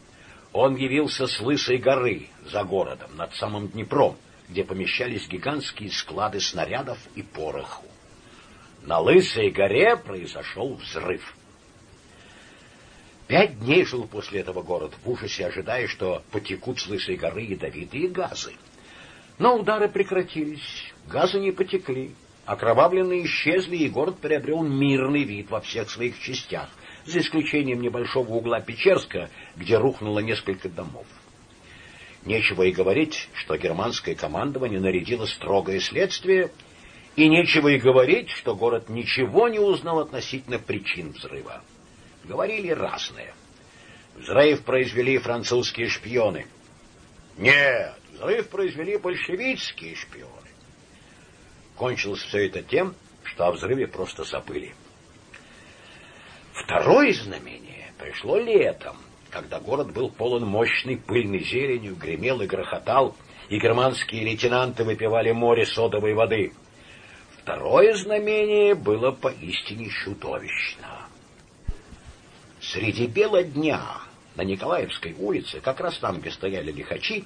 Он явился с Лысой горы за городом, над самым Днепром, где помещались гигантские склады снарядов и пороху. На Лысой горе произошел взрыв. Пять дней жил после этого город в ужасе, ожидая, что потекут с Лысой горы ядовитые газы. Но удары прекратились, газы не потекли, окровавленные исчезли, и город приобрел мирный вид во всех своих частях, за исключением небольшого угла Печерска, где рухнуло несколько домов. Нечего и говорить, что германское командование нарядило строгое следствие — и нечего и говорить, что город ничего не узнал относительно причин взрыва. Говорили разные. Взрыв произвели французские шпионы. Нет, взрыв произвели большевистские шпионы. Кончилось все это тем, что о взрыве просто забыли. Второе знамение пришло летом, когда город был полон мощной пыльной зеленью, гремел и грохотал, и германские лейтенанты выпивали море содовой воды. Второе знамение было поистине чудовищно. Среди бела дня на Николаевской улице, как раз там, где стояли лихачи,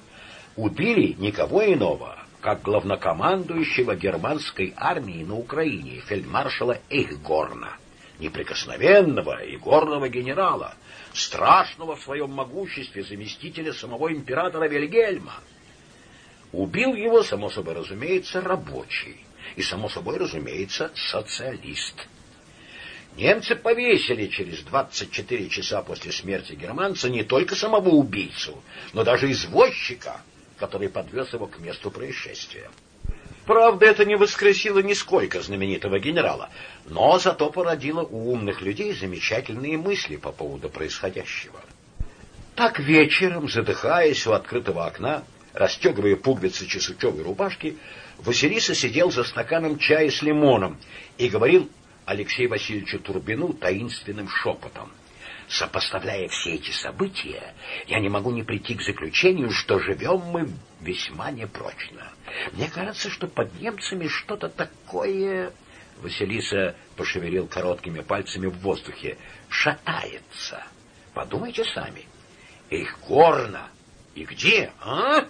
убили никого иного, как главнокомандующего германской армии на Украине, фельдмаршала Эйхгорна, неприкосновенного и горного генерала, страшного в своем могуществе заместителя самого императора Вильгельма. Убил его, само собой разумеется, рабочий и, само собой разумеется, социалист. Немцы повесили через 24 часа после смерти германца не только самого убийцу, но даже извозчика, который подвез его к месту происшествия. Правда, это не воскресило нисколько знаменитого генерала, но зато породило у умных людей замечательные мысли по поводу происходящего. Так вечером, задыхаясь у открытого окна, расстегивая пуговицы чесучевой рубашки, Василиса сидел за стаканом чая с лимоном и говорил Алексею Васильевичу Турбину таинственным шепотом. Сопоставляя все эти события, я не могу не прийти к заключению, что живем мы весьма непрочно. Мне кажется, что под немцами что-то такое... Василиса пошевелил короткими пальцами в воздухе. Шатается. Подумайте сами. Их горно. И где, а?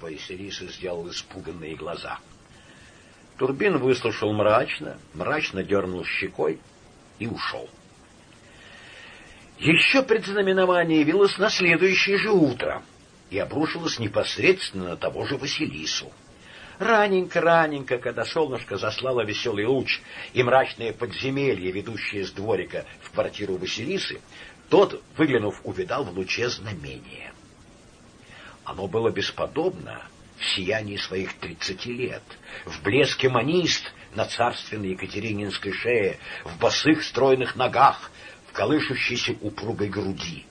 Василиса сделал испуганные глаза. Турбин выслушал мрачно, мрачно дернул щекой и ушел. Еще предзнаменование явилось на следующее же утро и обрушилось непосредственно на того же Василису. Раненько-раненько, когда солнышко заслало веселый луч и мрачное подземелье, ведущее с дворика в квартиру Василисы, тот, выглянув, увидал в луче знамение. Оно было бесподобно в сиянии своих тридцати лет, в блеске манист на царственной Екатерининской шее, в босых стройных ногах, в колышущейся упругой груди.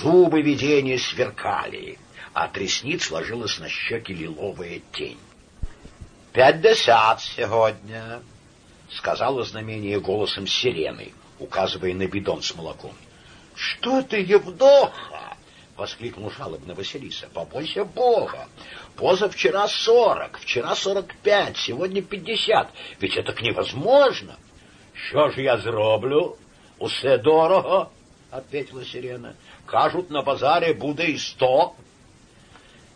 Зубы видения сверкали, а от ресниц сложилась на щеке лиловая тень. «Пятьдесят сегодня», — сказала знамение голосом сирены, указывая на бидон с молоком. «Что ты, Евдоха?» — воскликнул жалобно Василиса. «Побойся Бога! Позавчера сорок, вчера сорок пять, сегодня пятьдесят. Ведь это невозможно!» «Що ж я зроблю? Усе дорого!» — ответила сирена. «Кажут, на базаре буде и сто!»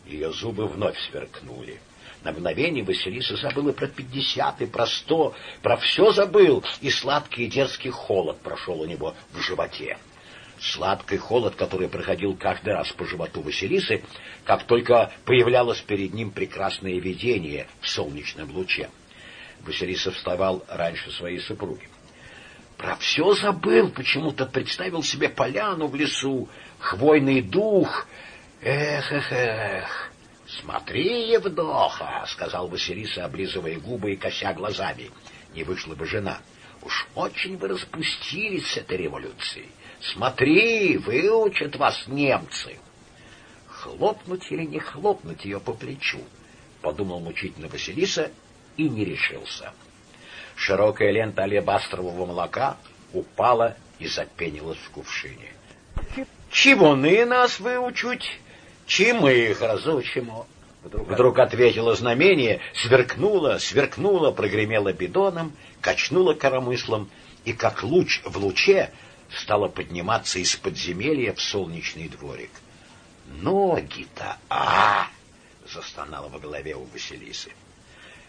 Ее зубы вновь сверкнули. На мгновение Василиса забыла про пятьдесят и про сто, про все забыл, и сладкий и дерзкий холод прошел у него в животе. Сладкий холод, который проходил каждый раз по животу Василисы, как только появлялось перед ним прекрасное видение в солнечном луче. Василиса вставал раньше своей супруги. Про все забыл, почему-то представил себе поляну в лесу, хвойный дух. Эх, эх, эх. Смотри, Евдоха, сказал Василиса, облизывая губы и кося глазами. Не вышла бы жена. Уж очень вы распустились с этой революцией. Смотри, выучат вас немцы. Хлопнуть или не хлопнуть ее по плечу, подумал мучительно Василиса и не решился. Широкая лента алебастрового молока упала и запенилась в кувшине. «Чего ны нас выучуть? Чем мы их разучимо?» Вдруг, Вдруг ответило знамение, сверкнуло, сверкнуло, прогремело бидоном, качнуло коромыслом, и как луч в луче стало подниматься из подземелья в солнечный дворик. «Ноги-то, а!» — застонало во голове у Василисы.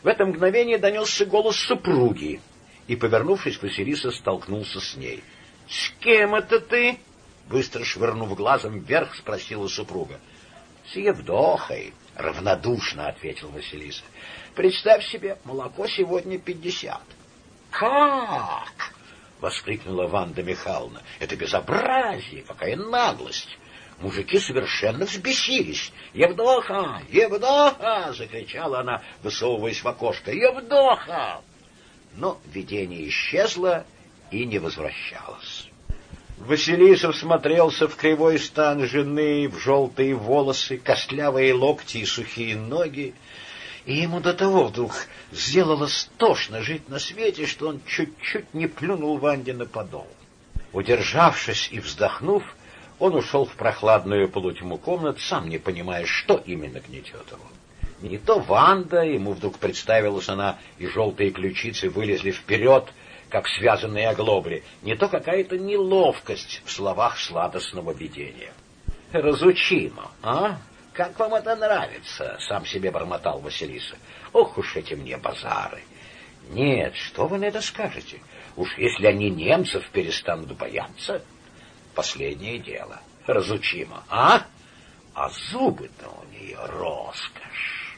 В это мгновение донесся голос супруги, и, повернувшись, Василиса столкнулся с ней. — С кем это ты? — быстро швырнув глазом вверх, спросила супруга. — С Евдохой, — равнодушно ответил Василиса. — Представь себе, молоко сегодня пятьдесят. — Как? — воскликнула Ванда Михайловна. — Это безобразие, какая наглость! Мужики совершенно взбесились. «Евдоха! Евдоха!» — закричала она, высовываясь в окошко. «Евдоха!» Но видение исчезло и не возвращалось. Василисов смотрелся в кривой стан жены, в желтые волосы, костлявые локти и сухие ноги, и ему до того вдруг сделалось тошно жить на свете, что он чуть-чуть не плюнул Ванде на подол. Удержавшись и вздохнув, он ушел в прохладную полутьму комнат, сам не понимая, что именно гнетет его. Не то Ванда, ему вдруг представилась она, и желтые ключицы вылезли вперед, как связанные оглобли, не то какая-то неловкость в словах сладостного видения. «Разучимо, а? Как вам это нравится?» — сам себе бормотал Василиса. «Ох уж эти мне базары!» «Нет, что вы на это скажете? Уж если они немцев перестанут бояться...» последнее дело. Разучимо, а? А зубы-то у нее роскошь.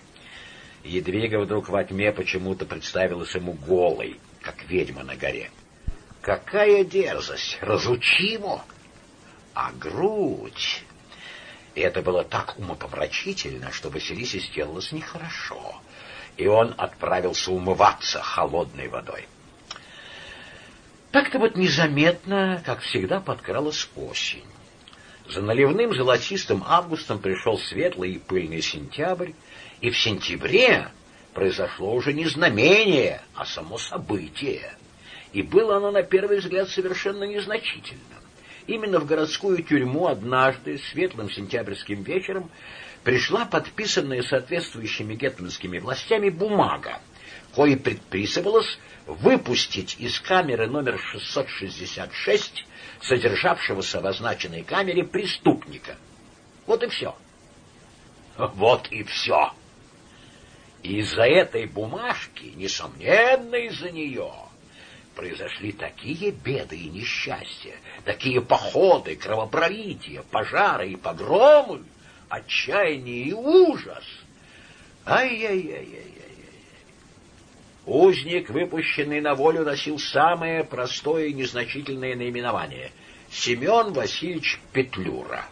Едвига вдруг во тьме почему-то представилась ему голой, как ведьма на горе. Какая дерзость! Разучимо! А грудь... И это было так умопомрачительно, что Василисе сделалось нехорошо, и он отправился умываться холодной водой. Так-то вот незаметно, как всегда, подкралась осень. За наливным золотистым августом пришел светлый и пыльный сентябрь, и в сентябре произошло уже не знамение, а само событие. И было оно, на первый взгляд, совершенно незначительным. Именно в городскую тюрьму однажды, светлым сентябрьским вечером, пришла подписанная соответствующими гетманскими властями бумага, кое предписывалось выпустить из камеры номер 666 содержавшегося в означенной камере преступника. Вот и все. [LAUGHS] Вот и все. И из-за этой бумажки, несомненно, из-за нее, произошли такие беды и несчастья, такие походы, кровопролития, пожары и погромы, отчаяние и ужас. Ай-яй-яй-яй. Узник, выпущенный на волю, носил самое простое и незначительное наименование — Семен Васильевич Петлюра.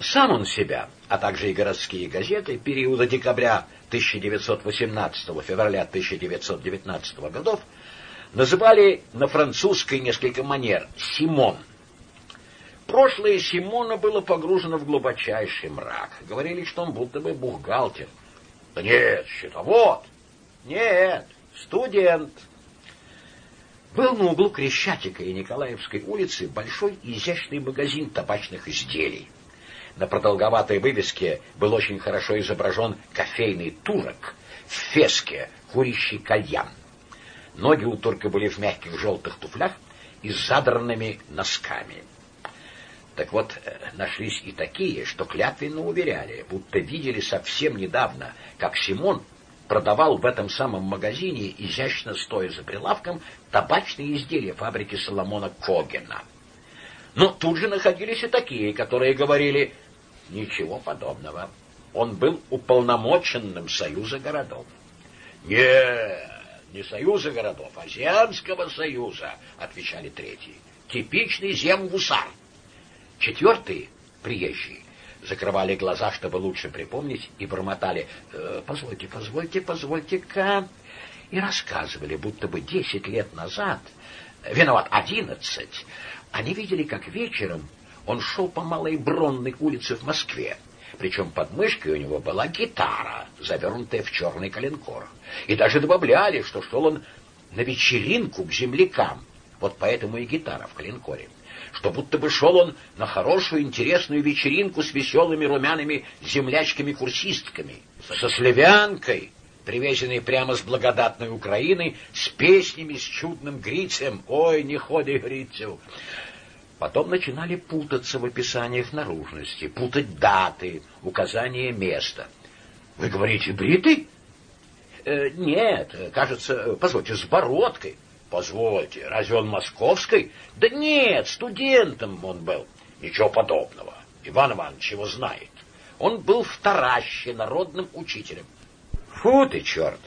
Сам он себя, а также и городские газеты периода декабря 1918 февраля 1919 годов называли на французской несколько манер «Симон». Прошлое Симона было погружено в глубочайший мрак. Говорили, что он будто бы бухгалтер. Да нет, счетовод. Нет, студент. Был на углу Крещатика и Николаевской улицы большой изящный магазин табачных изделий. На продолговатой вывеске был очень хорошо изображен кофейный турок в феске, курящий кальян. Ноги у турка были в мягких желтых туфлях и с задранными носками. Так вот, э, нашлись и такие, что клятвенно уверяли, будто видели совсем недавно, как Симон продавал в этом самом магазине, изящно стоя за прилавком, табачные изделия фабрики Соломона Когена. Но тут же находились и такие, которые говорили, ничего подобного. Он был уполномоченным Союза городов. Нет, не Союза городов, а Земского Союза, отвечали третьи. Типичный земгусар. Четвертые, приезжие, закрывали глаза, чтобы лучше припомнить, и бормотали «Э, «Позвольте, позвольте, позвольте-ка». И рассказывали, будто бы десять лет назад, виноват, одиннадцать, они видели, как вечером он шел по Малой Бронной улице в Москве. Причем под мышкой у него была гитара, завернутая в черный коленкор. И даже добавляли, что шел он на вечеринку к землякам. Вот поэтому и гитара в коленкоре что будто бы шел он на хорошую интересную вечеринку с веселыми румяными землячками-курсистками, со славянкой, привезенной прямо с благодатной Украины, с песнями, с чудным грицем «Ой, не ходи, грицев!». Потом начинали путаться в описаниях наружности, путать даты, указания места. Вы говорите, бритый? Э, нет, кажется, позвольте, с бородкой. Позвольте, разве он московской? Да нет, студентом он был. Ничего подобного. Иван Иванович его знает. Он был в Тараще народным учителем. Фу ты, черт!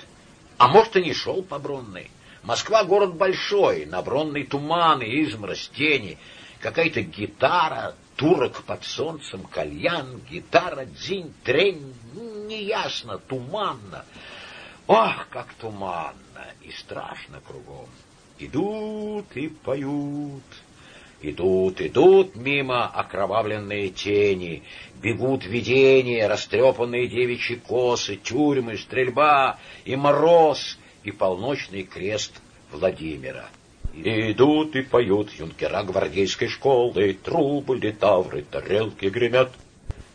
А может, и не шел по Бронной. Москва город большой, на Бронной туманы, изморозь, тени. Какая-то гитара, турок под солнцем, кальян, гитара, дзинь, трень. Неясно, туманно. Ох, как туманно и страшно кругом. Идут и поют. Идут, идут мимо окровавленные тени, бегут видения, растрепанные девичьи косы, тюрьмы, стрельба и мороз, и полночный крест Владимира. Идут и поют юнкера гвардейской школы, трубы, литавры, тарелки гремят.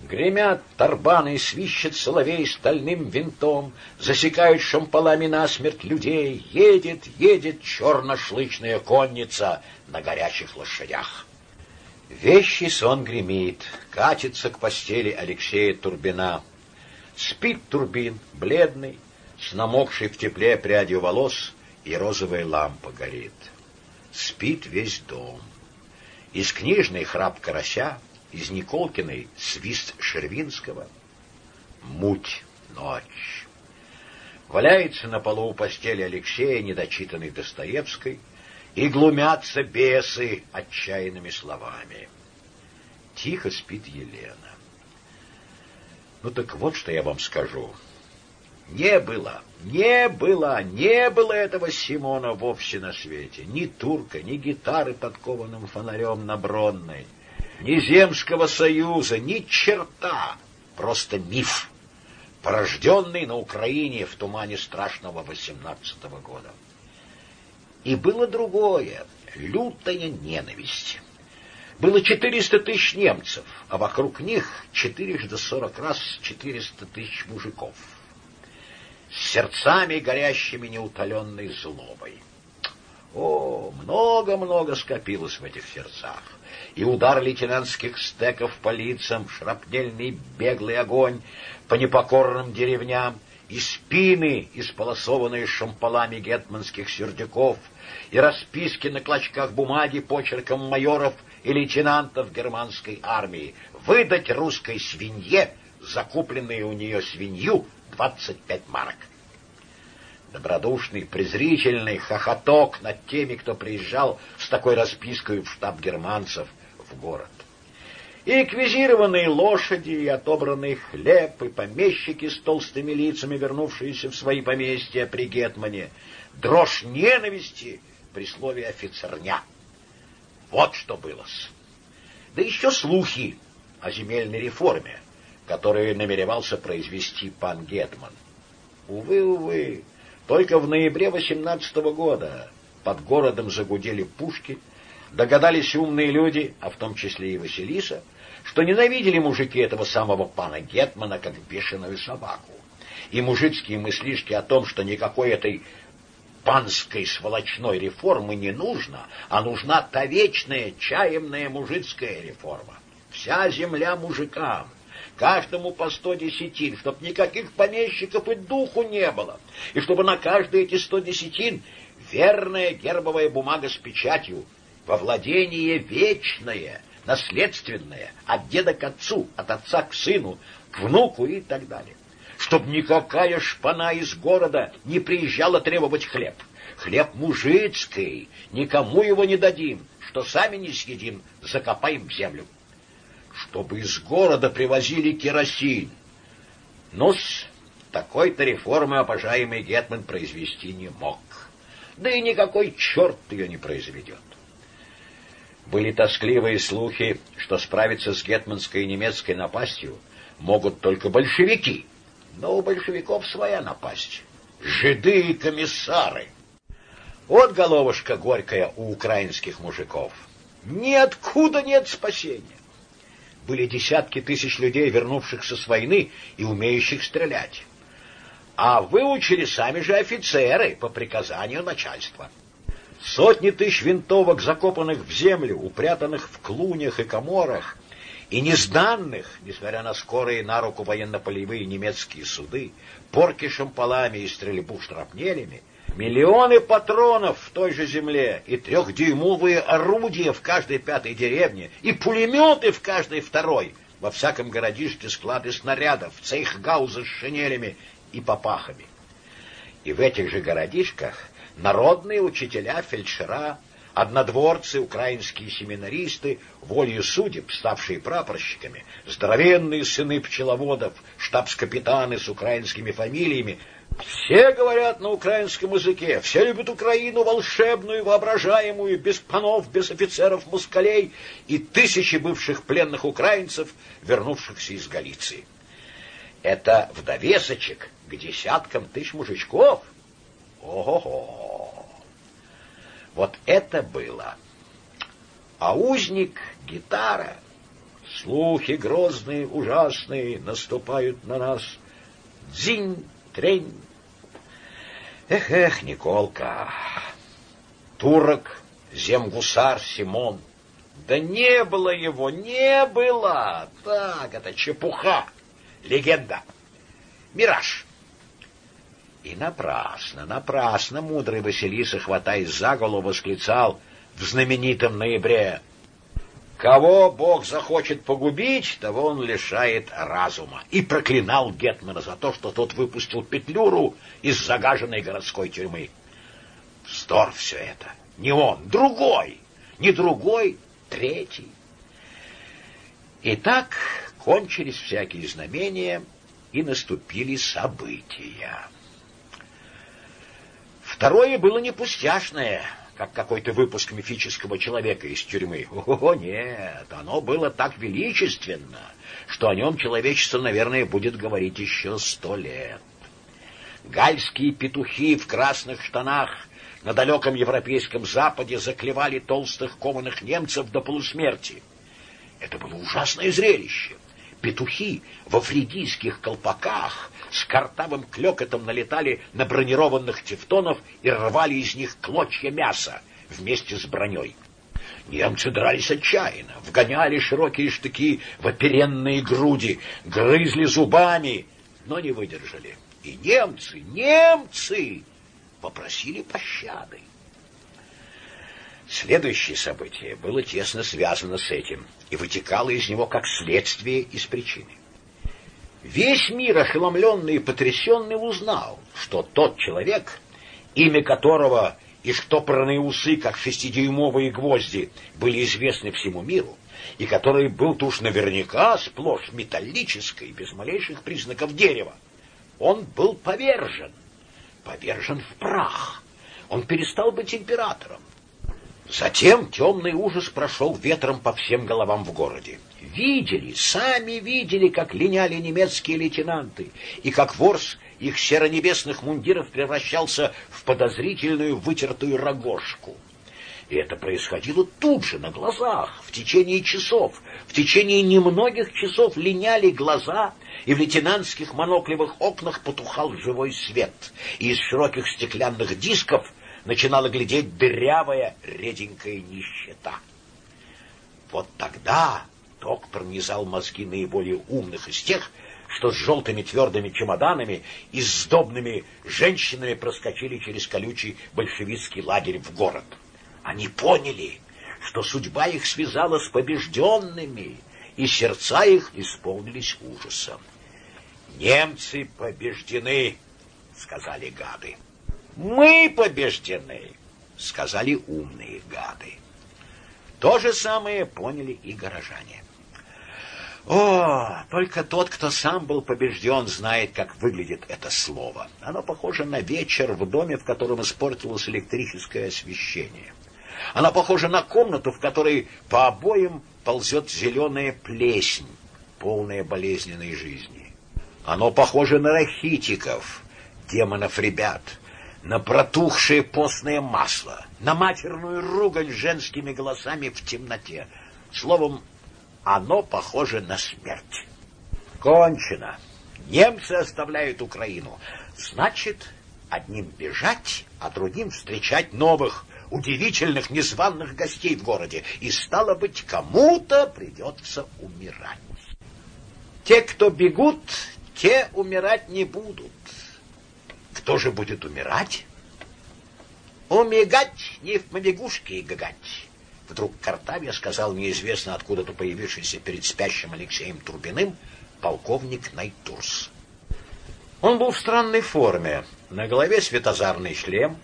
Гремят тарбаны, свищет соловей стальным винтом, Засекают шампалами насмерть людей, Едет, едет черно-шлычная конница На горячих лошадях. Вещий сон гремит, катится к постели Алексея Турбина. Спит Турбин, бледный, с намокшей в тепле прядью волос, И розовая лампа горит. Спит весь дом. Из книжной храп карася из Николкиной свист Шервинского. Муть ночь. Валяется на полу у постели Алексея, недочитанный Достоевской, и глумятся бесы отчаянными словами. Тихо спит Елена. Ну так вот, что я вам скажу. Не было, не было, не было этого Симона вовсе на свете. Ни турка, ни гитары под кованым фонарем на Бронной ни Земского союза, ни черта, просто миф, порожденный на Украине в тумане страшного восемнадцатого года. И было другое, лютая ненависть. Было четыреста тысяч немцев, а вокруг них четырежды сорок раз четыреста тысяч мужиков. Сердцами, горящими неутоленной злобой. О, много-много скопилось в этих сердцах и удар лейтенантских стеков по лицам, шрапнельный беглый огонь по непокорным деревням, и спины, исполосованные шампалами гетманских сердюков, и расписки на клочках бумаги почерком майоров и лейтенантов германской армии, выдать русской свинье, закупленные у нее свинью, двадцать пять марок. Добродушный, презрительный хохоток над теми, кто приезжал с такой распиской в штаб германцев — в город. И эквизированные лошади, и отобранный хлеб, и помещики с толстыми лицами, вернувшиеся в свои поместья при Гетмане, дрожь ненависти при слове офицерня. Вот что было. да еще слухи о земельной реформе, которую намеревался произвести пан Гетман. Увы, увы, только в ноябре 18 -го года под городом загудели пушки, догадались умные люди, а в том числе и Василиса, что ненавидели мужики этого самого пана Гетмана как бешеную собаку. И мужицкие мыслишки о том, что никакой этой панской сволочной реформы не нужно, а нужна та вечная чаемная мужицкая реформа. Вся земля мужикам, каждому по сто десятин, чтоб никаких помещиков и духу не было, и чтобы на каждые эти сто десятин верная гербовая бумага с печатью, во владение вечное, наследственное, от деда к отцу, от отца к сыну, к внуку и так далее. Чтоб никакая шпана из города не приезжала требовать хлеб. Хлеб мужицкий, никому его не дадим, что сами не съедим, закопаем в землю. Чтобы из города привозили керосин. Ну-с, такой-то реформы обожаемый Гетман произвести не мог. Да и никакой черт ее не произведет. Были тоскливые слухи, что справиться с гетманской и немецкой напастью могут только большевики. Но у большевиков своя напасть. Жиды и комиссары. Вот головушка горькая у украинских мужиков. Ниоткуда нет спасения. Были десятки тысяч людей, вернувшихся с войны и умеющих стрелять. А выучили сами же офицеры по приказанию начальства. Сотни тысяч винтовок, закопанных в землю, упрятанных в клунях и коморах, и несданных, несмотря на скорые на руку военно-полевые немецкие суды, порки шампалами и стрельбу шрапнелями, миллионы патронов в той же земле и трехдюймовые орудия в каждой пятой деревне и пулеметы в каждой второй, во всяком городишке склады снарядов, цейхгаузы с шинелями и попахами. И в этих же городишках народные учителя, фельдшера, однодворцы, украинские семинаристы, волею судеб, ставшие прапорщиками, здоровенные сыны пчеловодов, штабс-капитаны с украинскими фамилиями, все говорят на украинском языке, все любят Украину волшебную, воображаемую, без панов, без офицеров-москалей и тысячи бывших пленных украинцев, вернувшихся из Галиции. Это в довесочек к десяткам тысяч мужичков. Ого-го! Вот это было. А узник, гитара, слухи грозные, ужасные наступают на нас. Дзинь, трень. Эх, эх, Николка. Турок, земгусар Симон. Да не было его, не было. Так, это чепуха. Легенда. Мираж. И напрасно, напрасно мудрый Василиса, хватаясь за голову, восклицал в знаменитом ноябре Кого Бог захочет погубить, того он лишает разума. И проклинал Гетмана за то, что тот выпустил Петлюру из загаженной городской тюрьмы. Вздор все это. Не он, другой. Не другой, третий. И так кончились всякие знамения, и наступили события. Второе было не пустяшное, как какой-то выпуск мифического человека из тюрьмы. О, нет, оно было так величественно, что о нем человечество, наверное, будет говорить еще сто лет. Гальские петухи в красных штанах на далеком европейском западе заклевали толстых кованых немцев до полусмерти. Это было ужасное зрелище. Петухи во фригийских колпаках с картавым клёкотом налетали на бронированных тевтонов и рвали из них клочья мяса вместе с броней. Немцы дрались отчаянно, вгоняли широкие штыки в оперенные груди, грызли зубами, но не выдержали. И немцы, немцы попросили пощады. Следующее событие было тесно связано с этим и вытекало из него как следствие из причины. Весь мир, ошеломленный и потрясенный, узнал, что тот человек, имя которого и штопорные усы, как шестидюймовые гвозди, были известны всему миру, и который был-то уж наверняка сплошь металлический, без малейших признаков дерева, он был повержен, повержен в прах. Он перестал быть императором. Затем темный ужас прошел ветром по всем головам в городе. Видели, сами видели, как линяли немецкие лейтенанты, и как ворс их серо-небесных мундиров превращался в подозрительную вытертую рогожку. И это происходило тут же, на глазах, в течение часов. В течение немногих часов линяли глаза, и в лейтенантских моноклевых окнах потухал живой свет, и из широких стеклянных дисков начинала глядеть дырявая реденькая нищета. Вот тогда доктор низал мозги наиболее умных из тех, что с желтыми твердыми чемоданами и сдобными женщинами проскочили через колючий большевистский лагерь в город. Они поняли, что судьба их связала с побежденными, и сердца их исполнились ужасом. «Немцы побеждены», — сказали гады. «Мы побеждены», — сказали умные гады. То же самое поняли и горожане. О, только тот, кто сам был побежден, знает, как выглядит это слово. Оно похоже на вечер в доме, в котором испортилось электрическое освещение. Оно похоже на комнату, в которой по обоям ползет зеленая плесень, полная болезненной жизни. Оно похоже на рахитиков, демонов-ребят, на протухшее постное масло, на матерную ругань женскими голосами в темноте. Словом, оно похоже на смерть. Кончено. Немцы оставляют Украину. Значит, одним бежать, а другим встречать новых, удивительных, незваных гостей в городе. И, стало быть, кому-то придется умирать. Те, кто бегут, те умирать не будут. Кто же будет умирать? Умигать не в побегушке и гагать. Вдруг Картавия сказал неизвестно откуда-то появившийся перед спящим Алексеем Турбиным полковник Найтурс. Он был в странной форме. На голове светозарный шлем,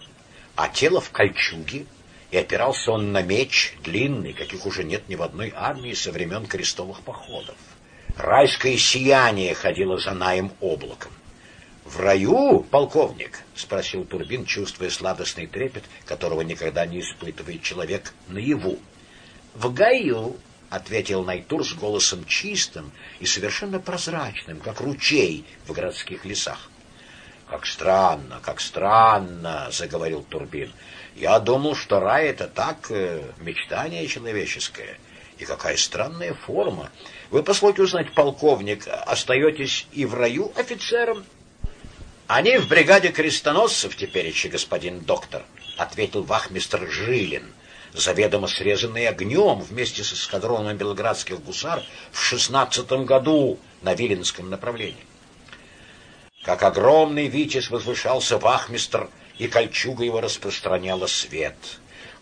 а тело в кольчуге, и опирался он на меч, длинный, каких уже нет ни в одной армии со времен крестовых походов. Райское сияние ходило за наем облаком. В раю, полковник, спросил Турбин, чувствуя сладостный трепет, которого никогда не испытывает человек наяву. В гаю, ответил Найтур с голосом чистым и совершенно прозрачным, как ручей в городских лесах. Как странно, как странно, заговорил Турбин. Я думал, что рай это так э, мечтание человеческое. И какая странная форма. Вы позвольте узнать, полковник, остаетесь и в раю офицером? Они в бригаде крестоносцев теперь еще, господин доктор, ответил вахмистр Жилин, заведомо срезанный огнем вместе с эскадроном белоградских гусар в шестнадцатом году на Виленском направлении. Как огромный витязь возвышался вахмистр, и кольчуга его распространяла свет.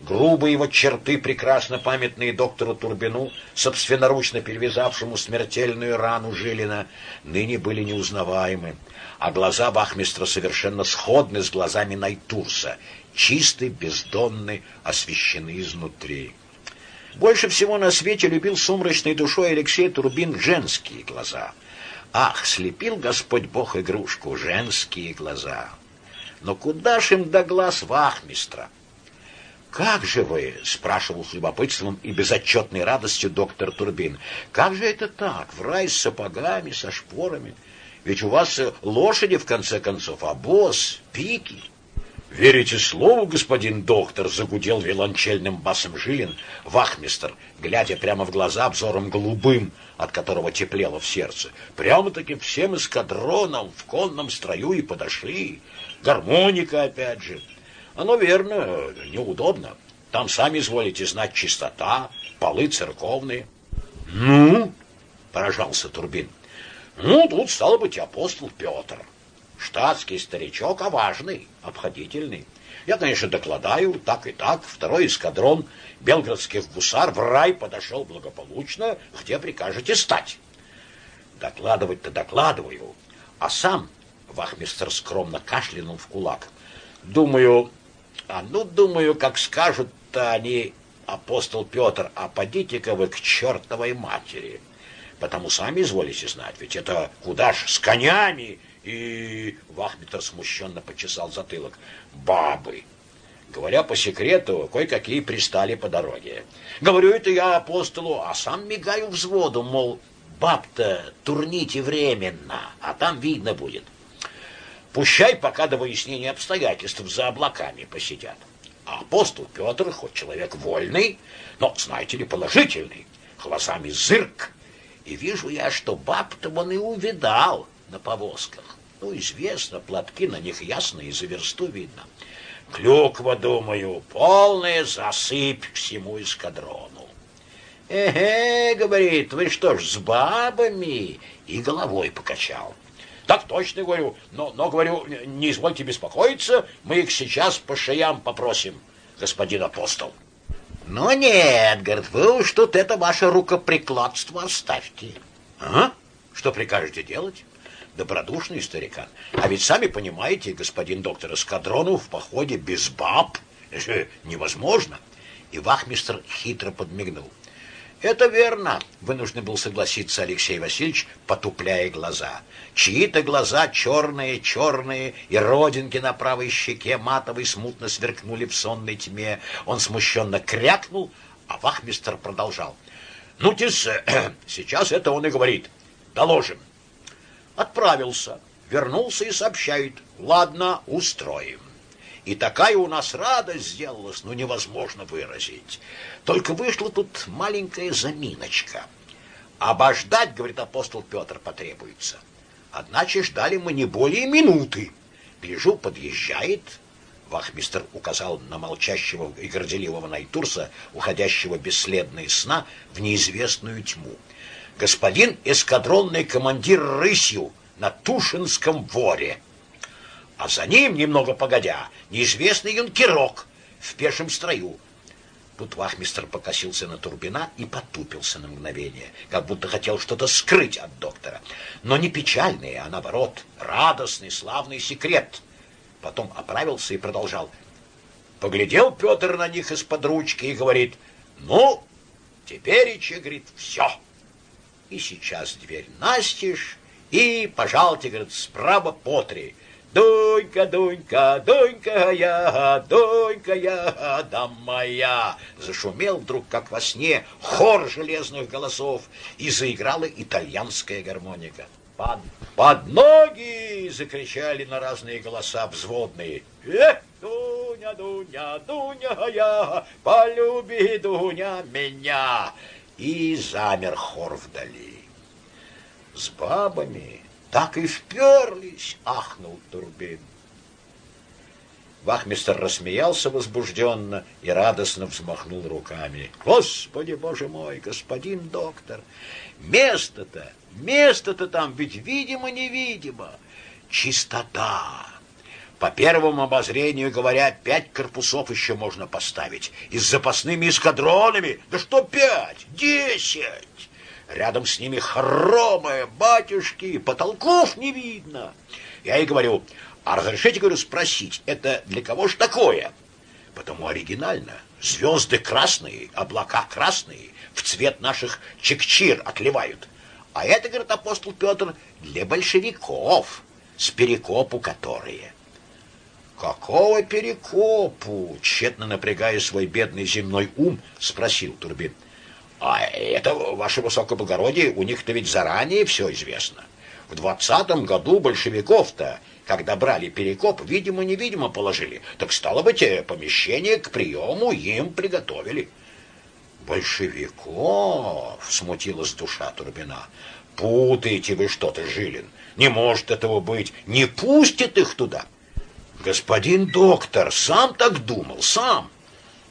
Грубые его черты, прекрасно памятные доктору Турбину, собственноручно перевязавшему смертельную рану Жилина, ныне были неузнаваемы а глаза вахмистра совершенно сходны с глазами Найтурса, чисты, бездонны, освещены изнутри. Больше всего на свете любил сумрачной душой Алексей Турбин женские глаза. Ах, слепил Господь Бог игрушку, женские глаза. Но куда ж им до глаз вахмистра? «Как же вы?» — спрашивал с любопытством и безотчетной радостью доктор Турбин. «Как же это так? В рай с сапогами, со шпорами?» Ведь у вас лошади, в конце концов, а босс, пики. Верите слову, господин доктор, загудел виолончельным басом Жилин, вахмистр, глядя прямо в глаза обзором голубым, от которого теплело в сердце. Прямо-таки всем эскадроном в конном строю и подошли. Гармоника опять же. Оно верно, неудобно. Там сами изволите знать чистота, полы церковные. Ну, поражался Турбин. Ну, тут, стало быть, апостол Петр. Штатский старичок, а важный, обходительный. Я, конечно, докладаю, так и так, второй эскадрон белградских гусар в рай подошел благополучно, где прикажете стать. Докладывать-то докладываю, а сам вахмистр скромно кашлянул в кулак. Думаю, а ну, думаю, как скажут-то они, апостол Петр, а подите-ка вы к чертовой матери потому сами изволите знать, ведь это куда ж с конями и Вахмитр смущенно почесал затылок. Бабы. Говоря по секрету, кое-какие пристали по дороге. Говорю это я апостолу, а сам мигаю взводу, мол, баб-то турните временно, а там видно будет. Пущай пока до выяснения обстоятельств за облаками посидят. А апостол Петр, хоть человек вольный, но, знаете ли, положительный, глазами зырк. И вижу я, что баб-то он и увидал на повозках. Ну, известно, платки на них ясно и за версту видно. Клюква, думаю, полная засыпь всему эскадрону. «Эге, — говорит, — вы что ж, с бабами?» И головой покачал. «Так точно, — говорю, но, но, говорю, не извольте беспокоиться, мы их сейчас по шеям попросим, господин апостол». «Ну нет, — говорит, — вы уж тут это ваше рукоприкладство оставьте». «А? Что прикажете делать?» Добродушный старикан. А ведь сами понимаете, господин доктор Эскадрону в походе без баб невозможно. И вахмистр хитро подмигнул. Это верно, вынужден был согласиться Алексей Васильевич, потупляя глаза. Чьи-то глаза черные-черные, и родинки на правой щеке матовой смутно сверкнули в сонной тьме. Он смущенно крякнул, а вахмистр продолжал. Ну, тис, [CLEARS THROAT] сейчас это он и говорит. Доложим. Отправился, вернулся и сообщает. Ладно, устроим. И такая у нас радость сделалась, ну невозможно выразить. Только вышла тут маленькая заминочка. Обождать, говорит апостол Петр, потребуется. Одначе ждали мы не более минуты. Гляжу, подъезжает. Вахмистер указал на молчащего и горделивого Найтурса, уходящего бесследно из сна в неизвестную тьму. Господин эскадронный командир рысью на Тушинском воре а за ним, немного погодя, неизвестный юнкерок в пешем строю. Тут вахмистр покосился на Турбина и потупился на мгновение, как будто хотел что-то скрыть от доктора. Но не печальный, а наоборот, радостный, славный секрет. Потом оправился и продолжал. Поглядел Петр на них из-под ручки и говорит, ну, теперь, и говорит, все. И сейчас дверь настежь, и, пожалуйте, говорит, справа по три. Донька, Донька, Донька я, Донька я, да моя. Зашумел вдруг, как во сне, хор железных голосов, и заиграла итальянская гармоника. Под, под ноги! закричали на разные голоса взводные. Эх, Дуня, Дуня, Дуня я, полюби, Дуня, меня. И замер хор вдали. С бабами так и вперлись, ахнул Турбин. Вахмистер рассмеялся возбужденно и радостно взмахнул руками. Господи, боже мой, господин доктор, место-то, место-то там ведь видимо-невидимо. Чистота. По первому обозрению, говоря, пять корпусов еще можно поставить. И с запасными эскадронами. Да что пять? Десять! Рядом с ними хоромы, батюшки, потолков не видно. Я ей говорю, а разрешите, говорю, спросить, это для кого ж такое? Потому оригинально. Звезды красные, облака красные, в цвет наших чекчир отливают. А это, говорит апостол Петр, для большевиков, с перекопу которые. Какого перекопу? Тщетно напрягая свой бедный земной ум, спросил Турбин. А это, ваше высокоблагородие, у них-то ведь заранее все известно. В двадцатом году большевиков-то, когда брали перекоп, видимо-невидимо положили. Так стало быть, э, помещение к приему им приготовили. Большевиков, смутилась душа Турбина. Путаете вы что-то, Жилин. Не может этого быть. Не пустят их туда. Господин доктор сам так думал, сам.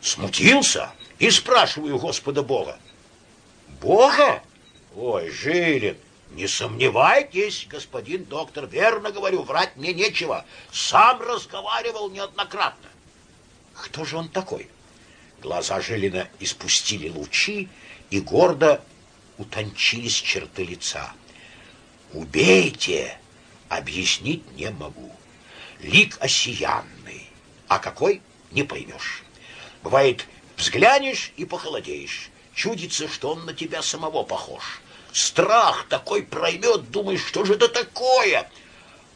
Смутился и спрашиваю Господа Бога. Бога? Ой, Жилин, не сомневайтесь, господин доктор, верно говорю, врать мне нечего. Сам разговаривал неоднократно. Кто же он такой? Глаза Жилина испустили лучи и гордо утончились черты лица. Убейте, объяснить не могу. Лик осиянный, а какой не поймешь. Бывает, взглянешь и похолодеешь. Чудится, что он на тебя самого похож. Страх такой проймет, думаешь, что же это такое?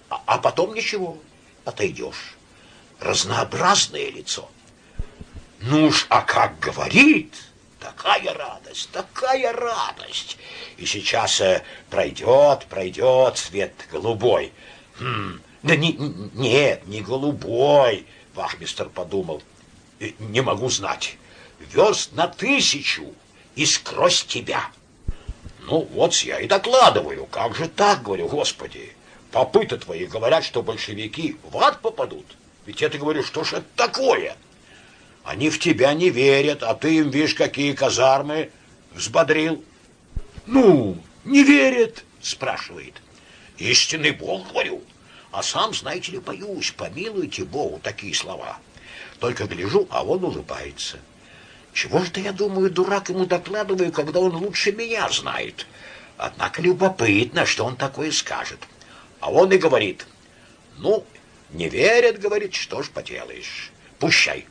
А, а потом ничего, отойдешь. Разнообразное лицо. Ну уж, а как говорит, такая радость, такая радость. И сейчас э, пройдет, пройдет свет голубой. Хм, да не, нет, не голубой, вахмистр подумал. Э, не могу знать. Верст на тысячу и скрозь тебя. Ну, вот я и докладываю. Как же так, говорю, Господи? Попы-то твои говорят, что большевики в ад попадут. Ведь это, говорю, что ж это такое? Они в тебя не верят, а ты им, видишь, какие казармы взбодрил. Ну, не верят, спрашивает. Истинный Бог, говорю. А сам, знаете ли, боюсь, помилуйте Богу такие слова. Только гляжу, а он улыбается. Чего же-то, я думаю, дурак ему докладываю, когда он лучше меня знает. Однако любопытно, что он такое скажет. А он и говорит, ну, не верят, говорит, что ж поделаешь, пущай.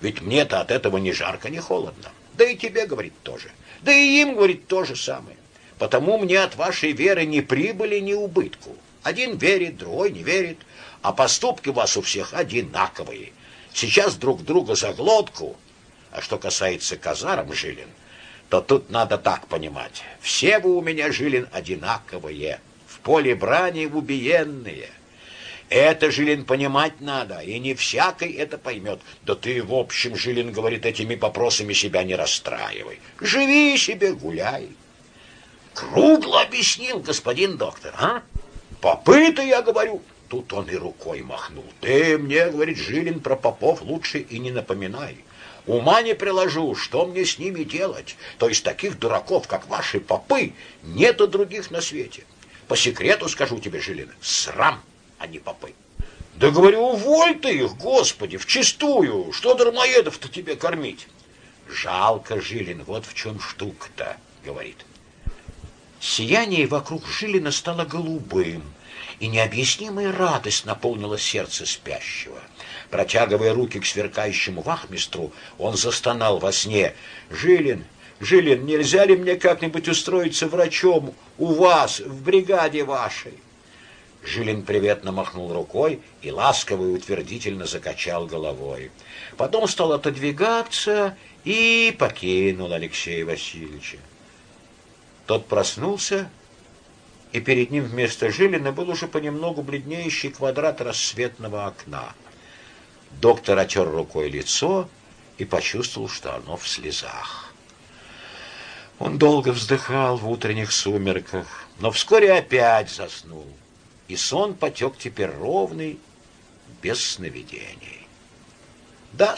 Ведь мне-то от этого ни жарко, ни холодно. Да и тебе, говорит, тоже. Да и им, говорит, то же самое. Потому мне от вашей веры ни прибыли, ни убытку. Один верит, другой не верит, а поступки у вас у всех одинаковые. Сейчас друг друга за глотку а что касается казарм Жилин, то тут надо так понимать. Все вы у меня, Жилин, одинаковые, в поле брани убиенные. Это, Жилин, понимать надо, и не всякий это поймет. Да ты, в общем, Жилин, говорит, этими вопросами себя не расстраивай. Живи себе, гуляй. Кругло объяснил господин доктор, а? Попыты, я говорю. Тут он и рукой махнул. Ты мне, говорит, Жилин, про попов лучше и не напоминай. Ума не приложу, что мне с ними делать? То есть таких дураков, как ваши попы, нету других на свете. По секрету скажу тебе, Жилин, срам, а не попы. Да говорю, уволь ты их, Господи, вчистую. Что дармоедов-то тебе кормить? Жалко, Жилин, вот в чем штука-то, говорит. Сияние вокруг Жилина стало голубым, и необъяснимая радость наполнила сердце спящего. Протягивая руки к сверкающему вахмистру, он застонал во сне. «Жилин, Жилин, нельзя ли мне как-нибудь устроиться врачом у вас, в бригаде вашей?» Жилин приветно махнул рукой и ласково и утвердительно закачал головой. Потом стал отодвигаться и покинул Алексея Васильевича. Тот проснулся, и перед ним вместо Жилина был уже понемногу бледнеющий квадрат рассветного окна. Доктор отер рукой лицо и почувствовал, что оно в слезах. Он долго вздыхал в утренних сумерках, но вскоре опять заснул, и сон потек теперь ровный, без сновидений. Да,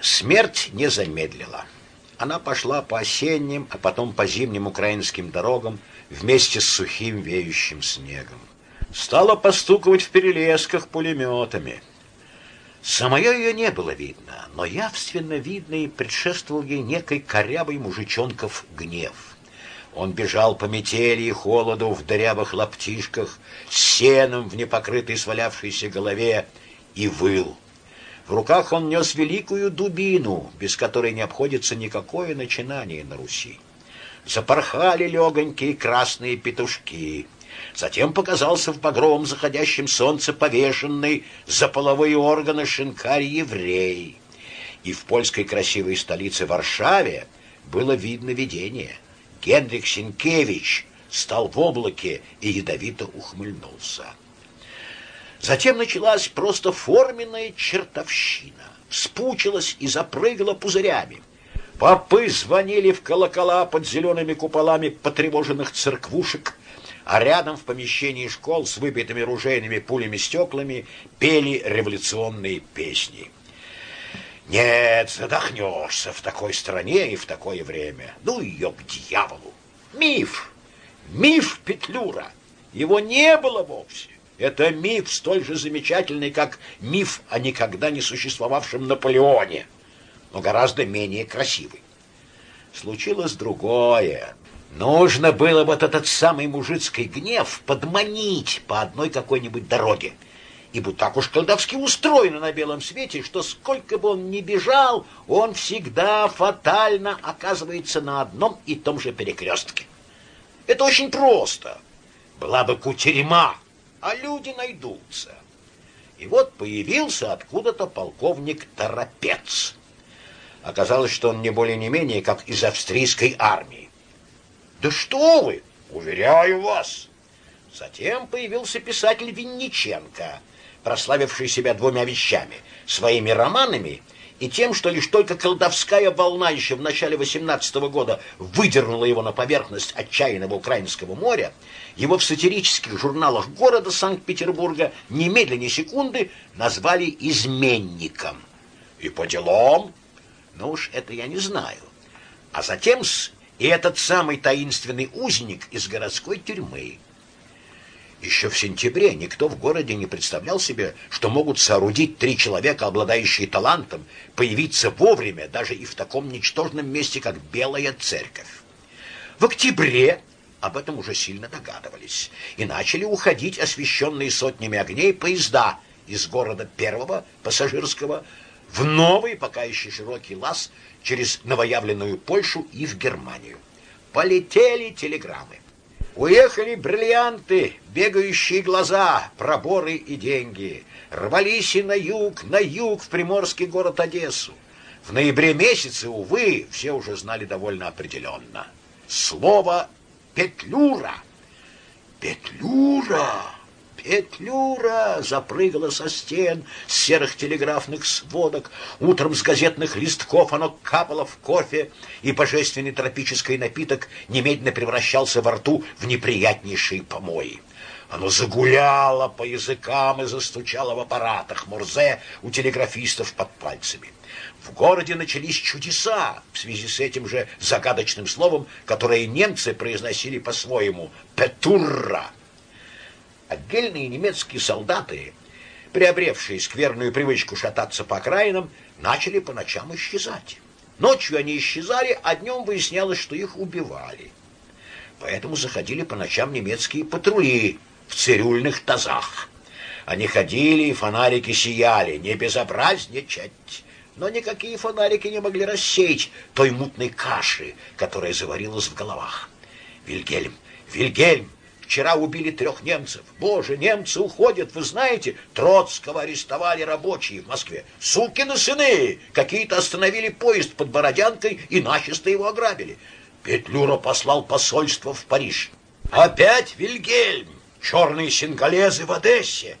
смерть не замедлила. Она пошла по осенним, а потом по зимним украинским дорогам вместе с сухим веющим снегом. Стала постуковать в перелесках пулеметами. Самое ее не было видно, но явственно видно и предшествовал ей некой корявый мужичонков гнев. Он бежал по метели и холоду в дырявых лаптишках, с сеном в непокрытой свалявшейся голове и выл. В руках он нес великую дубину, без которой не обходится никакое начинание на Руси. Запорхали легонькие красные петушки — Затем показался в багровом заходящем солнце повешенный за половые органы шинкарь еврей. И в польской красивой столице Варшаве было видно видение. Генрих Сенкевич стал в облаке и ядовито ухмыльнулся. Затем началась просто форменная чертовщина. Спучилась и запрыгала пузырями. Попы звонили в колокола под зелеными куполами потревоженных церквушек, а рядом в помещении школ с выбитыми ружейными пулями стеклами пели революционные песни. Нет, задохнешься в такой стране и в такое время. Ну ее к дьяволу. Миф, миф Петлюра. Его не было вовсе. Это миф столь же замечательный, как миф о никогда не существовавшем Наполеоне, но гораздо менее красивый. Случилось другое. Нужно было вот этот самый мужицкий гнев подманить по одной какой-нибудь дороге. Ибо так уж колдовски устроено на белом свете, что сколько бы он ни бежал, он всегда фатально оказывается на одном и том же перекрестке. Это очень просто. Была бы кутерьма, а люди найдутся. И вот появился откуда-то полковник Торопец. Оказалось, что он не более не менее, как из австрийской армии. «Да что вы! Уверяю вас!» Затем появился писатель Винниченко, прославивший себя двумя вещами – своими романами и тем, что лишь только колдовская волна еще в начале 18 года выдернула его на поверхность отчаянного украинского моря, его в сатирических журналах города Санкт-Петербурга немедленно секунды назвали изменником. И по делам, ну уж это я не знаю. А затем с и этот самый таинственный узник из городской тюрьмы – еще в сентябре никто в городе не представлял себе, что могут соорудить три человека, обладающие талантом, появиться вовремя даже и в таком ничтожном месте, как Белая Церковь. В октябре об этом уже сильно догадывались и начали уходить освещенные сотнями огней поезда из города первого пассажирского в новый, пока еще широкий лаз через новоявленную Польшу и в Германию. Полетели телеграммы. Уехали бриллианты, бегающие глаза, проборы и деньги. Рвались и на юг, на юг, в приморский город Одессу. В ноябре месяце, увы, все уже знали довольно определенно. Слово «петлюра». «Петлюра!» Петлюра запрыгала со стен с серых телеграфных сводок. Утром с газетных листков оно капало в кофе, и божественный тропический напиток немедленно превращался во рту в неприятнейшие помои. Оно загуляло по языкам и застучало в аппаратах Мурзе у телеграфистов под пальцами. В городе начались чудеса в связи с этим же загадочным словом, которое немцы произносили по-своему «петурра». Отдельные немецкие солдаты, приобревшие скверную привычку шататься по окраинам, начали по ночам исчезать. Ночью они исчезали, а днем выяснялось, что их убивали. Поэтому заходили по ночам немецкие патрули в цирюльных тазах. Они ходили, и фонарики сияли, не безобразничать. Но никакие фонарики не могли рассеять той мутной каши, которая заварилась в головах. Вильгельм, Вильгельм, Вчера убили трех немцев. Боже, немцы уходят, вы знаете? Троцкого арестовали рабочие в Москве. Сукины сыны! Какие-то остановили поезд под Бородянкой и начисто его ограбили. Петлюра послал посольство в Париж. Опять Вильгельм! Черные сингалезы в Одессе.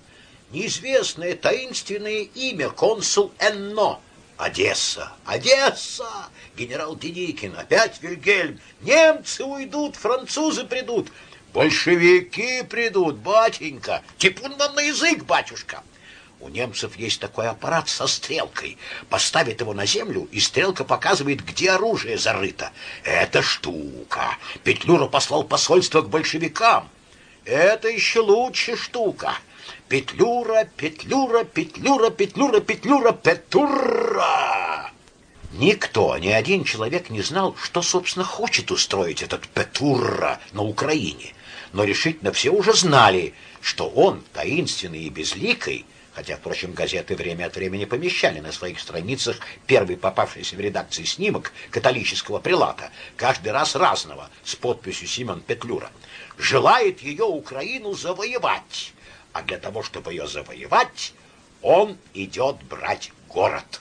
Неизвестное таинственное имя консул Энно. Одесса, Одесса, генерал Деникин, опять Вильгельм. Немцы уйдут, французы придут. Большевики придут, батенька. Типун вам на язык, батюшка. У немцев есть такой аппарат со стрелкой. Поставит его на землю, и стрелка показывает, где оружие зарыто. Это штука. Петлюра послал посольство к большевикам. Это еще лучше штука. Петлюра, Петлюра, Петлюра, Петлюра, Петлюра, Петура. Никто, ни один человек не знал, что, собственно, хочет устроить этот Петурра на Украине но решительно все уже знали, что он таинственный и безликий, хотя, впрочем, газеты время от времени помещали на своих страницах первый попавшийся в редакции снимок католического прилата, каждый раз разного, с подписью Симон Петлюра, желает ее Украину завоевать, а для того, чтобы ее завоевать, он идет брать город.